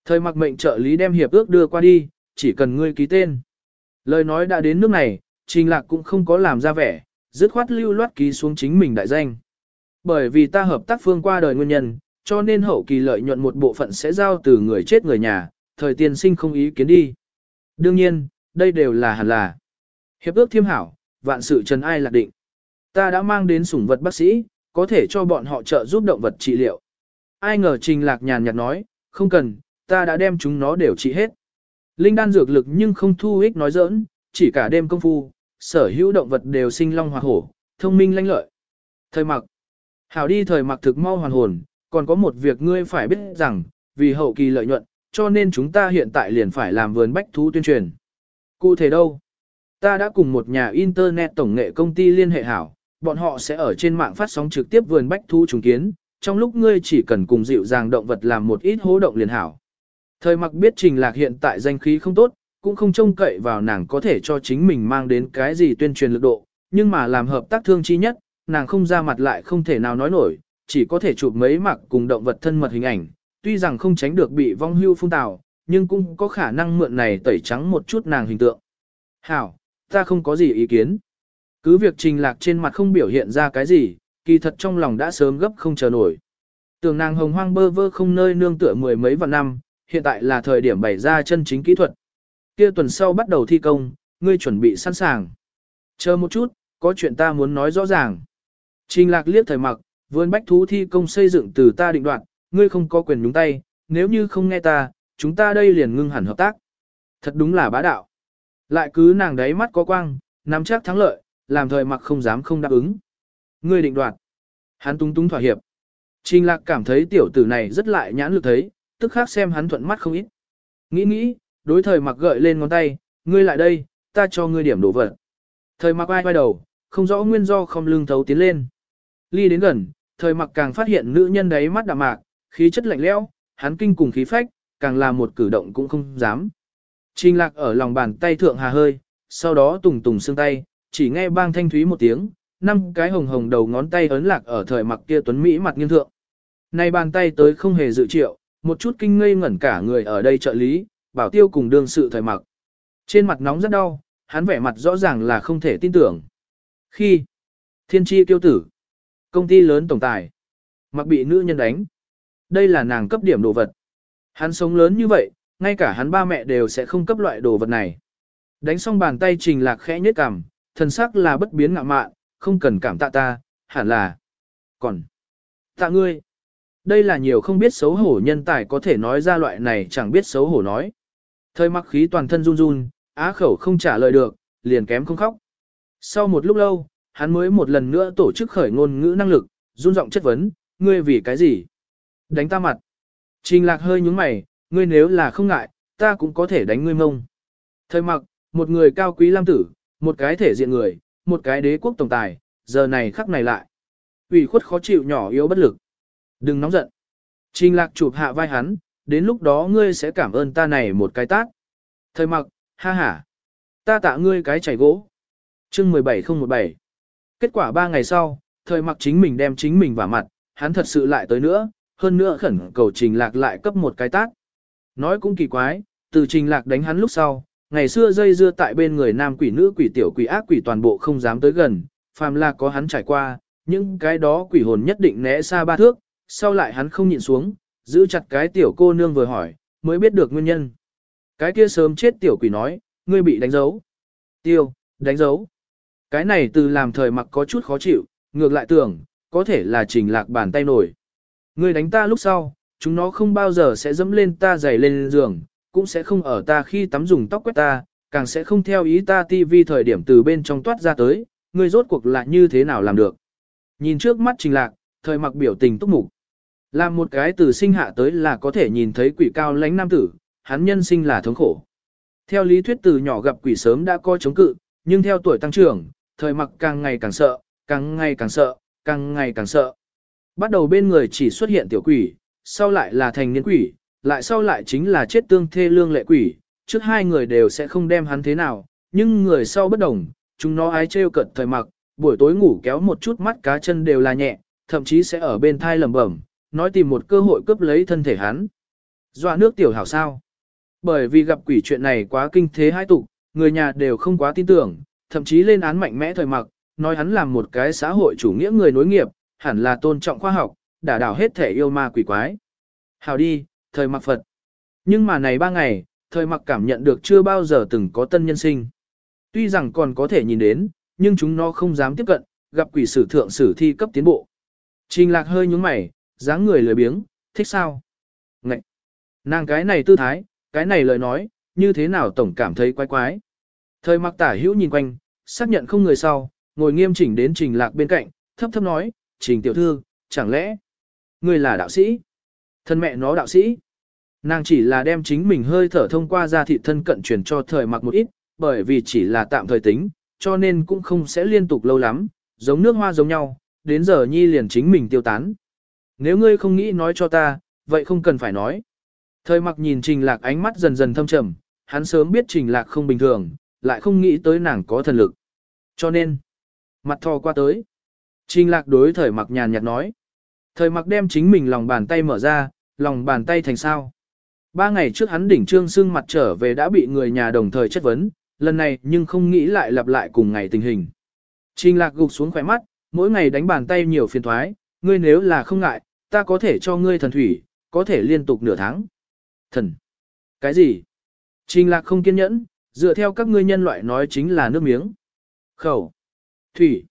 Thời mặc mệnh trợ lý đem hiệp ước đưa qua đi, chỉ cần ngươi ký tên. Lời nói đã đến nước này, trình lạc cũng không có làm ra vẻ, dứt khoát lưu loát ký xuống chính mình đại danh. Bởi vì ta hợp tác phương qua đời nguyên nhân, cho nên hậu kỳ lợi nhuận một bộ phận sẽ giao từ người chết người nhà, thời tiên sinh không ý kiến đi. Đương nhiên, đây đều là hẳn là. Hiệp ước thiêm hảo, vạn sự trần ai lạc định. Ta đã mang đến sủng vật bác sĩ, có thể cho bọn họ trợ giúp động vật trị liệu. Ai ngờ trình lạc nhàn nhạt nói, không cần, ta đã đem chúng nó đều trị hết. Linh đan dược lực nhưng không thu ích nói giỡn, chỉ cả đêm công phu, sở hữu động vật đều sinh long hoa hổ, thông minh lanh lợi. Thời mặc. Hảo đi thời mặc thực mau hoàn hồn, còn có một việc ngươi phải biết rằng, vì hậu kỳ lợi nhuận, cho nên chúng ta hiện tại liền phải làm vườn bách thú tuyên truyền. Cụ thể đâu? Ta đã cùng một nhà internet tổng nghệ công ty liên hệ hảo, bọn họ sẽ ở trên mạng phát sóng trực tiếp vườn bách thú trùng kiến, trong lúc ngươi chỉ cần cùng dịu dàng động vật làm một ít hố động liền hảo. Thời mặc biết trình lạc hiện tại danh khí không tốt, cũng không trông cậy vào nàng có thể cho chính mình mang đến cái gì tuyên truyền lực độ, nhưng mà làm hợp tác thương chi nhất, nàng không ra mặt lại không thể nào nói nổi, chỉ có thể chụp mấy mặc cùng động vật thân mật hình ảnh, tuy rằng không tránh được bị vong hưu phun tào, nhưng cũng có khả năng mượn này tẩy trắng một chút nàng hình tượng. Hảo, ta không có gì ý kiến. Cứ việc trình lạc trên mặt không biểu hiện ra cái gì, kỳ thật trong lòng đã sớm gấp không chờ nổi. Tưởng nàng hồng hoang bơ vơ không nơi nương tựa mười mấy vạn năm, hiện tại là thời điểm bày ra chân chính kỹ thuật. Kia tuần sau bắt đầu thi công, ngươi chuẩn bị sẵn sàng. Chờ một chút, có chuyện ta muốn nói rõ ràng. Trình lạc liếc thời mặc, vườn bách thú thi công xây dựng từ ta định đoạt, ngươi không có quyền nhúng tay, nếu như không nghe ta, chúng ta đây liền ngưng hẳn hợp tác. Thật đúng là bá đạo. Lại cứ nàng đấy mắt có quang, nắm chắc thắng lợi, làm thời mặc không dám không đáp ứng. Ngươi định đoạt. Hắn tung tung thỏa hiệp. Trình lạc cảm thấy tiểu tử này rất lại nhãn lực thấy, tức khác xem hắn thuận mắt không ít. Nghĩ nghĩ, đối thời mặc gợi lên ngón tay, ngươi lại đây, ta cho ngươi điểm đổ vật. Thời mặc ai quay đầu, không rõ nguyên do không lưng thấu tiến lên. Ly đến gần, thời mặc càng phát hiện nữ nhân đấy mắt đạm mạc, khí chất lạnh lẽo, hắn kinh cùng khí phách, càng là một cử động cũng không dám. Trình lạc ở lòng bàn tay thượng hà hơi, sau đó tùng tùng xương tay, chỉ nghe bang thanh thúy một tiếng, năm cái hồng hồng đầu ngón tay ấn lạc ở thời mặc kia tuấn Mỹ mặt nghiêng thượng. Nay bàn tay tới không hề dự triệu, một chút kinh ngây ngẩn cả người ở đây trợ lý, bảo tiêu cùng đương sự thời mặc. Trên mặt nóng rất đau, hắn vẻ mặt rõ ràng là không thể tin tưởng. Khi thiên tri kiêu tử, công ty lớn tổng tài, mặc bị nữ nhân đánh. Đây là nàng cấp điểm đồ vật. Hắn sống lớn như vậy, ngay cả hắn ba mẹ đều sẽ không cấp loại đồ vật này. Đánh xong bàn tay trình lạc khẽ nhếch cằm, thần sắc là bất biến ngạ mạn, không cần cảm tạ ta, hẳn là. Còn, tạ ngươi. Đây là nhiều không biết xấu hổ nhân tài có thể nói ra loại này chẳng biết xấu hổ nói. Thời mặc khí toàn thân run run, á khẩu không trả lời được, liền kém không khóc. Sau một lúc lâu, hắn mới một lần nữa tổ chức khởi ngôn ngữ năng lực, run giọng chất vấn, ngươi vì cái gì? Đánh ta mặt. Trình lạc hơi nhúng mày, ngươi nếu là không ngại, ta cũng có thể đánh ngươi mông. Thời mặc, một người cao quý lam tử, một cái thể diện người, một cái đế quốc tổng tài, giờ này khắc này lại. ủy khuất khó chịu nhỏ yếu bất lực. Đừng nóng giận. Trình lạc chụp hạ vai hắn, đến lúc đó ngươi sẽ cảm ơn ta này một cái tát. Thời mặc, ha ha. Ta tạ ngươi cái chảy gỗ. chương 17017. Kết quả ba ngày sau, thời mặc chính mình đem chính mình vào mặt, hắn thật sự lại tới nữa, hơn nữa khẩn cầu trình lạc lại cấp một cái tát. Nói cũng kỳ quái, từ trình lạc đánh hắn lúc sau, ngày xưa dây dưa tại bên người nam quỷ nữ quỷ tiểu quỷ ác quỷ toàn bộ không dám tới gần, phàm là có hắn trải qua, những cái đó quỷ hồn nhất định né xa ba thước, sau lại hắn không nhịn xuống, giữ chặt cái tiểu cô nương vừa hỏi, mới biết được nguyên nhân. Cái kia sớm chết tiểu quỷ nói, ngươi bị đánh dấu. Tiêu, đánh dấu. Cái này từ làm thời mặc có chút khó chịu, ngược lại tưởng, có thể là trình lạc bàn tay nổi. Ngươi đánh ta lúc sau, chúng nó không bao giờ sẽ dẫm lên ta giày lên giường, cũng sẽ không ở ta khi tắm dùng tóc quét ta, càng sẽ không theo ý ta tivi thời điểm từ bên trong toát ra tới, ngươi rốt cuộc là như thế nào làm được. Nhìn trước mắt trình lạc, thời mặc biểu tình túc mục. Làm một cái từ sinh hạ tới là có thể nhìn thấy quỷ cao lãnh nam tử, hắn nhân sinh là thống khổ. Theo lý thuyết từ nhỏ gặp quỷ sớm đã coi chống cự, nhưng theo tuổi tăng trưởng, thời mặc càng ngày càng sợ, càng ngày càng sợ, càng ngày càng sợ. Bắt đầu bên người chỉ xuất hiện tiểu quỷ, sau lại là thành niên quỷ, lại sau lại chính là chết tương thê lương lệ quỷ, trước hai người đều sẽ không đem hắn thế nào, nhưng người sau bất đồng, chúng nó ái trêu cận thời mặc, buổi tối ngủ kéo một chút mắt cá chân đều là nhẹ, thậm chí sẽ ở bên thai lẩm bẩm, nói tìm một cơ hội cướp lấy thân thể hắn. Dọa nước tiểu hảo sao? Bởi vì gặp quỷ chuyện này quá kinh thế hai tục, người nhà đều không quá tin tưởng, thậm chí lên án mạnh mẽ thời mặc, nói hắn làm một cái xã hội chủ nghĩa người nối nghiệp, hẳn là tôn trọng khoa học, đả đảo hết thể yêu ma quỷ quái. Hào đi, thời mặc Phật. Nhưng mà này ba ngày, thời mặc cảm nhận được chưa bao giờ từng có tân nhân sinh. Tuy rằng còn có thể nhìn đến, nhưng chúng nó không dám tiếp cận, gặp quỷ sử thượng sử thi cấp tiến bộ. Trình lạc hơi nhúng mày, dáng người lười biếng, thích sao? Ngậy! Nàng cái này tư thái, cái này lời nói, như thế nào tổng cảm thấy quái quái. Thời mặc tả hữu nhìn quanh, xác nhận không người sau, ngồi nghiêm chỉnh đến trình lạc bên cạnh, thấp thấp nói, trình tiểu thư, chẳng lẽ, người là đạo sĩ? Thân mẹ nó đạo sĩ. Nàng chỉ là đem chính mình hơi thở thông qua ra thị thân cận truyền cho thời mặc một ít, bởi vì chỉ là tạm thời tính, cho nên cũng không sẽ liên tục lâu lắm, giống nước hoa giống nhau, đến giờ nhi liền chính mình tiêu tán. Nếu ngươi không nghĩ nói cho ta, vậy không cần phải nói. Thời mặc nhìn trình lạc ánh mắt dần dần thâm trầm, hắn sớm biết trình lạc không bình thường, lại không nghĩ tới nàng có thần lực. Cho nên, mặt thò qua tới. Trình lạc đối thời mặc nhàn nhạt nói. Thời mặc đem chính mình lòng bàn tay mở ra, lòng bàn tay thành sao. Ba ngày trước hắn đỉnh trương xương mặt trở về đã bị người nhà đồng thời chất vấn, lần này nhưng không nghĩ lại lặp lại cùng ngày tình hình. Trình lạc gục xuống khỏe mắt, mỗi ngày đánh bàn tay nhiều phiền thoái, ngươi nếu là không ngại, ta có thể cho ngươi thần thủy, có thể liên tục nửa tháng. Thần? Cái gì? Trình lạc không kiên nhẫn, dựa theo các ngươi nhân loại nói chính là nước miếng. Khẩu. Thủy.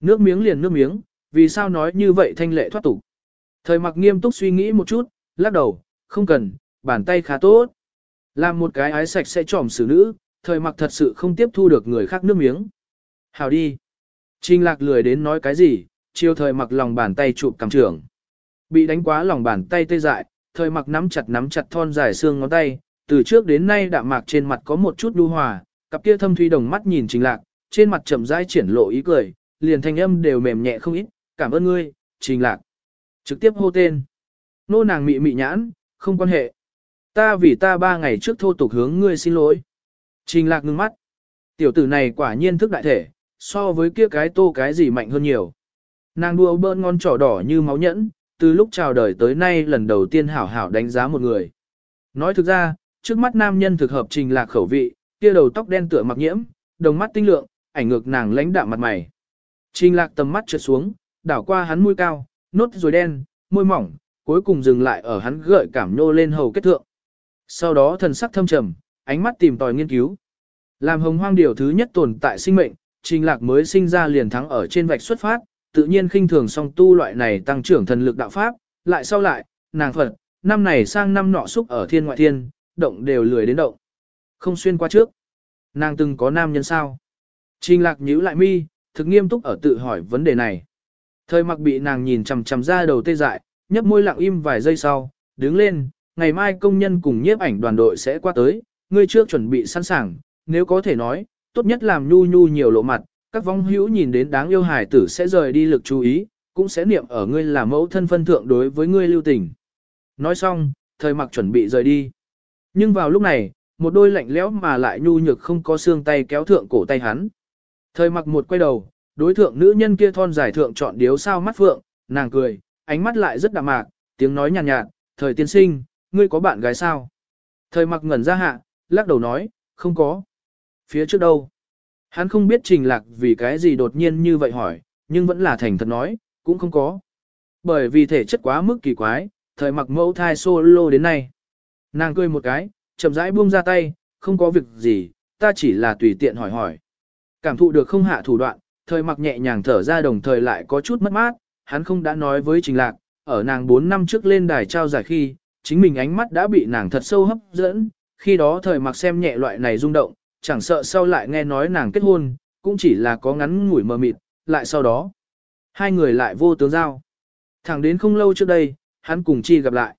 Nước miếng liền nước miếng, vì sao nói như vậy thanh lệ thoát tục. Thời mặc nghiêm túc suy nghĩ một chút, lắc đầu, không cần, bàn tay khá tốt. Làm một cái ái sạch sẽ trỏm xử nữ, thời mặc thật sự không tiếp thu được người khác nước miếng. Hào đi. Trình lạc lười đến nói cái gì, chiều thời mặc lòng bàn tay chụp cầm trưởng. Bị đánh quá lòng bàn tay tê dại, thời mặc nắm chặt nắm chặt thon dài xương ngón tay, từ trước đến nay đạm mạc trên mặt có một chút lưu hòa, cặp kia thâm thuy đồng mắt nhìn trình lạc, trên mặt chậm rãi triển lộ ý cười, liền thanh âm đều mềm nhẹ không ít, cảm ơn ngươi, trình lạc. Trực tiếp hô tên. Nô nàng mị mị nhãn, không quan hệ. Ta vì ta ba ngày trước thô tục hướng ngươi xin lỗi. Trình lạc ngưng mắt. Tiểu tử này quả nhiên thức đại thể, so với kia cái tô cái gì mạnh hơn nhiều. Nàng đua bơn ngon trỏ đỏ như máu nhẫn, từ lúc chào đời tới nay lần đầu tiên hảo hảo đánh giá một người. Nói thực ra, trước mắt nam nhân thực hợp trình lạc khẩu vị, kia đầu tóc đen tựa mặc nhiễm, đồng mắt tinh lượng, ảnh ngược nàng lãnh đạm mặt mày. Trình lạc tầm mắt trượt xuống, đảo qua hắn mũi cao, nốt rồi đen, môi mỏng, cuối cùng dừng lại ở hắn gợi cảm nô lên hầu kết thượng. Sau đó thần sắc thâm trầm, ánh mắt tìm tòi nghiên cứu. Làm hồng hoang điều thứ nhất tồn tại sinh mệnh, trình lạc mới sinh ra liền thắng ở trên vạch xuất phát, tự nhiên khinh thường song tu loại này tăng trưởng thần lực đạo pháp, lại sau lại, nàng Phật, năm này sang năm nọ xúc ở thiên ngoại thiên, động đều lười đến động. Không xuyên qua trước. Nàng từng có nam nhân sao? Trình lạc nhíu lại mi, thực nghiêm túc ở tự hỏi vấn đề này. Thời mặc bị nàng nhìn chằm chằm ra đầu tê dại, nhấp môi lặng im vài giây sau, đứng lên, ngày mai công nhân cùng nhiếp ảnh đoàn đội sẽ qua tới, ngươi trước chuẩn bị sẵn sàng, nếu có thể nói, tốt nhất làm nhu nhu nhiều lộ mặt, các vong hữu nhìn đến đáng yêu hài tử sẽ rời đi lực chú ý, cũng sẽ niệm ở ngươi là mẫu thân phân thượng đối với ngươi lưu tình. Nói xong, thời mặc chuẩn bị rời đi. Nhưng vào lúc này, một đôi lạnh lẽo mà lại nhu nhược không có xương tay kéo thượng cổ tay hắn. Thời mặc một quay đầu, đối thượng nữ nhân kia thon dài thượng chọn điếu sao mắt phượng, nàng cười, ánh mắt lại rất đạm mạc, tiếng nói nhàn nhạt, nhạt, thời tiên sinh, ngươi có bạn gái sao? Thời mặc ngẩn ra hạ, lắc đầu nói, không có. Phía trước đâu? Hắn không biết trình lạc vì cái gì đột nhiên như vậy hỏi, nhưng vẫn là thành thật nói, cũng không có. Bởi vì thể chất quá mức kỳ quái, thời mặc mẫu thai solo đến nay. Nàng cười một cái, chậm rãi buông ra tay, không có việc gì, ta chỉ là tùy tiện hỏi hỏi. Cảm thụ được không hạ thủ đoạn, thời mặc nhẹ nhàng thở ra đồng thời lại có chút mất mát, hắn không đã nói với trình lạc, ở nàng 4 năm trước lên đài trao giải khi, chính mình ánh mắt đã bị nàng thật sâu hấp dẫn, khi đó thời mặc xem nhẹ loại này rung động, chẳng sợ sau lại nghe nói nàng kết hôn, cũng chỉ là có ngắn ngủi mờ mịt, lại sau đó. Hai người lại vô tướng giao. Thẳng đến không lâu trước đây, hắn cùng chi gặp lại.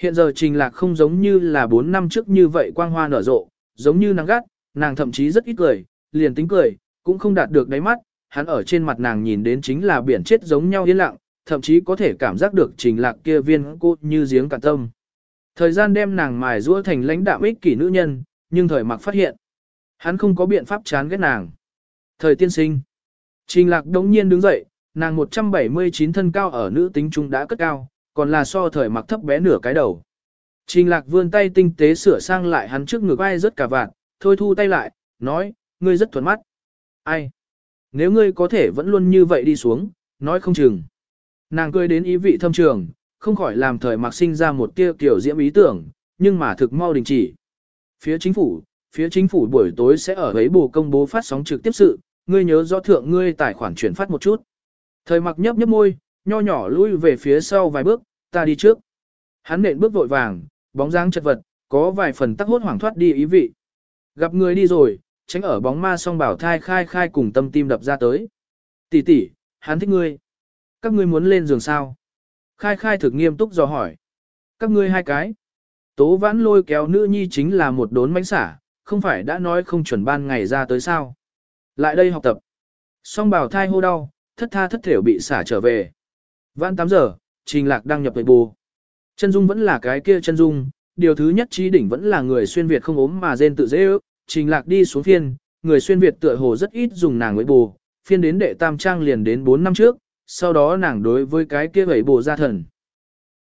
Hiện giờ trình lạc không giống như là 4 năm trước như vậy quang hoa nở rộ, giống như nắng gắt, nàng thậm chí rất ít cười, liền tính cười, cũng không đạt được đáy mắt, hắn ở trên mặt nàng nhìn đến chính là biển chết giống nhau yên lặng, thậm chí có thể cảm giác được trình lạc kia viên cô như giếng cả tâm. Thời gian đem nàng mài rũa thành lãnh đạm ích kỷ nữ nhân, nhưng thời mặc phát hiện. Hắn không có biện pháp chán ghét nàng. Thời tiên sinh. Trình lạc đống nhiên đứng dậy, nàng 179 thân cao ở nữ tính trung đã cất cao, còn là so thời mặc thấp bé nửa cái đầu. Trình lạc vươn tay tinh tế sửa sang lại hắn trước ngực ai rất cả vạn, thôi thu tay lại, nói, ngươi rất thuần mắt. Ai? Nếu ngươi có thể vẫn luôn như vậy đi xuống, nói không chừng. Nàng cười đến ý vị thâm trường, không khỏi làm thời mặc sinh ra một tia kiểu diễm ý tưởng, nhưng mà thực mau đình chỉ. Phía chính phủ, phía chính phủ buổi tối sẽ ở ấy bù công bố phát sóng trực tiếp sự, ngươi nhớ rõ thượng ngươi tài khoản chuyển phát một chút. Thời mặc nhấp nhấp môi, nho nhỏ lui về phía sau vài bước, ta đi trước. Hắn nện bước vội vàng, bóng dáng chật vật, có vài phần tắc hốt hoảng thoát đi ý vị. Gặp người đi rồi, tránh ở bóng ma song bảo thai khai khai cùng tâm tim đập ra tới. Tỷ tỷ, hắn thích ngươi. Các ngươi muốn lên giường sao? Khai khai thực nghiêm túc dò hỏi. Các ngươi hai cái. Tố vãn lôi kéo nữ nhi chính là một đốn mánh xả, không phải đã nói không chuẩn ban ngày ra tới sao. Lại đây học tập. Song bảo thai hô đau, thất tha thất thểu bị xả trở về. Vãn 8 giờ, trình lạc đăng nhập về bù. Chân dung vẫn là cái kia chân dung, điều thứ nhất trí đỉnh vẫn là người xuyên Việt không ốm mà rên tự dễ ước, trình lạc đi xuống phiên, người xuyên Việt tựa hồ rất ít dùng nàng với bù, phiên đến đệ tam trang liền đến 4 năm trước, sau đó nàng đối với cái kia bảy bù ra thần.